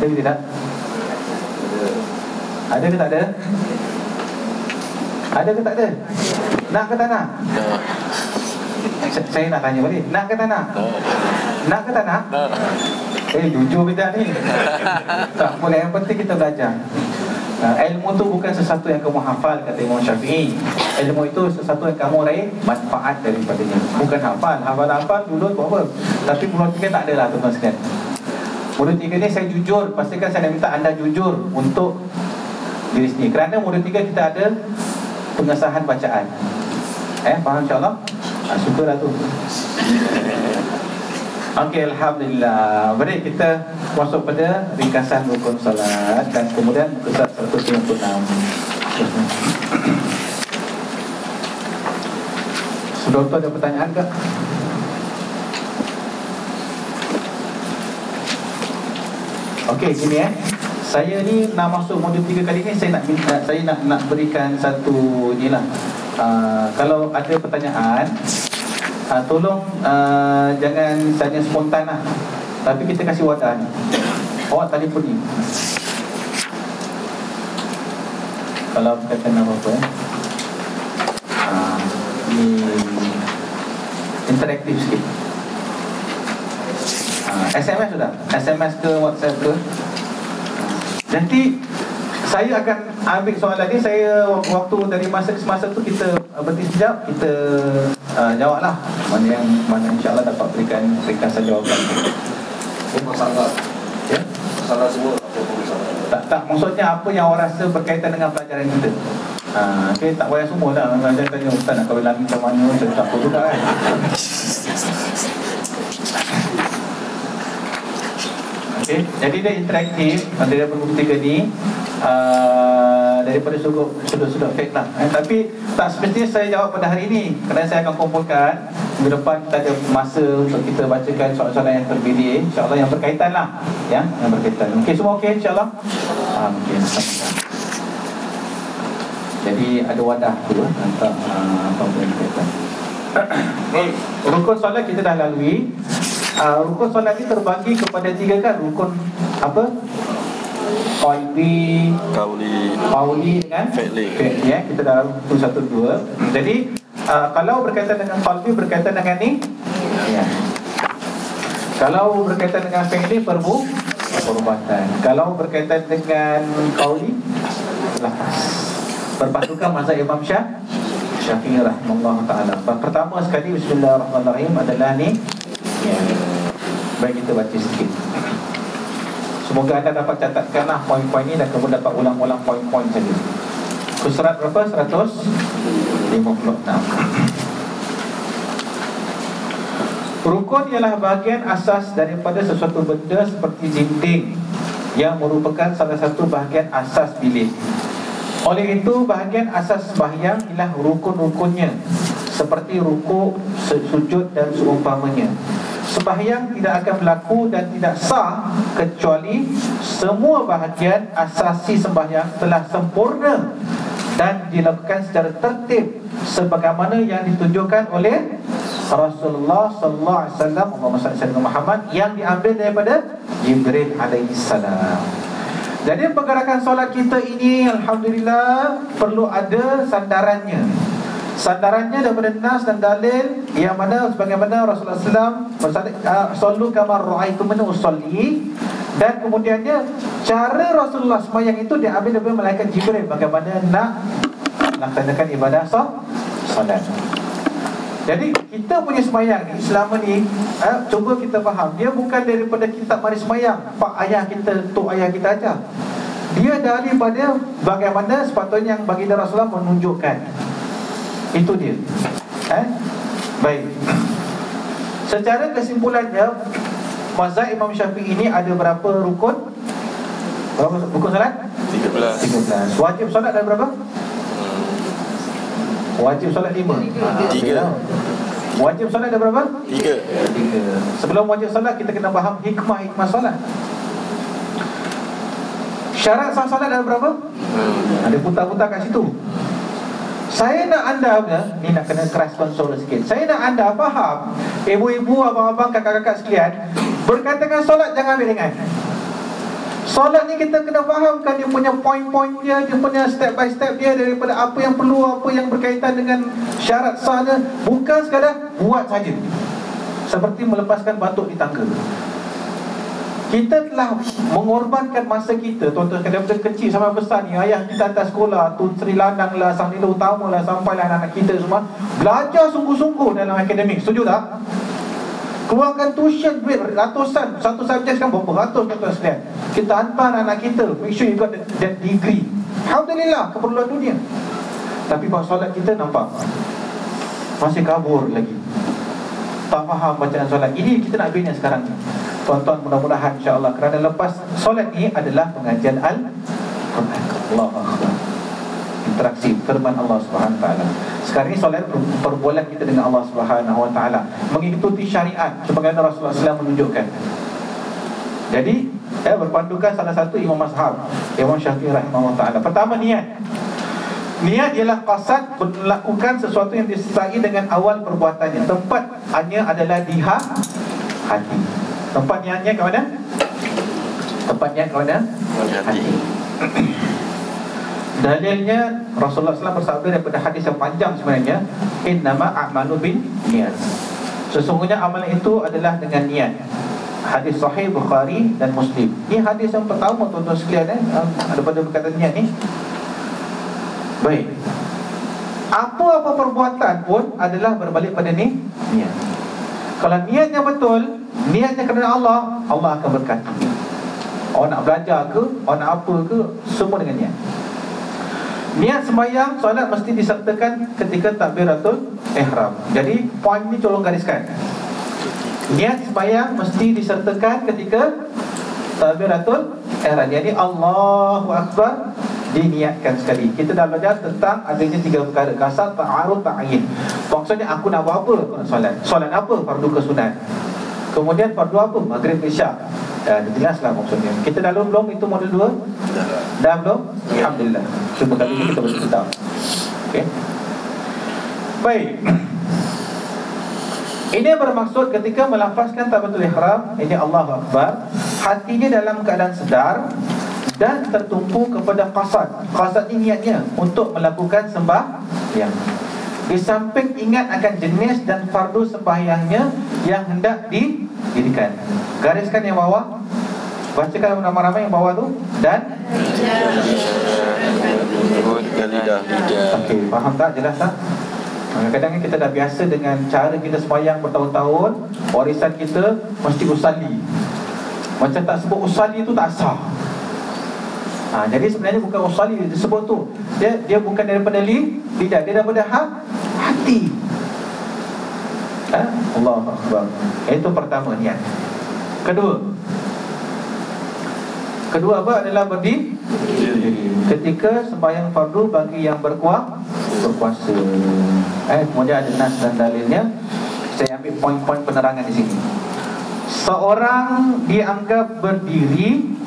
Ada ke tidak? Ada ke tak ada? Ada ke tak ada? Nak ke tak nak? Sa- Saya nak tanya balik. Nak ke tak nak? Nak ke tak nak? Eh jujur beda ni. Tak boleh Yang penting kita belajar. Uh, ilmu tu bukan sesuatu yang kamu hafal kata Imam Syafi'i. Ilmu itu sesuatu yang kamu raih manfaat daripadanya. Bukan hafal. Hafal-hafal dulu buat apa? Tapi mulut tiga tak ada lah tuan-tuan sekalian. Mulut tiga ni saya jujur. Pastikan saya nak minta anda jujur Untuk diri sendiri. Kerana mulut tiga kita ada Pengesahan bacaan. Eh faham insyaAllah? Ha, Syukurlah tu. Okey, Alhamdulillah. Mari kita masuk pada ringkasan rukun salat Dan kemudian surat 156 Sudah tu ada pertanyaan ke? Okey, gini eh saya ni nak masuk modul tiga kali ni saya nak minta saya nak nak berikan satu inilah uh, kalau ada pertanyaan uh, tolong uh, jangan tanya spontan lah. Tapi kita kasih wadah ni awak telefon ni. Kalau berkaitan apa-apa eh. Uh, ni interaktif sikit. Uh, SMS sudah? SMS ke WhatsApp ke Nanti saya akan ambil soalan ni. Saya waktu dari masa ke semasa tu Kita uh, berhenti sekejap Kita uh, jawablah. Mana yang mana insyaAllah dapat berikan ringkasan jawapan. Masalah. Ya? Masalah semua tak, tak maksudnya apa yang orang rasa berkaitan dengan pelajaran kita? Ha, okay, tak payah semua lah. Saya tanya Ustaz nak kahwin lagi macam mana Saya tak apa juga kan Okay, jadi dia interaktif Daripada buku tiga ni uh, Daripada sudut sudut fake lah. Eh, Tapi tak semestinya saya jawab pada hari ini Kerana saya akan kumpulkan Minggu depan kita ada masa untuk kita bacakan soalan-soalan yang terpilih InsyaAllah yang berkaitan lah. Ya, Yang berkaitan. Okey semua okey insyaAllah? Uh, Okey Alhamdulillah Jadi ada wadah tu eh, uh, apa yang berkaitan. Rukun solat kita dah lalui uh, Rukun solat ni terbagi kepada tiga kan Rukun apa? Qalbi, Kauli Pauli dengan Fi'li. Fi'li, ya. Kita dah tu satu dua Jadi uh, Kalau berkaitan dengan Qalbi Berkaitan dengan ni ya. Kalau berkaitan dengan Fi'li Perbu Perubatan Kalau berkaitan dengan Qauli Lepas Berpasukan mazhab Imam Syah Syafi'i rahimahullah ta'ala Pertama sekali Bismillahirrahmanirrahim adalah ni. Baik kita baca sikit Semoga anda dapat catatkanlah poin-poin ini dan kemudian dapat ulang-ulang poin-poin. Ke surat berapa? 156. Rukun ialah bahagian asas daripada sesuatu benda seperti dinding yang merupakan salah satu bahagian asas bilik. Oleh itu, bahagian asas sembahyang ialah rukun-rukunnya seperti rukuk, sujud dan seumpamanya. Sembahyang tidak akan berlaku dan tidak sah kecuali semua bahagian asasi sembahyang telah sempurna dan dilakukan secara tertib sebagaimana yang ditunjukkan oleh Rasulullah sallallahu alaihi wasallam Allahumma salli ala Muhammad yang diambil daripada Jibril alaihi salam. Jadi pergerakan solat kita ini alhamdulillah perlu ada sandarannya. Sandarannya daripada nas dan dalil yang mana sebagaimana Rasulullah SAW uh, sallu kama ra'aitumuni usolli dan kemudiannya cara Rasulullah sembahyang itu diambil daripada malaikat Jibril bagaimana nak laksanakan ibadah solat. Jadi kita punya semayang ni selama ni eh, Cuba kita faham Dia bukan daripada kitab mari semayang Pak ayah kita, tok ayah kita aja. Dia daripada bagaimana sepatutnya yang baginda Rasulullah menunjukkan Itu dia eh? Baik Secara kesimpulannya Mazhab Imam Syafi'i ini ada berapa rukun? Berapa rukun salat? 13 13 Wajib salat ada berapa? Wajib solat lima Tiga. Ah, Wajib solat ada berapa? Tiga Tiga Sebelum wajib solat kita kena faham hikmah-hikmah solat Syarat sah solat ada berapa? hmm. Ada putar-putar kat situ Saya nak anda Ni nak kena keras konsol sikit Saya nak anda faham Ibu-ibu, abang-abang, kakak-kakak sekalian Berkatakan solat jangan ambil ringan Solat ni kita kena fahamkan dia punya point-point dia, dia punya step by step dia daripada apa yang perlu, apa yang berkaitan dengan syarat sahnya. Bukan sekadar buat saja. Seperti melepaskan batuk di tangga. Kita telah mengorbankan masa kita Tuan-tuan sekalian daripada kecil sampai besar ni. Ayah kita atas sekolah Tun Sri Landang lah Sang Nila Utama lah Sampailah anak-anak kita semua. Belajar sungguh-sungguh dalam akademik. Setuju tak? Keluarkan tuition duit ratusan. Satu subjek kan berapa ratus tuan-tuan sekalian? Kita hantar anak kita Make sure you got that degree. Alhamdulillah keperluan dunia. Tapi bahawa solat kita nampak Masih kabur lagi. Tak faham bacaan solat. Ini kita nak bina sekarang ni Tuan-tuan mudah-mudahan insyaAllah Kerana lepas solat ni adalah pengajian Al-Quran Allah Interaksi firman Allah Taala. Sekarang ni solat per- perbualan kita dengan Allah Taala mengikuti syariat sebagaimana Rasulullah SAW menunjukkan. Jadi, ya, berpandukan salah satu imam mazhab Imam Syafi'i rahimahullah taala. Pertama niat. Niat ialah qasad melakukan sesuatu yang disertai dengan awal perbuatannya. Tempatnya adalah di ha- hati. Tempat niatnya ke mana? Tempat niat ke mana? Hati Dalilnya Rasulullah SAW bersabda daripada hadis yang panjang sebenarnya Innama a'malu bin niat Sesungguhnya amalan itu adalah dengan niat. Hadis sahih Bukhari dan Muslim. Ini hadis yang pertama tuan-tuan sekalian eh, Daripada berkata niat ni. Baik. Apa-apa perbuatan pun adalah berbalik pada ni? Niat Kalau niatnya betul Niatnya kerana Allah Allah akan berkati Orang nak belajar ke Orang nak apa ke Semua dengan niat Niat sembahyang solat mesti disertakan ketika takbiratul ihram. Jadi poin ni tolong gariskan. Niat sembahyang mesti disertakan ketika takbiratul ihram. Jadi Allahu akbar diniatkan sekali. Kita dah belajar tentang adanya tiga perkara kasar ta'arud ta'yin. Maksudnya aku nak buat apa? Aku nak solat. Solat apa? Fardu kesunat. Kemudian fardu apa? Maghrib isyak. Dah jelaslah maksudnya. Kita dah belum itu modul 2? Dah belum? Alhamdulillah. Cuba kali ini kita bercerita. Okey. Baik. Ini bermaksud ketika melafazkan takbiratul ihram, ini Allahu Akbar, hatinya dalam keadaan sedar dan tertumpu kepada qasad. Qasad ini niatnya untuk melakukan sembahyang. Di samping ingat akan jenis dan fardu sembahyangnya yang hendak didirikan. Gariskan yang bawah. Bacakan ramai-ramai yang bawah tu dan dan lidah Okey, faham tak? Jelas tak? Kadang-kadang kita dah biasa dengan cara kita sembahyang bertahun-tahun Warisan kita mesti usali Macam tak sebut usali tu tak sah ha, Jadi sebenarnya bukan usali disebut tu Dia dia bukan daripada li, lidah Dia daripada ha, hati ha? Allah Akbar Itu pertama niat Kedua Kedua apa adalah berdiri Ketika sembahyang fardu bagi yang berkuasa berkuasa. Eh, kemudian ada nas dan dalilnya. Saya ambil poin-poin penerangan di sini. Seorang dianggap berdiri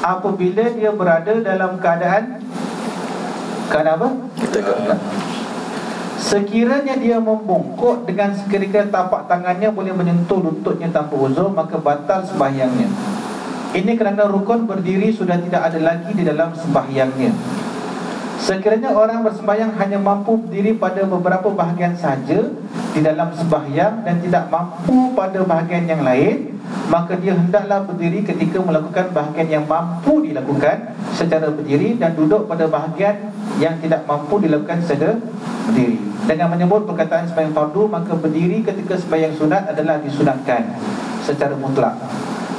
apabila dia berada dalam keadaan keadaan apa? Sekiranya dia membungkuk dengan sekiranya tapak tangannya boleh menyentuh lututnya tanpa uzur maka batal sembahyangnya. Ini kerana rukun berdiri sudah tidak ada lagi di dalam sembahyangnya. Sekiranya orang bersembahyang hanya mampu berdiri pada beberapa bahagian saja di dalam sembahyang dan tidak mampu pada bahagian yang lain, maka dia hendaklah berdiri ketika melakukan bahagian yang mampu dilakukan secara berdiri dan duduk pada bahagian yang tidak mampu dilakukan secara berdiri. Dengan menyebut perkataan sembahyang fardu, maka berdiri ketika sembahyang sunat adalah disunatkan secara mutlak.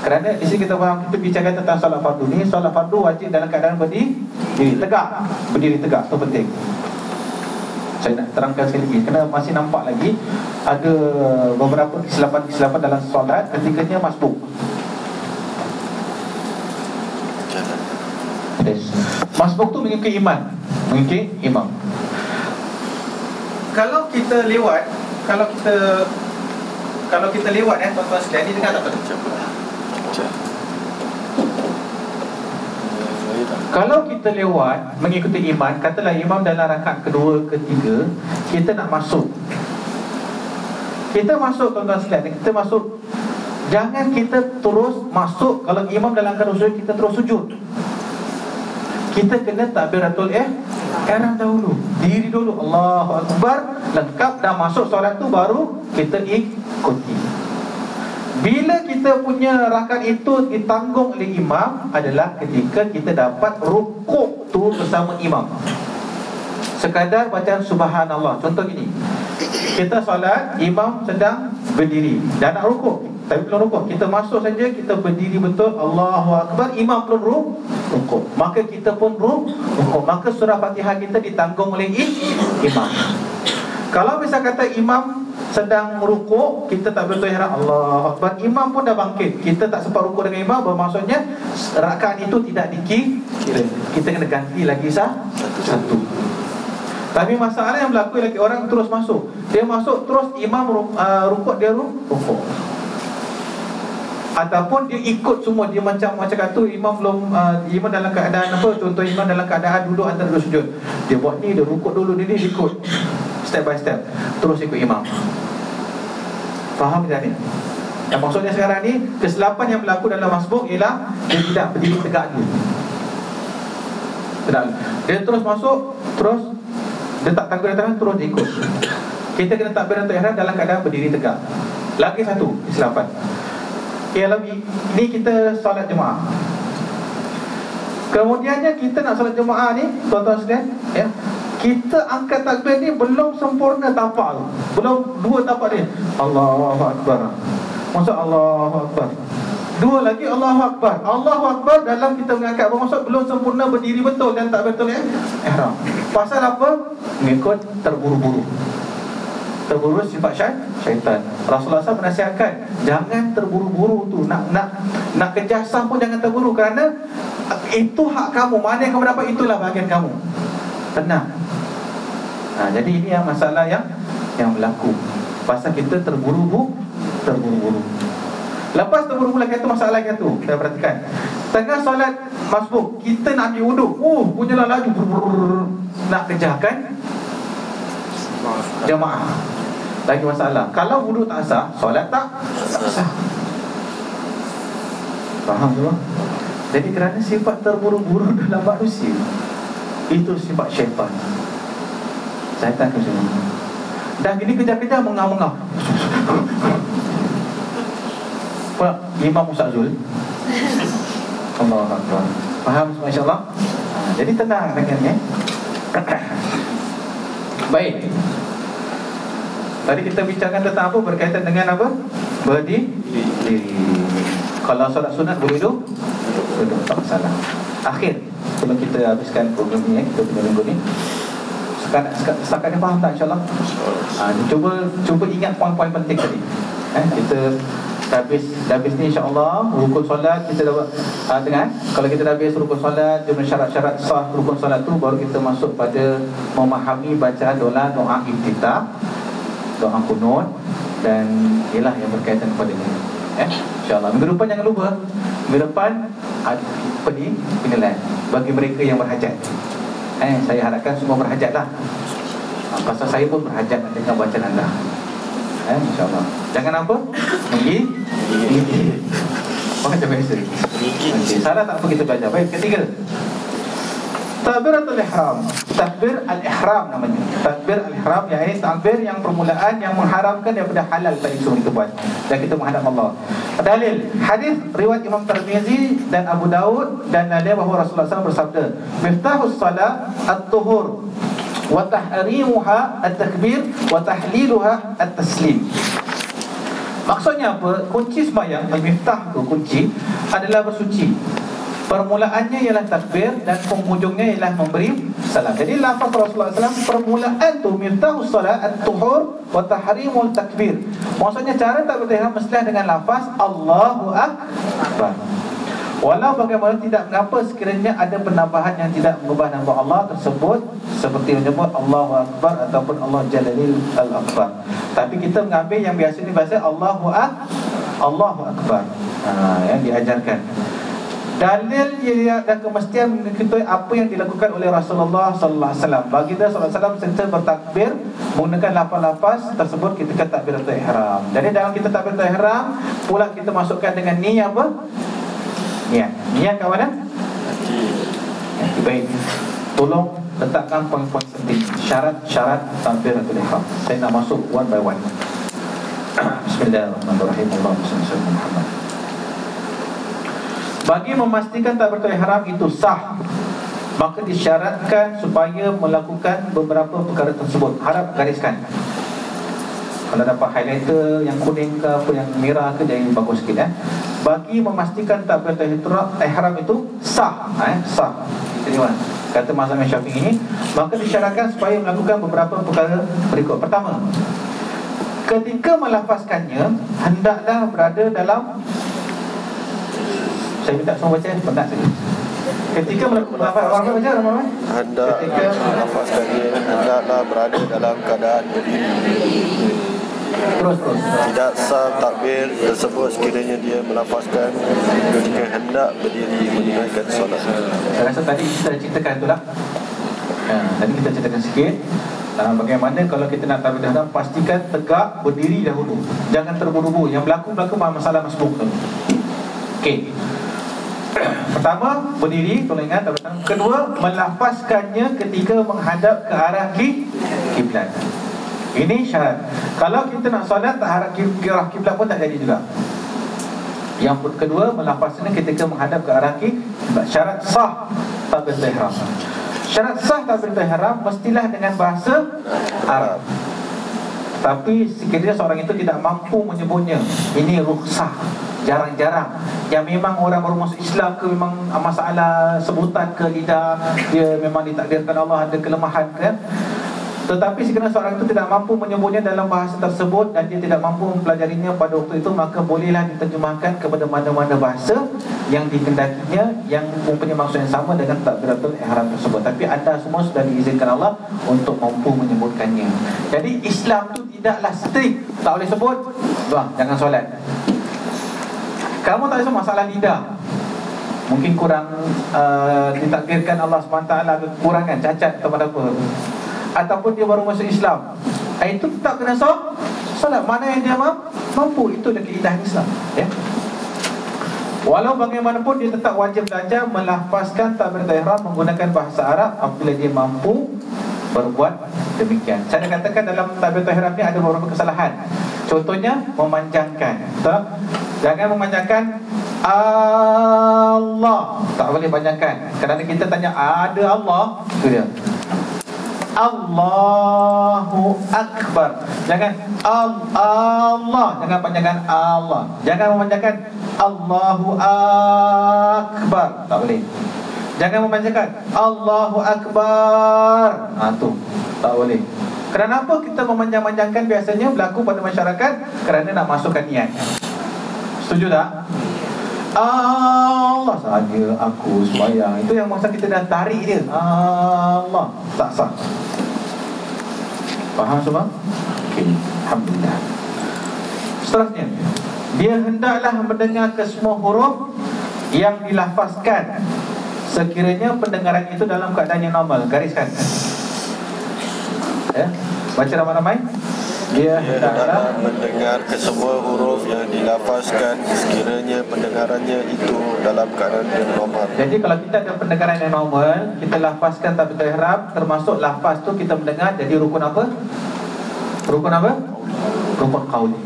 Kerana di sini kita kita bicara tentang solat fardu ni, solat fardu wajib dalam keadaan berdiri, diri tegak, berdiri tegak, itu penting. Saya nak terangkan sekali lagi Kerana masih nampak lagi Ada beberapa kesilapan-kesilapan dalam solat Ketikanya masbuk. Masbuk tu mengikuti iman Mengikuti imam Kalau kita lewat kalau kita kalau kita lewat eh tuan-tuan sekalian ni dengar tak apa? Kalau kita lewat mengikuti imam, katalah imam dalam rakaat kedua, ketiga, kita nak masuk. Kita masuk tuan-tuan sekalian, kita masuk. Jangan kita terus masuk. Kalau imam dalam keadaan sujud, kita terus sujud. Kita kena takbiratul eh Ihram dahulu. Diri dulu. Allahu Akbar. Lengkap. Dah masuk solat tu baru Kita ikuti Bila kita punya rakaat itu ditanggung oleh imam Adalah ketika kita dapat rukuk tu bersama imam. Sekadar bacaan subhanallah. Contoh gini. Kita solat Imam sedang berdiri. Dan nak rukuk. Tapi belum rukuk. Kita masuk saja Kita berdiri betul. Allahu Akbar. Imam belum rukuk. Maka kita pun rukuk. Maka surah fatihah kita ditanggung oleh imam. Kalau bisa kata imam sedang rukuk Kita tak betul ihram. Allahu Akbar. Imam pun dah bangkit. Kita tak sempat rukuk dengan imam. Bermaksudnya Rakaat itu tidak dikira Kita kena ganti lagi sah Satu. Tapi masalah yang berlaku lagi orang terus masuk. Dia masuk terus imam uh, rukuk dia rukuk. Ataupun dia ikut semua. Dia macam macam kata imam belum uh, imam dalam keadaan apa? Contoh imam dalam keadaan duduk antara dua sujud. Dia buat ni dia rukuk dulu dia ni ikut step by step terus ikut imam. Faham tak ni? Yang maksudnya sekarang ni kesilapan yang berlaku dalam masbuk ialah dia tidak berdiri tegak dulu tidak dia terus masuk terus dia tak tangguh tangan terus dia ikut. Kita kena takbir untuk ihram dalam keadaan berdiri tegak. Lagi satu kesilapan. Ialah ni kita solat jemaah. Kemudiannya kita nak solat jemaah ni, tuan-tuan sekalian, ya. Kita angkat takbir ni belum sempurna tapak tu. Belum dua tapak ni. Allahu akbar. Maksud Allahu akbar. Dua lagi Allahu akbar. Allahu akbar dalam kita mengangkat bermaksud belum sempurna berdiri betul dan tak betul ya. Ihram. Pasal apa? Mengikut terburu-buru terburu sifat syaitan. Rasulullah SAW menasihatkan jangan terburu-buru tu nak nak nak kejar sah pun jangan terburu kerana itu hak kamu. Mana yang kamu dapat itulah bahagian kamu. Tenang. Ha, jadi ini yang masalah yang yang berlaku. Pasal kita terburu-buru, terburu-buru. Lepas terburu-buru lagi tu masalah lagi tu. Kita perhatikan. Tengah solat masbuk, kita nak ambil wuduk. Oh, punyalah laju. Nak kejarkan jamaah lagi masalah Kalau wuduk tak sah Solat tak sah Faham tu Jadi kerana sifat terburu-buru dalam manusia Itu sifat syaitan Syaitan ke sini Dah gini kejar-kejar mengah-mengah Pak Imam Musa Zul Allah Akbar Faham Masya Allah ha, Jadi tenang dengan ya Baik Tadi kita bincangkan tentang apa berkaitan dengan apa? Berdiri. Kalau solat sunat boleh duduk? Duduk, tak masalah. Akhir, sebelum kita habiskan program ni, eh, kita punya minggu ni. Setakat, setakat ni faham tak insyaAllah? Ha, cuba cuba ingat poin-poin penting tadi. Eh, kita habis habis ni insya-Allah rukun solat kita dapat uh, dengar kalau kita dah habis rukun solat dengan syarat-syarat sah rukun solat tu baru kita masuk pada memahami bacaan doa doa iftitah doa kunut dan ialah yang berkaitan kepada ini. Eh, insya-Allah. Minggu depan jangan lupa. Minggu depan apa ni? Penilaian bagi mereka yang berhajat. Eh, saya harapkan semua berhajatlah. Ha, pasal saya pun berhajat dengan bacaan anda. Eh, insya-Allah. Jangan apa? Pergi. Macam biasa. Okay. Salah tak apa kita belajar. Baik, ketiga. Takbiratul ihram Takbir al-ihram namanya. Takbir al-ihram yang ini takbir yang permulaan Yang mengharamkan daripada halal tadi suruh kita buat. Dan kita menghadap Allah. Dalil Hadis riwayat Imam Tirmizi dan Abu Daud Dan ada bahawa Rasulullah SAW bersabda Miftahus salat at-tuhur Wa tahrimuha at-takbir Wa tahliluha at-taslim. Maksudnya apa? Kunci sembahyang Al-Miftah tu kunci Adalah bersuci Permulaannya ialah takbir dan penghujungnya ialah memberi salam. Jadi lafaz Rasulullah SAW permulaan tu miftahus salat at-tuhur wa tahrimul takbir. Maksudnya cara takbir ihram mestilah dengan lafaz Allahu akbar. Walau bagaimana tidak mengapa sekiranya ada penambahan yang tidak mengubah nama Allah tersebut seperti menyebut Allahu Akbar ataupun Allah Jalalil Al-Akbar. Tapi kita mengambil yang biasa ni bahasa Allahu Ak Allahu Akbar. Ha, yang diajarkan. Dalil yang dan kemestian mengikuti apa yang dilakukan oleh Rasulullah sallallahu alaihi wasallam. Baginda sallallahu alaihi wasallam bertakbir menggunakan lapas-lapas tersebut ketika takbiratul ihram. Jadi dalam kita takbiratul ihram pula kita masukkan dengan ni apa? Niat. Niat kat mana? Baik. Tolong letakkan poin-poin penting. Syarat-syarat takbiratul ihram. Saya nak masuk one by one. Bismillahirrahmanirrahim. Allahumma salli. Bagi memastikan takbiratul ihram itu sah maka disyaratkan supaya melakukan beberapa perkara tersebut. Harap gariskan. Kalau dapat highlighter yang kuning ke apa yang merah ke jadi bagus sikit eh. Bagi memastikan takbiratul ihram itu sah, eh, sah. Jadi mana? Kata mazhab Syafi'i ini, maka disyaratkan supaya melakukan beberapa perkara berikut. Pertama, ketika melafazkannya hendaklah berada dalam saya minta semua baca penat saja. Ketika melakukan apa orang baca orang mana? Hendak Ketika melafazkannya Hendaklah berada dalam keadaan berdiri terus terus. Tidak sah takbir tersebut sekiranya dia melafazkan Ketika hendak berdiri menunaikan solat Saya rasa tadi kita ceritakan itulah. Ha, tadi kita ceritakan sikit uh, Bagaimana kalau kita nak tabir dahram Pastikan tegak berdiri dahulu Jangan terburu-buru Yang berlaku-berlaku masalah masbuk tu Okey Pertama, berdiri, tolong ingat dahram. Kedua, melafazkannya ketika menghadap ke arah ki- kiblat Ini syarat Kalau kita nak solat tak harap ke arah kiblat pun tak jadi juga yang kedua melafaznya ketika menghadap ke arah kiblat. Syarat sah takbiratul ihram. Syarat sah takbiratul ihram mestilah dengan bahasa Arab. Tapi sekiranya seorang itu tidak mampu menyebutnya, ini rukhsah. Jarang-jarang Yang memang orang baru masuk Islam ke Memang masalah sebutan ke lidah Dia memang ditakdirkan Allah ada kelemahan ke tetapi sekiranya seorang itu tidak mampu menyebutnya dalam bahasa tersebut dan dia tidak mampu mempelajarinya pada waktu itu maka bolehlah diterjemahkan kepada mana-mana bahasa yang dikendakinya yang mempunyai maksud yang sama dengan takbiratul ihram tersebut. Tapi anda semua sudah diizinkan Allah untuk mampu menyebutkannya. Jadi Islam tu tidaklah strict, tak boleh sebut, bang jangan solat. Kamu tak rasa masalah lidah. Mungkin kurang uh, ditakdirkan Allah SWT kekurangan, cacat atau apa ataupun dia baru masuk Islam ah, itu tak kena solat solat mana yang dia mampu itu dah keindahan Islam ya Walau bagaimanapun dia tetap wajib belajar melafazkan takbiratul ihram menggunakan bahasa Arab apabila dia mampu berbuat demikian. Saya katakan dalam takbiratul ihram ni ada beberapa kesalahan. Contohnya memanjangkan. Tak? Jangan memanjangkan Allah. Tak boleh panjangkan. Kerana kita tanya ada Allah, itu dia. Allahu Akbar. Jangan Al Allah. Jangan panjangkan Allah. Jangan memanjangkan Allahu Akbar. Tak boleh. Jangan memanjangkan Allahu Akbar. Ha, tu. Tak boleh. Kenapa kita memanjang-manjangkan biasanya berlaku pada masyarakat? Kerana nak masukkan niat. Setuju tak? Allah sahaja aku sembahyang. Itu yang masa kita dah tarik dia. Allah. Tak sah. Faham semua? Okey, Alhamdulillah. Seterusnya Dia hendaklah mendengar ke semua huruf Yang dilafazkan. Sekiranya pendengaran itu dalam keadaan yang normal. Gariskan. Ya? Baca ramai-ramai dia Dia hendaklah mendengar kesemua huruf yang dilafazkan Sekiranya pendengarannya itu dalam keadaan yang normal Jadi kalau kita ada pendengaran yang normal Kita lafazkan takbiratul ihram Termasuk lafaz tu kita mendengar Jadi rukun apa? Rukun apa? Rukun qawli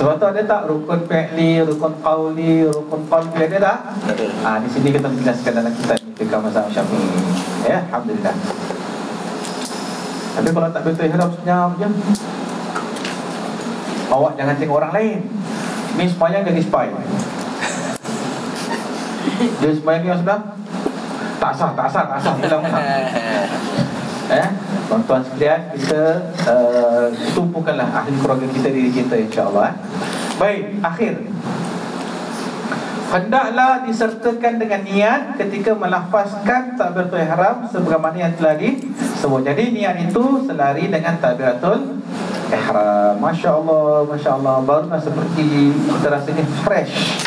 Sebab tu ada tak rukun fi'li, rukun qawli, rukun qalbi ada tak? Ada Ah di sini kita menjelaskan dalam kitab ni Fikah Mazhab Syafi'i Ya, Alhamdulillah Tapi kalau tak betul ihram senyap je Awak jangan tengok orang lain. Ni semuanya jadi spy. Dia sembahyang ni yang sudah Tak sah, tak sah, tak sah. Hilang sah. Eh, tuan-tuan sekalian Kita uh, tumpukanlah ahli keluarga kita Diri kita insyaAllah eh. Baik, akhir Hendaklah disertakan dengan niat ketika melafazkan takbiratul ihram sebagaimana yang telah disebut. Jadi niat itu selari dengan takbiratul ihram. Masya-Allah, masya-Allah. Barulah seperti kita rasanya fresh.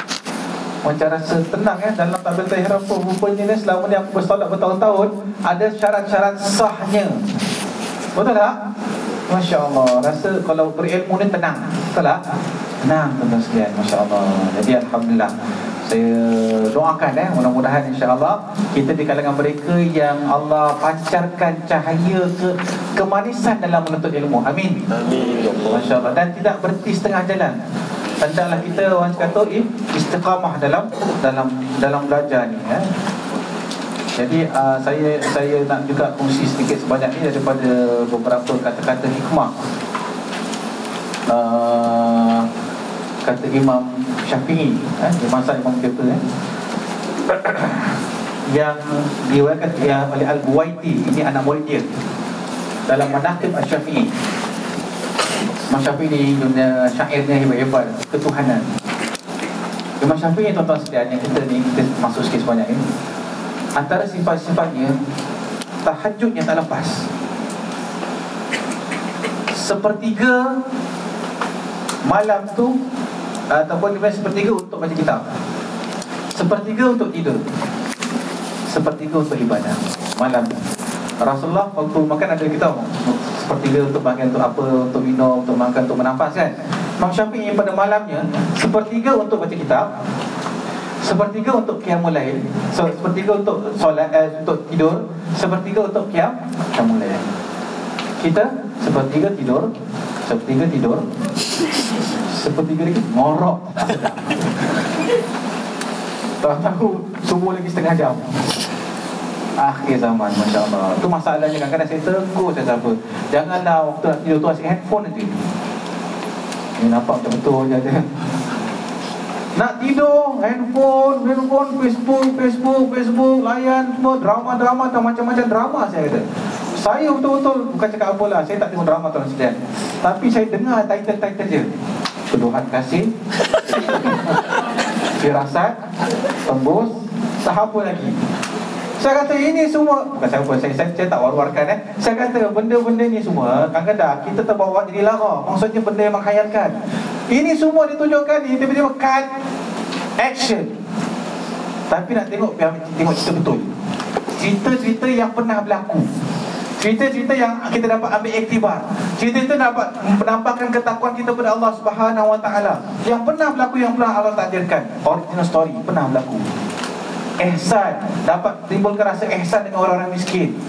Macam rasa tenang ya dalam takbiratul ihram pun rupanya ni selama ni aku bersolat bertahun-tahun ada syarat-syarat sahnya. Betul tak? Masya Allah Rasa kalau berilmu ni tenang Betul tak? Tenang tuan-tuan sekalian Masya Allah Jadi Alhamdulillah Saya doakan eh Mudah-mudahan insya Allah Kita di kalangan mereka yang Allah pancarkan cahaya ke Kemanisan dalam menuntut ilmu Amin Amin ya Allah. Masya Allah Dan tidak berhenti setengah jalan Hendaklah kita orang kata eh, istiqamah dalam dalam dalam belajar ni eh. Jadi uh, saya saya nak juga kongsi sedikit sebanyak ni daripada beberapa kata-kata hikmah. Uh, kata Imam Syafi'i eh, di masa Imam kita eh, yang diriwayatkan ya, oleh Al-Buwaiti ini anak murid dia dalam Manaqib Asy-Syafi'i. Imam Syafi'i ni dunia syairnya hebat-hebat ketuhanan. Imam Syafi'i tuan-tuan sekalian yang kita ni kita masuk sikit sebanyak ini antara sifat-sifatnya tahajudnya tak lepas sepertiga malam tu ataupun dia sepertiga untuk baca kitab. Sepertiga untuk tidur. Sepertiga untuk ibadah. Malam. Rasulullah waktu makan ada kita sepertiga untuk makan untuk apa untuk minum untuk makan untuk menafas kan. Imam Syafi'i pada malamnya sepertiga untuk baca kitab. Sepertiga untuk qiyamul lail. So, Sepertiga untuk solat eh, Untuk tidur. Sepertiga untuk qiyam Qiyamul lail. Kita sepertiga tidur Sepertiga tidur. Sepertiga lagi Ngorok. Tak tahu Semua lagi setengah jam. Akhir zaman Masya Allah. Itu masalahnya Kadang-kadang saya tegur Saya siapa Janganlah waktu nak tidur tu Asyik handphone nanti. Ini nampak betul-betul je ada nak tidur, handphone, handphone, Facebook, Facebook, Facebook, layan semua drama-drama macam-macam drama saya kata. Saya betul-betul bukan cakap apa lah, saya tak tengok drama tuan sekalian. Tapi saya dengar title-title dia. Pedohan kasih, firasat, tembus, apa lagi. Saya kata ini semua Bukan saya apa, saya, saya, saya tak war-warkan eh. Saya kata benda-benda ni semua Kadang-kadang kita terbawa jadi lara. Maksudnya benda yang menghayatkan Ini semua ditunjukkan ni Tiba-tiba cut. Action. Tapi nak tengok Tengok cerita betul. Cerita-cerita yang pernah berlaku Cerita-cerita yang kita dapat ambil iktibar. Cerita-cerita dapat menampakkan ketakuan kita kepada Allah Subhanahu Wa Taala. Yang pernah berlaku, yang pernah Allah takdirkan. Original story, pernah berlaku. Ihsan. Dapat timbulkan rasa ihsan dengan orang-orang miskin.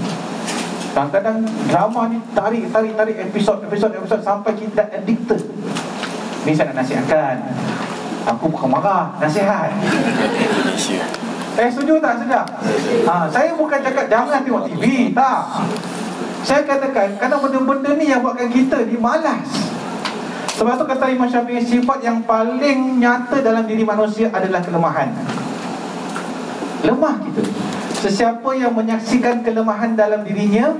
Kadang-kadang drama ni tarik, tarik, tarik episod, episod, episod Sampai kita addicted. Ni saya nak nasihatkan. Aku bukan marah, nasihat. Eh setuju tak sedap? Ha, saya bukan cakap jangan tengok TV Tak Saya katakan Kadang benda-benda ni yang buatkan kita ni malas. Sebab tu kata Imam Syafi'i Sifat yang paling nyata dalam diri manusia adalah kelemahan. Lemah kita. Sesiapa yang menyaksikan kelemahan dalam dirinya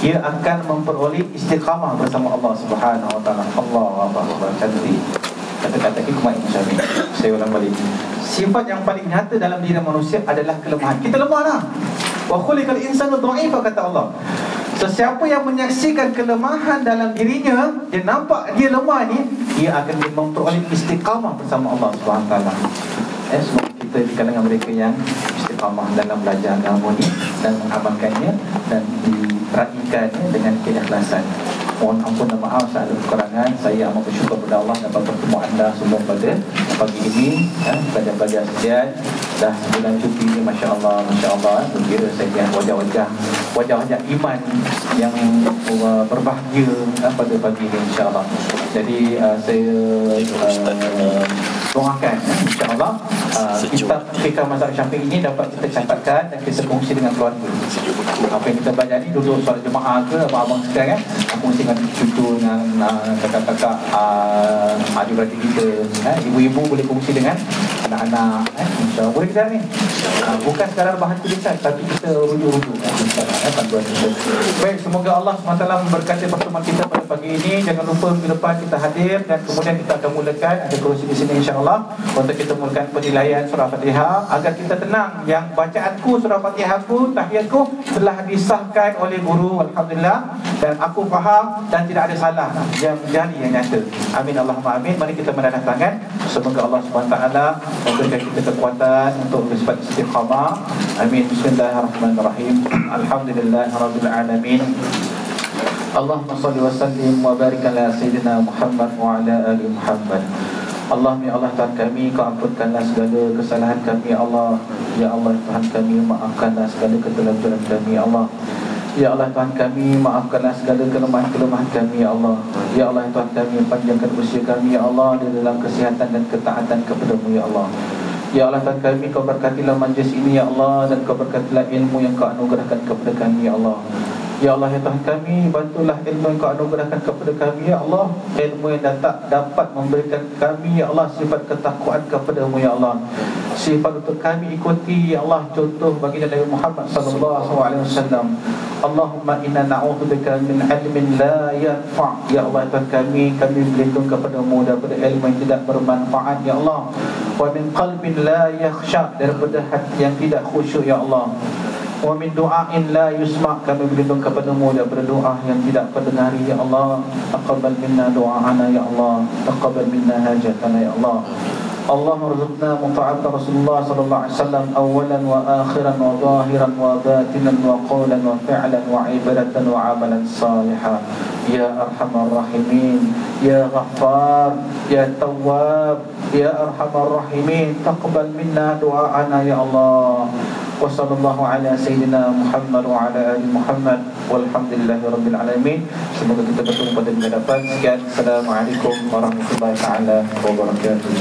Ia akan memperoleh istiqamah bersama Allah Subhanahu Wa Taala. Allah Akbar. Cantik Kata-kata hikmah Imam Syafi'i. Saya ulang balik. Sifat yang paling nyata dalam diri manusia adalah kelemahan. Kita lemah lah Wa khuliqal insanu dha'ifa kata Allah. Sesiapa yang menyaksikan kelemahan dalam dirinya Dia nampak dia lemah ni Dia akan memperoleh istiqamah bersama Allah SWT eh, Semoga kita di kalangan mereka yang istiqamah dalam belajar agama ni Dan mengamalkannya Dan diraihkannya dengan keikhlasan Mohon ampun dan maaf saya ada kekurangan. Saya amat bersyukur kepada Allah dapat bertemu anda semua pada pagi ini ya, Pelajar-pelajar sekalian Dah sebulan cuti ni Masya Allah Masya Allah Berkira saya lihat wajah-wajah Wajah-wajah iman yang uh, berbahagia ya, pada pagi ini Insya Allah Jadi uh, saya uh, doakan ya, Insya Allah uh, Kitab Fikah Mazhab Syafiq ini dapat kita catatkan Dan kita kongsi dengan keluarga. Apa yang kita belajar ni duduk solat jemaah ke Abang-abang sekalian kan Kongsi dengan cucu dengan uh, kakak-kakak uh, adik-beradik kita eh, Ibu-ibu boleh kongsi dengan anak-anak eh, InsyaAllah. Boleh kita ni? Uh, Bukan sekadar bahan tulisan Tapi kita rujuk-rujuk eh, InsyaAllah eh, panduan kita. Baik semoga Allah SWT memberkati pertemuan kita pada pagi ini. Jangan lupa minggu depan kita hadir Dan kemudian kita akan mulakan. Ada kerusi di sini insyaAllah Untuk kita mulakan penilaian surah Fatihah Agar kita tenang. Yang bacaanku surah Fatihahku Tahiyatku Telah disahkan oleh guru Alhamdulillah. Dan aku faham Dan tidak ada salah Yang menjadi yang nyata. Amin Allahumma amin. Mari kita menadah tangan. Semoga Allah SWT Memberikan kita kekuatan Untuk bersifat istiqamah. Amin. Bismillahirrahmanirrahim. Alhamdulillah Rabbil Alamin. Allahumma salli wa sallim wa barik ala Sayyidina Muhammad wa ala ali Muhammad Allah ya Allah Tuhan kami Kau ampunkanlah segala kesalahan kami ya Allah. Ya Allah Tuhan kami Maafkanlah segala ketelajuran kami ya Allah. Ya Allah Tuhan kami Maafkanlah segala kelemahan-kelemahan kami ya Allah. Ya Allah Tuhan kami Panjangkan usia kami ya Allah Di dalam kesihatan dan ketaatan kepadamu ya Allah. Ya Allah Tuhan kami Kau berkatilah majlis ini ya Allah Dan kau berkatilah ilmu yang kau anugerahkan kepada kami ya Allah Ya Allah ya Tuhan kami Bantulah ilmu yang kau anugerahkan kepada kami Ya Allah. Ilmu yang dapat, dapat memberikan kami Ya Allah. Sifat ketakwaan kepadamu Ya Allah. Sifat untuk kami ikuti Ya Allah. Contoh bagi Nabi Muhammad Sallallahu Alaihi Wasallam. Allahumma inna na'udzubika min ilmin la yanfa' Ya Allah ya Tuhan kami Kami berlindung kepadamu daripada ilmu yang tidak bermanfaat Ya Allah. Wa min qalbin la yakhsha' Daripada hati yang tidak khusyuk Ya Allah Wa min du'ain la yusma' Kami berlindung kepadamu daripada doa yang tidak terdengar Ya Allah Taqabbal minna du'a'ana Ya Allah Taqabbal minna hajatana Ya Allah اللهم ارزقنا مطاعة رسول الله صلى الله عليه وسلم أولا وآخرا وظاهرا وباطنا وقولا وفعلا وعبادة وعملا صالحا يا أرحم الراحمين يا غفار يا تواب يا أرحم الراحمين تقبل منا دعاءنا يا الله وصلى الله على سيدنا محمد وعلى آل محمد والحمد لله رب العالمين semoga kita bertemu pada minggu depan sekian assalamualaikum warahmatullahi taala wabarakatuh